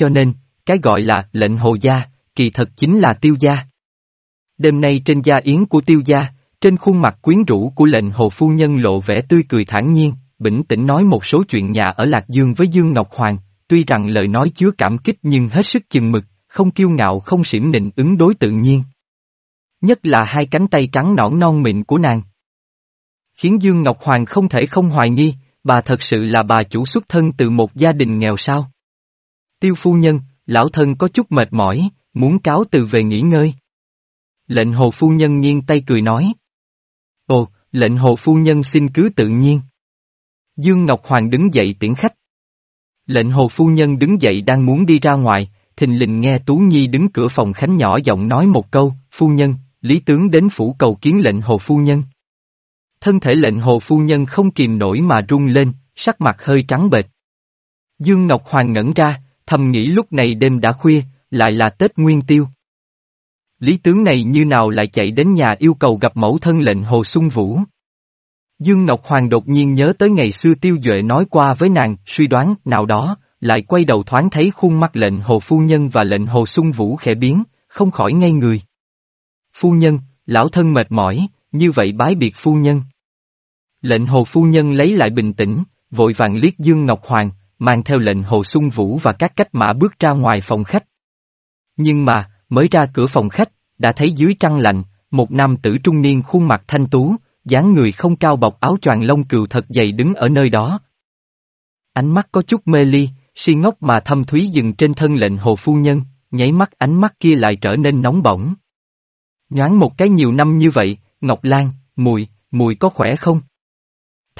Cho nên, cái gọi là lệnh Hồ gia, kỳ thật chính là tiêu gia. Đêm nay trên gia yến của tiêu gia, trên khuôn mặt quyến rũ của lệnh Hồ Phu Nhân lộ vẻ tươi cười thản nhiên, bình tĩnh nói một số chuyện nhà ở Lạc Dương với Dương Ngọc Hoàng, tuy rằng lời nói chứa cảm kích nhưng hết sức chừng mực, không kiêu ngạo không xỉm nịnh ứng đối tự nhiên. Nhất là hai cánh tay trắng nõn non mịn của nàng. Khiến Dương Ngọc Hoàng không thể không hoài nghi, bà thật sự là bà chủ xuất thân từ một gia đình nghèo sao. Tiêu phu nhân, lão thân có chút mệt mỏi, muốn cáo từ về nghỉ ngơi. Lệnh hồ phu nhân nghiêng tay cười nói. Ồ, lệnh hồ phu nhân xin cứ tự nhiên. Dương Ngọc Hoàng đứng dậy tiễn khách. Lệnh hồ phu nhân đứng dậy đang muốn đi ra ngoài, thình lình nghe Tú Nhi đứng cửa phòng khánh nhỏ giọng nói một câu, phu nhân, lý tướng đến phủ cầu kiến lệnh hồ phu nhân. Thân thể lệnh hồ phu nhân không kìm nổi mà rung lên, sắc mặt hơi trắng bệch. Dương Ngọc Hoàng ngẩn ra, thầm nghĩ lúc này đêm đã khuya, lại là Tết Nguyên Tiêu. Lý tướng này như nào lại chạy đến nhà yêu cầu gặp mẫu thân lệnh Hồ Xuân Vũ. Dương Ngọc Hoàng đột nhiên nhớ tới ngày xưa Tiêu Duệ nói qua với nàng, suy đoán, nào đó, lại quay đầu thoáng thấy khuôn mặt lệnh Hồ Phu Nhân và lệnh Hồ Xuân Vũ khẽ biến, không khỏi ngây người. Phu Nhân, lão thân mệt mỏi, như vậy bái biệt Phu Nhân. Lệnh Hồ Phu Nhân lấy lại bình tĩnh, vội vàng liếc Dương Ngọc Hoàng, mang theo lệnh Hồ Xuân Vũ và các cách mã bước ra ngoài phòng khách. Nhưng mà, mới ra cửa phòng khách, đã thấy dưới trăng lạnh, một nam tử trung niên khuôn mặt thanh tú, dáng người không cao bọc áo choàng lông cừu thật dày đứng ở nơi đó. Ánh mắt có chút mê ly, si ngốc mà thâm thúy dừng trên thân lệnh hồ phu nhân, nháy mắt ánh mắt kia lại trở nên nóng bỏng. Nhoáng một cái nhiều năm như vậy, Ngọc Lan, mùi, mùi có khỏe không?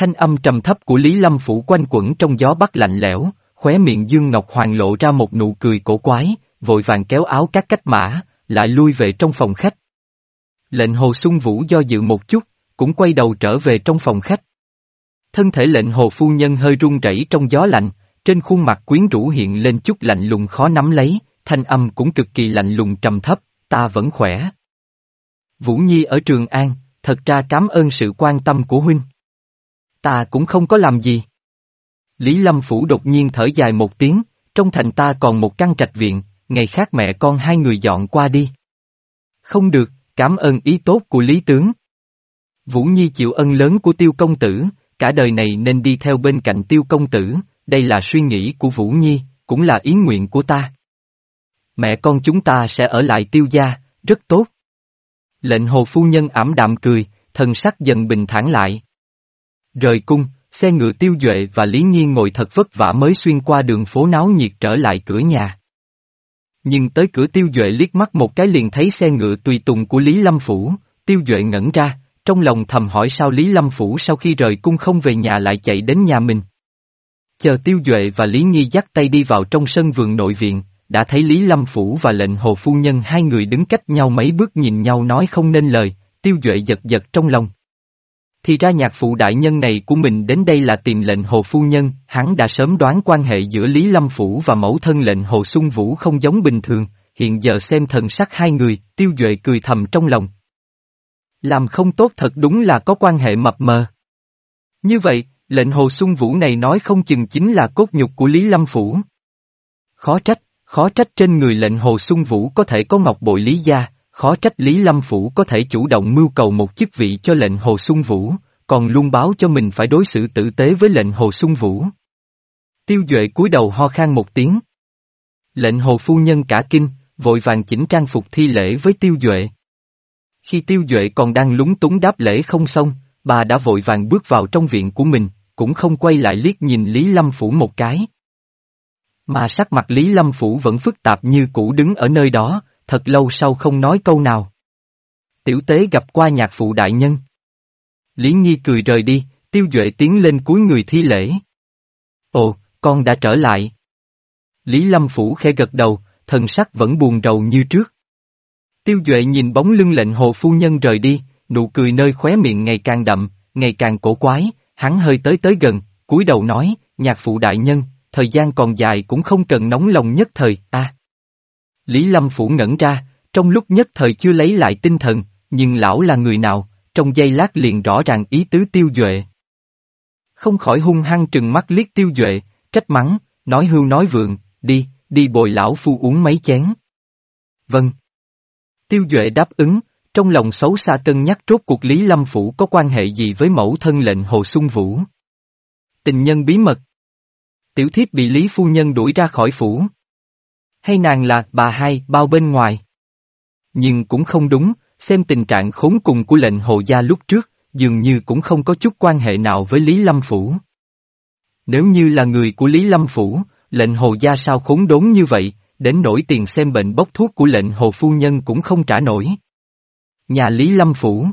Thanh âm trầm thấp của Lý Lâm phủ quanh quẩn trong gió bắc lạnh lẽo, khóe miệng Dương Ngọc Hoàng lộ ra một nụ cười cổ quái, vội vàng kéo áo các cách mã, lại lui về trong phòng khách. Lệnh Hồ Xuân Vũ do dự một chút, cũng quay đầu trở về trong phòng khách. Thân thể lệnh Hồ Phu Nhân hơi run rẩy trong gió lạnh, trên khuôn mặt quyến rũ hiện lên chút lạnh lùng khó nắm lấy, thanh âm cũng cực kỳ lạnh lùng trầm thấp, ta vẫn khỏe. Vũ Nhi ở Trường An, thật ra cảm ơn sự quan tâm của huynh. Ta cũng không có làm gì. Lý Lâm Phủ đột nhiên thở dài một tiếng, trong thành ta còn một căn trạch viện, ngày khác mẹ con hai người dọn qua đi. Không được, cảm ơn ý tốt của Lý Tướng. Vũ Nhi chịu ân lớn của Tiêu Công Tử, cả đời này nên đi theo bên cạnh Tiêu Công Tử, đây là suy nghĩ của Vũ Nhi, cũng là ý nguyện của ta. Mẹ con chúng ta sẽ ở lại tiêu gia, rất tốt. Lệnh hồ phu nhân ảm đạm cười, thần sắc dần bình thản lại. Rời cung, xe ngựa tiêu duệ và Lý Nhiên ngồi thật vất vả mới xuyên qua đường phố náo nhiệt trở lại cửa nhà. Nhưng tới cửa tiêu duệ liếc mắt một cái liền thấy xe ngựa tùy tùng của Lý Lâm Phủ, tiêu duệ ngẩn ra, trong lòng thầm hỏi sao Lý Lâm Phủ sau khi rời cung không về nhà lại chạy đến nhà mình. Chờ tiêu duệ và Lý Nhi dắt tay đi vào trong sân vườn nội viện, đã thấy Lý Lâm Phủ và lệnh hồ phu nhân hai người đứng cách nhau mấy bước nhìn nhau nói không nên lời, tiêu duệ giật giật trong lòng. Thì ra nhạc phụ đại nhân này của mình đến đây là tìm lệnh hồ phu nhân, hắn đã sớm đoán quan hệ giữa Lý Lâm Phủ và mẫu thân lệnh hồ xuân vũ không giống bình thường, hiện giờ xem thần sắc hai người, tiêu duệ cười thầm trong lòng. Làm không tốt thật đúng là có quan hệ mập mờ. Như vậy, lệnh hồ xuân vũ này nói không chừng chính là cốt nhục của Lý Lâm Phủ. Khó trách, khó trách trên người lệnh hồ xuân vũ có thể có ngọc bội Lý Gia, khó trách Lý Lâm Phủ có thể chủ động mưu cầu một chức vị cho lệnh Hồ Xuân Vũ, còn luôn báo cho mình phải đối xử tử tế với lệnh Hồ Xuân Vũ. Tiêu Duệ cúi đầu ho khan một tiếng. Lệnh Hồ Phu Nhân cả kinh, vội vàng chỉnh trang phục thi lễ với Tiêu Duệ. Khi Tiêu Duệ còn đang lúng túng đáp lễ không xong, bà đã vội vàng bước vào trong viện của mình, cũng không quay lại liếc nhìn Lý Lâm Phủ một cái. Mà sắc mặt Lý Lâm Phủ vẫn phức tạp như cũ đứng ở nơi đó, thật lâu sau không nói câu nào. Tiểu tế gặp qua nhạc phụ đại nhân. Lý Nhi cười rời đi, tiêu duệ tiến lên cuối người thi lễ. Ồ, con đã trở lại. Lý Lâm Phủ khẽ gật đầu, thần sắc vẫn buồn rầu như trước. Tiêu Duệ nhìn bóng lưng lệnh hồ phu nhân rời đi, nụ cười nơi khóe miệng ngày càng đậm, ngày càng cổ quái, hắn hơi tới tới gần, cúi đầu nói, nhạc phụ đại nhân, thời gian còn dài cũng không cần nóng lòng nhất thời, a. Lý Lâm Phủ ngẩn ra, trong lúc nhất thời chưa lấy lại tinh thần, nhưng lão là người nào, trong giây lát liền rõ ràng ý tứ tiêu duệ. Không khỏi hung hăng trừng mắt liếc tiêu duệ, trách mắng, nói hưu nói vượng, đi, đi bồi lão phu uống mấy chén. Vâng. Tiêu duệ đáp ứng, trong lòng xấu xa cân nhắc rốt cuộc Lý Lâm Phủ có quan hệ gì với mẫu thân lệnh Hồ Xuân Vũ. Tình nhân bí mật. Tiểu thiếp bị Lý Phu Nhân đuổi ra khỏi phủ hay nàng là bà hai bao bên ngoài. Nhưng cũng không đúng, xem tình trạng khốn cùng của lệnh hồ gia lúc trước, dường như cũng không có chút quan hệ nào với Lý Lâm Phủ. Nếu như là người của Lý Lâm Phủ, lệnh hồ gia sao khốn đốn như vậy, đến nổi tiền xem bệnh bốc thuốc của lệnh hồ phu nhân cũng không trả nổi. Nhà Lý Lâm Phủ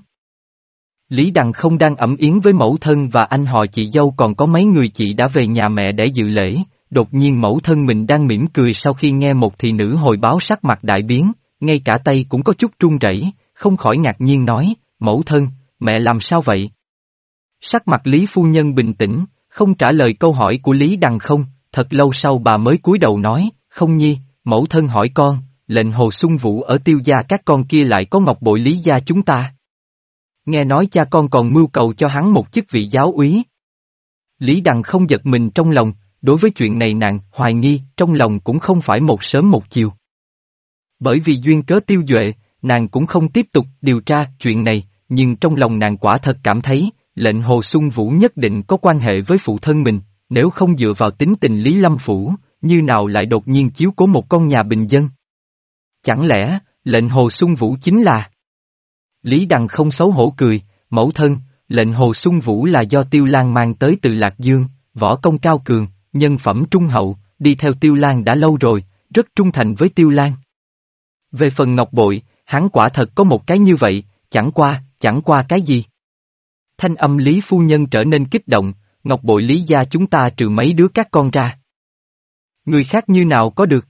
Lý Đằng không đang ẩm yến với mẫu thân và anh họ chị dâu còn có mấy người chị đã về nhà mẹ để dự lễ, đột nhiên mẫu thân mình đang mỉm cười sau khi nghe một thị nữ hồi báo sắc mặt đại biến, ngay cả tay cũng có chút run rẩy, không khỏi ngạc nhiên nói, mẫu thân, mẹ làm sao vậy? Sắc mặt Lý Phu Nhân bình tĩnh, không trả lời câu hỏi của Lý Đằng không, thật lâu sau bà mới cúi đầu nói, không nhi, mẫu thân hỏi con, lệnh hồ xuân vũ ở tiêu gia các con kia lại có ngọc bội lý gia chúng ta. Nghe nói cha con còn mưu cầu cho hắn một chức vị giáo úy. Lý Đằng không giật mình trong lòng, đối với chuyện này nàng hoài nghi trong lòng cũng không phải một sớm một chiều. Bởi vì duyên cớ tiêu duệ, nàng cũng không tiếp tục điều tra chuyện này, nhưng trong lòng nàng quả thật cảm thấy, lệnh Hồ Xuân Vũ nhất định có quan hệ với phụ thân mình, nếu không dựa vào tính tình Lý Lâm Phủ, như nào lại đột nhiên chiếu cố một con nhà bình dân. Chẳng lẽ, lệnh Hồ Xuân Vũ chính là... Lý Đằng không xấu hổ cười, mẫu thân, lệnh Hồ Xuân Vũ là do Tiêu Lan mang tới từ Lạc Dương, võ công cao cường, nhân phẩm trung hậu, đi theo Tiêu Lan đã lâu rồi, rất trung thành với Tiêu Lan. Về phần ngọc bội, hắn quả thật có một cái như vậy, chẳng qua, chẳng qua cái gì. Thanh âm Lý Phu Nhân trở nên kích động, ngọc bội Lý gia chúng ta trừ mấy đứa các con ra. Người khác như nào có được.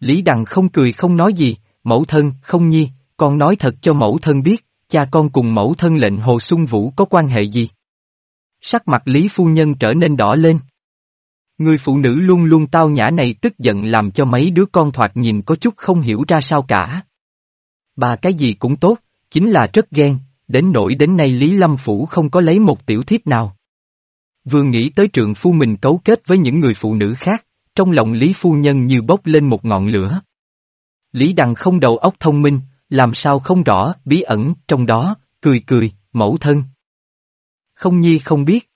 Lý Đằng không cười không nói gì, mẫu thân, không nhi, con nói thật cho mẫu thân biết, cha con cùng mẫu thân lệnh Hồ Xuân Vũ có quan hệ gì. Sắc mặt Lý Phu Nhân trở nên đỏ lên. Người phụ nữ luôn luôn tao nhã này tức giận làm cho mấy đứa con thoạt nhìn có chút không hiểu ra sao cả. Bà cái gì cũng tốt, chính là rất ghen, đến nỗi đến nay Lý Lâm Phủ không có lấy một tiểu thiếp nào. Vừa nghĩ tới trượng phu mình cấu kết với những người phụ nữ khác, trong lòng Lý Phu Nhân như bốc lên một ngọn lửa. Lý Đằng không đầu óc thông minh, làm sao không rõ, bí ẩn, trong đó, cười cười, mẫu thân. Không nhi không biết.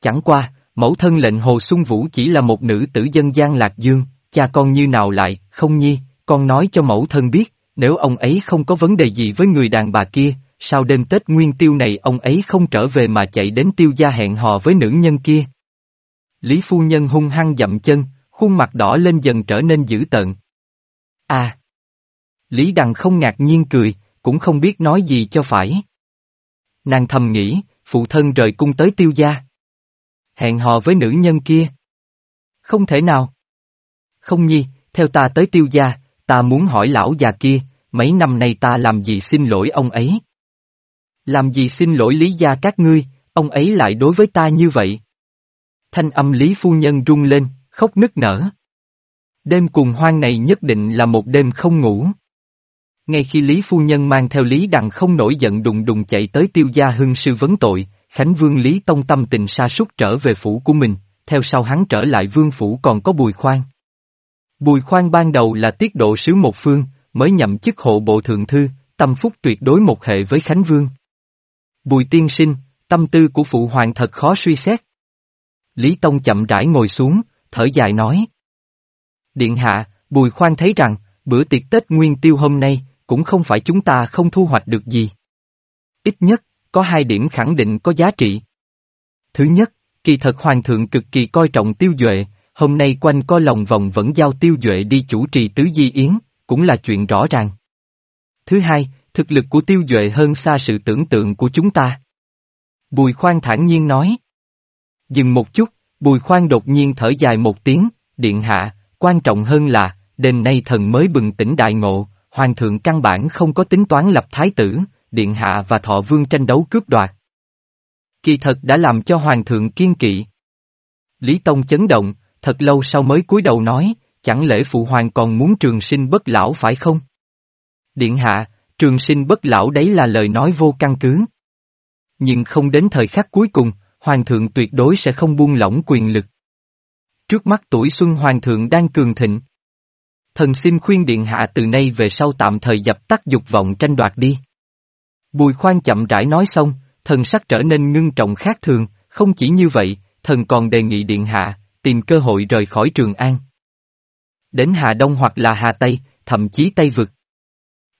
Chẳng qua, mẫu thân lệnh Hồ Xuân Vũ chỉ là một nữ tử dân gian lạc dương, cha con như nào lại, không nhi, con nói cho mẫu thân biết, nếu ông ấy không có vấn đề gì với người đàn bà kia, sao đêm Tết Nguyên Tiêu này ông ấy không trở về mà chạy đến tiêu gia hẹn hò với nữ nhân kia. Lý phu nhân hung hăng dậm chân, khuôn mặt đỏ lên dần trở nên dữ tợn. À! Lý Đằng không ngạc nhiên cười, cũng không biết nói gì cho phải. Nàng thầm nghĩ, phụ thân rời cung tới tiêu gia. Hẹn hò với nữ nhân kia. Không thể nào. Không nhi, theo ta tới tiêu gia, ta muốn hỏi lão già kia, mấy năm nay ta làm gì xin lỗi ông ấy. Làm gì xin lỗi lý gia các ngươi, ông ấy lại đối với ta như vậy. Thanh âm lý phu nhân rung lên, khóc nức nở. Đêm cùng hoang này nhất định là một đêm không ngủ. Ngay khi Lý Phu Nhân mang theo Lý Đằng không nổi giận đùng đùng chạy tới tiêu gia hưng sư vấn tội, Khánh Vương Lý Tông tâm tình sa sút trở về phủ của mình, theo sau hắn trở lại vương phủ còn có Bùi Khoan. Bùi Khoan ban đầu là tiết độ sứ một phương, mới nhậm chức hộ bộ thượng thư, tâm phúc tuyệt đối một hệ với Khánh Vương. Bùi tiên sinh, tâm tư của phụ hoàng thật khó suy xét. Lý Tông chậm rãi ngồi xuống, thở dài nói. Điện hạ, Bùi Khoan thấy rằng, bữa tiệc Tết Nguyên Tiêu hôm nay, cũng không phải chúng ta không thu hoạch được gì. Ít nhất, có hai điểm khẳng định có giá trị. Thứ nhất, kỳ thật Hoàng thượng cực kỳ coi trọng tiêu duệ, hôm nay quanh co lòng vòng vẫn giao tiêu duệ đi chủ trì tứ di yến, cũng là chuyện rõ ràng. Thứ hai, thực lực của tiêu duệ hơn xa sự tưởng tượng của chúng ta. Bùi khoan thản nhiên nói. Dừng một chút, bùi khoan đột nhiên thở dài một tiếng, điện hạ, quan trọng hơn là, đêm nay thần mới bừng tỉnh đại ngộ, hoàng thượng căn bản không có tính toán lập thái tử, điện hạ và thọ vương tranh đấu cướp đoạt. Kỳ thật đã làm cho hoàng thượng kiên kỵ. Lý Tông chấn động, thật lâu sau mới cúi đầu nói, chẳng lẽ phụ hoàng còn muốn trường sinh bất lão phải không? Điện hạ, trường sinh bất lão đấy là lời nói vô căn cứ. Nhưng không đến thời khắc cuối cùng, hoàng thượng tuyệt đối sẽ không buông lỏng quyền lực. Trước mắt tuổi xuân hoàng thượng đang cường thịnh. Thần xin khuyên điện hạ từ nay về sau tạm thời dập tắt dục vọng tranh đoạt đi. Bùi khoan chậm rãi nói xong, thần sắc trở nên ngưng trọng khác thường, không chỉ như vậy, thần còn đề nghị điện hạ, tìm cơ hội rời khỏi Trường An. Đến Hà Đông hoặc là Hà Tây, thậm chí Tây Vực.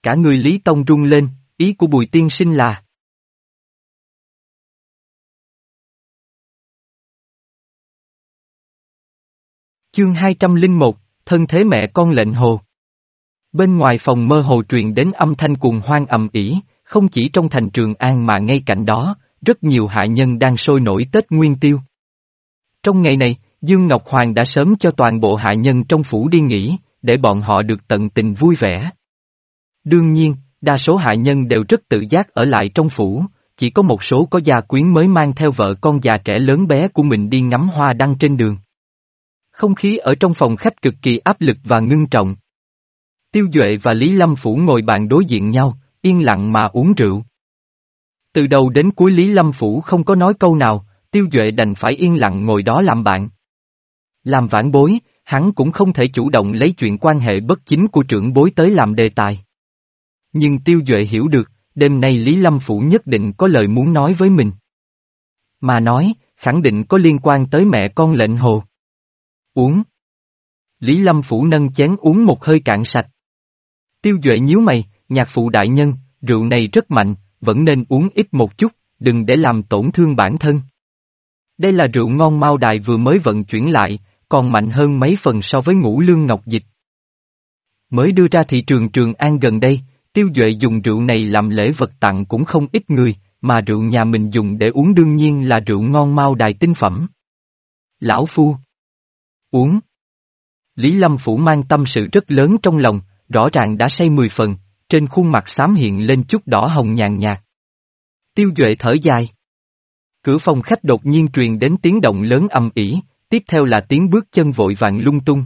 Cả người Lý Tông rung lên, ý của Bùi Tiên Sinh là Chương 201, thân thế mẹ con lệnh hồ. Bên ngoài phòng mơ hồ truyền đến âm thanh cuồng hoang ầm ỉ, không chỉ trong thành Trường An mà ngay cạnh đó, rất nhiều hạ nhân đang sôi nổi Tết Nguyên Tiêu. Trong ngày này, Dương Ngọc Hoàng đã sớm cho toàn bộ hạ nhân trong phủ đi nghỉ, để bọn họ được tận tình vui vẻ. Đương nhiên, đa số hạ nhân đều rất tự giác ở lại trong phủ, chỉ có một số có gia quyến mới mang theo vợ con già trẻ lớn bé của mình đi ngắm hoa đăng trên đường. Không khí ở trong phòng khách cực kỳ áp lực và ngưng trọng. Tiêu Duệ và Lý Lâm Phủ ngồi bàn đối diện nhau, yên lặng mà uống rượu. Từ đầu đến cuối Lý Lâm Phủ không có nói câu nào, Tiêu Duệ đành phải yên lặng ngồi đó làm bạn. Làm vãn bối, hắn cũng không thể chủ động lấy chuyện quan hệ bất chính của trưởng bối tới làm đề tài. Nhưng Tiêu Duệ hiểu được, đêm nay Lý Lâm Phủ nhất định có lời muốn nói với mình. Mà nói, khẳng định có liên quan tới mẹ con lệnh hồ. Uống. Lý Lâm Phủ nâng chén uống một hơi cạn sạch. Tiêu Duệ nhíu mày, nhạc phụ đại nhân, rượu này rất mạnh, vẫn nên uống ít một chút, đừng để làm tổn thương bản thân. Đây là rượu ngon Mao Đài vừa mới vận chuyển lại, còn mạnh hơn mấy phần so với ngũ lương ngọc dịch. Mới đưa ra thị trường Trường An gần đây, Tiêu Duệ dùng rượu này làm lễ vật tặng cũng không ít người, mà rượu nhà mình dùng để uống đương nhiên là rượu ngon Mao Đài tinh phẩm. Lão Phu Uống Lý Lâm Phủ mang tâm sự rất lớn trong lòng, rõ ràng đã say mười phần, trên khuôn mặt xám hiện lên chút đỏ hồng nhàn nhạt. Tiêu Duệ thở dài. Cửa phòng khách đột nhiên truyền đến tiếng động lớn âm ỉ, tiếp theo là tiếng bước chân vội vàng lung tung.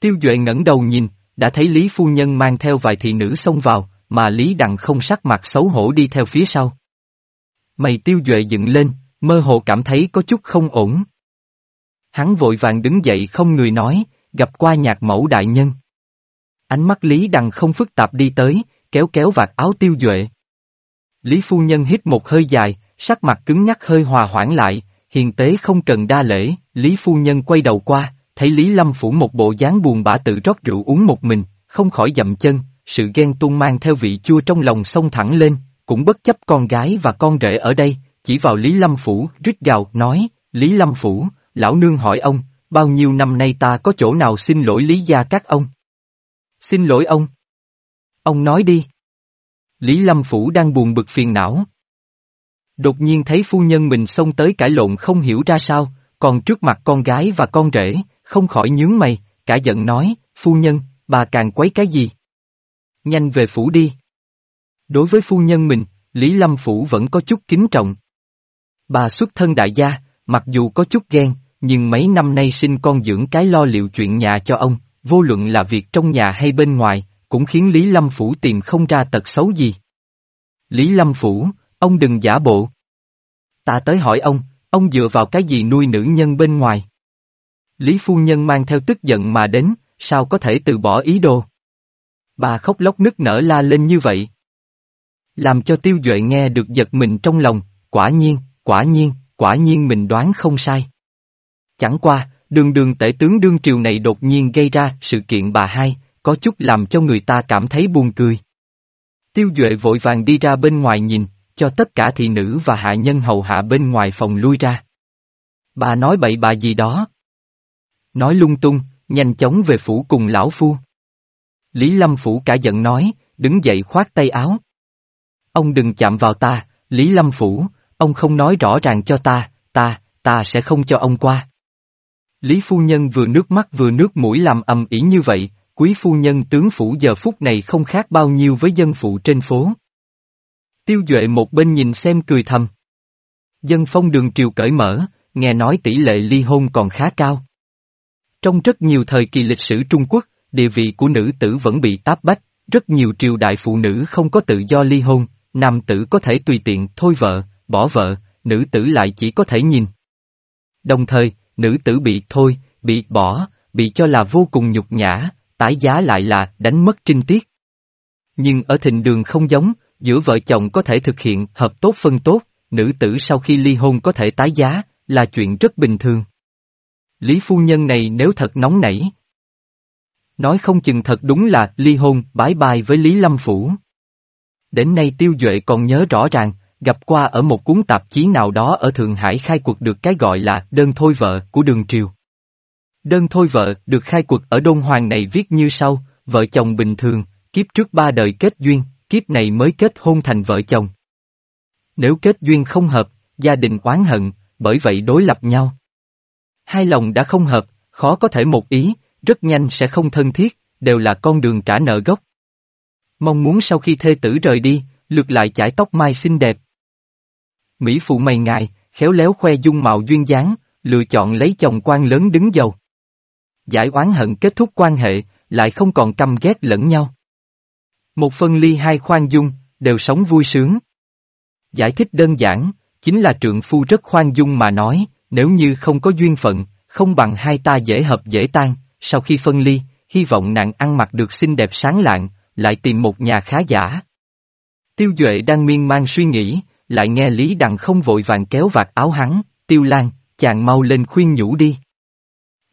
Tiêu Duệ ngẩng đầu nhìn, đã thấy Lý Phu Nhân mang theo vài thị nữ xông vào, mà Lý Đặng không sắc mặt xấu hổ đi theo phía sau. Mày Tiêu Duệ dựng lên, mơ hồ cảm thấy có chút không ổn. Hắn vội vàng đứng dậy không người nói, gặp qua nhạc mẫu đại nhân. Ánh mắt Lý Đằng không phức tạp đi tới, kéo kéo vạt áo tiêu duệ. Lý phu nhân hít một hơi dài, sắc mặt cứng nhắc hơi hòa hoãn lại, hiền tế không cần đa lễ, Lý Phu Nhân quay đầu qua, thấy Lý Lâm Phủ một bộ dáng buồn bã tự rót rượu uống một mình, không khỏi dậm chân, sự ghen tuông mang theo vị chua trong lòng sông thẳng lên, cũng bất chấp con gái và con rể ở đây, chỉ vào Lý Lâm Phủ, rít gào, nói, Lý Lâm Phủ, lão nương hỏi ông, bao nhiêu năm nay ta có chỗ nào xin lỗi Lý gia các ông? Xin lỗi ông. Ông nói đi. Lý Lâm Phủ đang buồn bực phiền não. Đột nhiên thấy phu nhân mình xông tới cãi lộn không hiểu ra sao, còn trước mặt con gái và con rể, không khỏi nhướng mày, cả giận nói, phu nhân, bà càng quấy cái gì? Nhanh về phủ đi. Đối với phu nhân mình, Lý Lâm Phủ vẫn có chút kính trọng. Bà xuất thân đại gia, mặc dù có chút ghen, nhưng mấy năm nay sinh con dưỡng cái lo liệu chuyện nhà cho ông, vô luận là việc trong nhà hay bên ngoài, cũng khiến Lý Lâm Phủ tìm không ra tật xấu gì. Lý Lâm Phủ, ông đừng giả bộ. Ta tới hỏi ông, ông dựa vào cái gì nuôi nữ nhân bên ngoài? Lý Phu Nhân mang theo tức giận mà đến, sao có thể từ bỏ ý đồ? Bà khóc lóc nức nở la lên như vậy. Làm cho tiêu duệ nghe được giật mình trong lòng, quả nhiên, quả nhiên, quả nhiên mình đoán không sai. Chẳng qua, đường đường tể tướng đương triều này đột nhiên gây ra sự kiện bà hai, có chút làm cho người ta cảm thấy buồn cười. Tiêu Duệ vội vàng đi ra bên ngoài nhìn, cho tất cả thị nữ và hạ nhân hầu hạ bên ngoài phòng lui ra. Bà nói bậy bà gì đó. Nói lung tung, nhanh chóng về phủ cùng lão phu. Lý Lâm Phủ cả giận nói, đứng dậy khoát tay áo. Ông đừng chạm vào ta, Lý Lâm Phủ, ông không nói rõ ràng cho ta, ta, ta sẽ không cho ông qua. Lý Phu Nhân vừa nước mắt vừa nước mũi làm ầm ĩ như vậy, quý phu nhân tướng phủ giờ phút này không khác bao nhiêu với dân phụ trên phố. Tiêu Duệ một bên nhìn xem cười thầm. Dân phong đường triều cởi mở, nghe nói tỷ lệ ly hôn còn khá cao. Trong rất nhiều thời kỳ lịch sử Trung Quốc, địa vị của nữ tử vẫn bị áp bách, rất nhiều triều đại phụ nữ không có tự do ly hôn, nam tử có thể tùy tiện thôi vợ, bỏ vợ, nữ tử lại chỉ có thể nhìn. Đồng thời, nữ tử bị thôi, bị bỏ, bị cho là vô cùng nhục nhã, tái giá lại là đánh mất trinh tiết. Nhưng ở thịnh đường không giống, giữa vợ chồng có thể thực hiện hợp tốt phân tốt, nữ tử sau khi ly hôn có thể tái giá, là chuyện rất bình thường. Lý phu nhân này nếu thật nóng nảy. Nói không chừng thật đúng là ly hôn bái bai với Lý Lâm Phủ. Đến nay Tiêu Duệ còn nhớ rõ ràng, gặp qua ở một cuốn tạp chí nào đó ở Thượng Hải khai cuộc được cái gọi là đơn thôi vợ của đường triều. Đơn thôi vợ được khai cuộc ở đông Hoàng này viết như sau, vợ chồng bình thường, kiếp trước ba đời kết duyên, kiếp này mới kết hôn thành vợ chồng. Nếu kết duyên không hợp, gia đình oán hận, bởi vậy đối lập nhau. Hai lòng đã không hợp, khó có thể một ý, rất nhanh sẽ không thân thiết, đều là con đường trả nợ gốc. Mong muốn sau khi thê tử rời đi, lượt lại chải tóc mai xinh đẹp. Mỹ phụ mày ngài, khéo léo khoe dung mạo duyên dáng, lựa chọn lấy chồng quan lớn đứng giàu. Giải oán hận kết thúc quan hệ, lại không còn căm ghét lẫn nhau. Một phân ly hai khoan dung, đều sống vui sướng. Giải thích đơn giản, chính là trượng phu rất khoan dung mà nói, nếu như không có duyên phận, không bằng hai ta dễ hợp dễ tan, sau khi phân ly, hy vọng nàng ăn mặc được xinh đẹp sáng lạng, lại tìm một nhà khá giả. Tiêu Duệ đang miên man suy nghĩ, lại nghe Lý Đằng không vội vàng kéo vạt áo hắn, Tiêu Lan, chàng mau lên khuyên nhủ đi.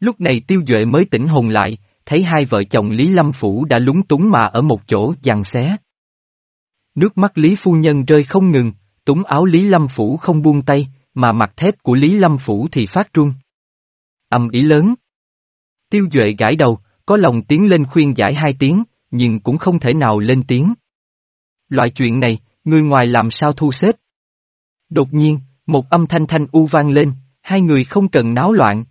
Lúc này Tiêu Duệ mới tỉnh hồn lại, thấy hai vợ chồng Lý Lâm Phủ đã lúng túng mà ở một chỗ giằng xé. Nước mắt Lý Phu Nhân rơi không ngừng, túng áo Lý Lâm Phủ không buông tay, mà mặt thép của Lý Lâm Phủ thì phát run. Âm ý lớn. Tiêu Duệ gãi đầu, có lòng tiến lên khuyên giải hai tiếng, nhưng cũng không thể nào lên tiếng. Loại chuyện này, người ngoài làm sao thu xếp? Đột nhiên, một âm thanh thanh u vang lên, hai người không cần náo loạn.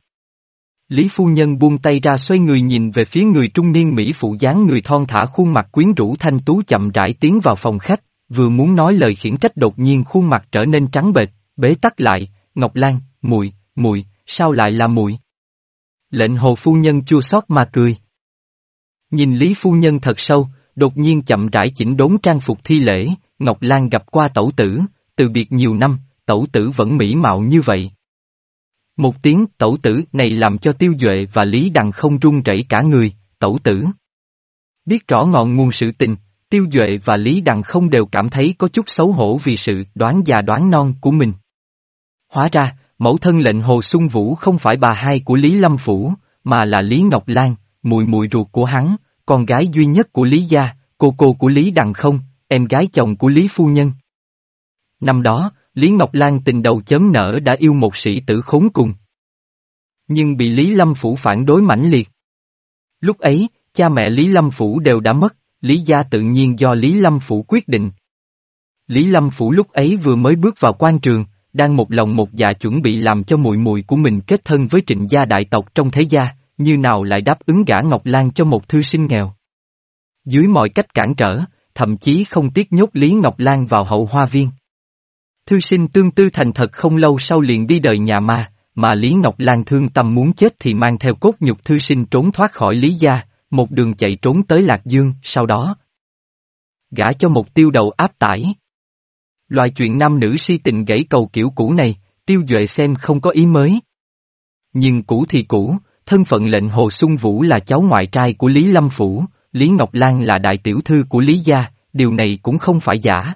Lý phu nhân buông tay ra xoay người nhìn về phía người trung niên Mỹ phụ dáng người thon thả khuôn mặt quyến rũ thanh tú chậm rãi tiến vào phòng khách, vừa muốn nói lời khiển trách đột nhiên khuôn mặt trở nên trắng bệch, bế tắc lại, Ngọc Lan, mùi, mùi, sao lại là mùi? Lệnh hồ phu nhân chua xót mà cười. Nhìn Lý phu nhân thật sâu, đột nhiên chậm rãi chỉnh đốn trang phục thi lễ, Ngọc Lan gặp qua tẩu tử, từ biệt nhiều năm, tẩu tử vẫn mỹ mạo như vậy. Một tiếng tẩu tử này làm cho Tiêu Duệ và Lý Đằng không run rẩy cả người, tẩu tử. Biết rõ ngọn nguồn sự tình, Tiêu Duệ và Lý Đằng không đều cảm thấy có chút xấu hổ vì sự đoán già đoán non của mình. Hóa ra, mẫu thân lệnh Hồ Xuân Vũ không phải bà hai của Lý Lâm Phủ, mà là Lý Ngọc Lan, mùi mùi ruột của hắn, con gái duy nhất của Lý Gia, cô cô của Lý Đằng không, em gái chồng của Lý Phu Nhân. Năm đó, Lý Ngọc Lan tình đầu chớm nở đã yêu một sĩ tử khốn cùng. Nhưng bị Lý Lâm Phủ phản đối mãnh liệt. Lúc ấy, cha mẹ Lý Lâm Phủ đều đã mất, Lý gia tự nhiên do Lý Lâm Phủ quyết định. Lý Lâm Phủ lúc ấy vừa mới bước vào quan trường, đang một lòng một dạ chuẩn bị làm cho muội muội của mình kết thân với trịnh gia đại tộc trong thế gia, như nào lại đáp ứng gả Ngọc Lan cho một thư sinh nghèo. Dưới mọi cách cản trở, thậm chí không tiếc nhốt Lý Ngọc Lan vào hậu hoa viên. Thư sinh tương tư thành thật không lâu sau liền đi đời nhà ma, mà Lý Ngọc Lan thương tâm muốn chết thì mang theo cốt nhục thư sinh trốn thoát khỏi Lý gia, một đường chạy trốn tới Lạc Dương, sau đó gả cho một tiêu đầu áp tải. Loại chuyện nam nữ si tình gãy cầu kiểu cũ này, tiêu duệ xem không có ý mới. Nhưng cũ thì cũ, thân phận lệnh Hồ Xuân Vũ là cháu ngoại trai của Lý Lâm Phủ, Lý Ngọc Lan là đại tiểu thư của Lý Gia, điều này cũng không phải giả.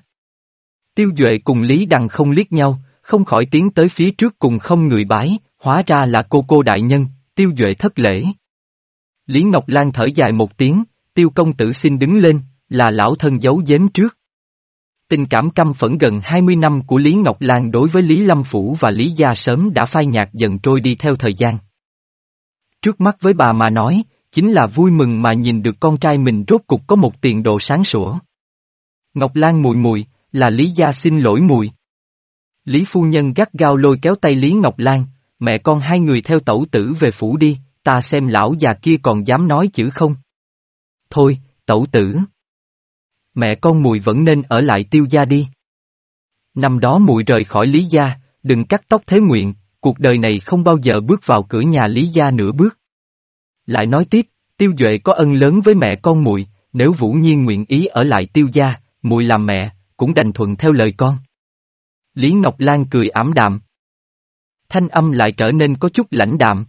Tiêu Duệ cùng Lý Đằng không liếc nhau, không khỏi tiến tới phía trước cùng không người bái, hóa ra là cô cô đại nhân, Tiêu Duệ thất lễ. Lý Ngọc Lan thở dài một tiếng, Tiêu công tử xin đứng lên, là lão thân giấu giếm trước. Tình cảm căm phẫn gần 20 năm của Lý Ngọc Lan đối với Lý Lâm Phủ và Lý Gia sớm đã phai nhạt dần trôi đi theo thời gian. Trước mắt với bà mà nói, chính là vui mừng mà nhìn được con trai mình rốt cục có một tiền đồ sáng sủa. Ngọc Lan mùi mùi, là Lý Gia xin lỗi mùi. Lý Phu Nhân gắt gao lôi kéo tay Lý Ngọc Lan, mẹ con hai người theo tẩu tử về phủ đi, ta xem lão già kia còn dám nói chữ không. Thôi, tẩu tử. Mẹ con mùi vẫn nên ở lại tiêu gia đi. Năm đó mùi rời khỏi Lý Gia, đừng cắt tóc thế nguyện, cuộc đời này không bao giờ bước vào cửa nhà Lý Gia nửa bước. Lại nói tiếp, tiêu duệ có ân lớn với mẹ con Mùi, nếu Vũ Nhiên nguyện ý ở lại tiêu gia, Mùi làm mẹ, cũng đành thuận theo lời con. Lý Ngọc Lan cười ảm đạm. Thanh âm lại trở nên có chút lãnh đạm.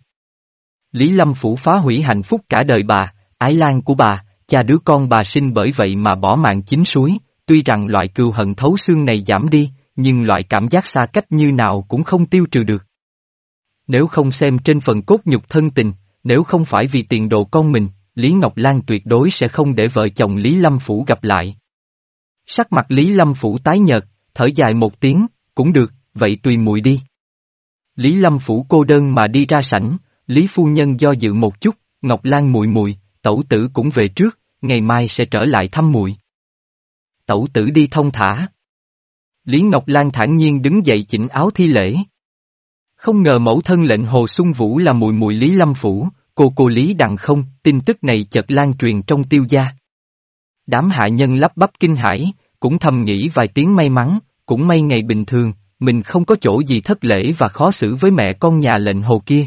Lý Lâm Phủ phá hủy hạnh phúc cả đời bà, ái lan của bà, cha đứa con bà sinh bởi vậy mà bỏ mạng chính suối, tuy rằng loại cừu hận thấu xương này giảm đi, nhưng loại cảm giác xa cách như nào cũng không tiêu trừ được. Nếu không xem trên phần cốt nhục thân tình, nếu không phải vì tiền đồ con mình, Lý Ngọc Lan tuyệt đối sẽ không để vợ chồng Lý Lâm Phủ gặp lại. Sắc mặt Lý Lâm Phủ tái nhợt, thở dài một tiếng, cũng được, vậy tùy muội đi. Lý Lâm Phủ cô đơn mà đi ra sảnh, Lý Phu Nhân do dự một chút, Ngọc Lan muội muội, tẩu tử cũng về trước, ngày mai sẽ trở lại thăm muội. Tẩu tử đi thông thả. Lý Ngọc Lan thản nhiên đứng dậy chỉnh áo thi lễ. Không ngờ mẫu thân lệnh Hồ Xuân Vũ là mùi mùi Lý Lâm Phủ, cô cô Lý Đặng không, tin tức này chợt lan truyền trong tiêu gia. Đám hạ nhân lắp bắp kinh hãi, cũng thầm nghĩ vài tiếng may mắn, cũng may ngày bình thường, mình không có chỗ gì thất lễ và khó xử với mẹ con nhà lệnh hồ kia.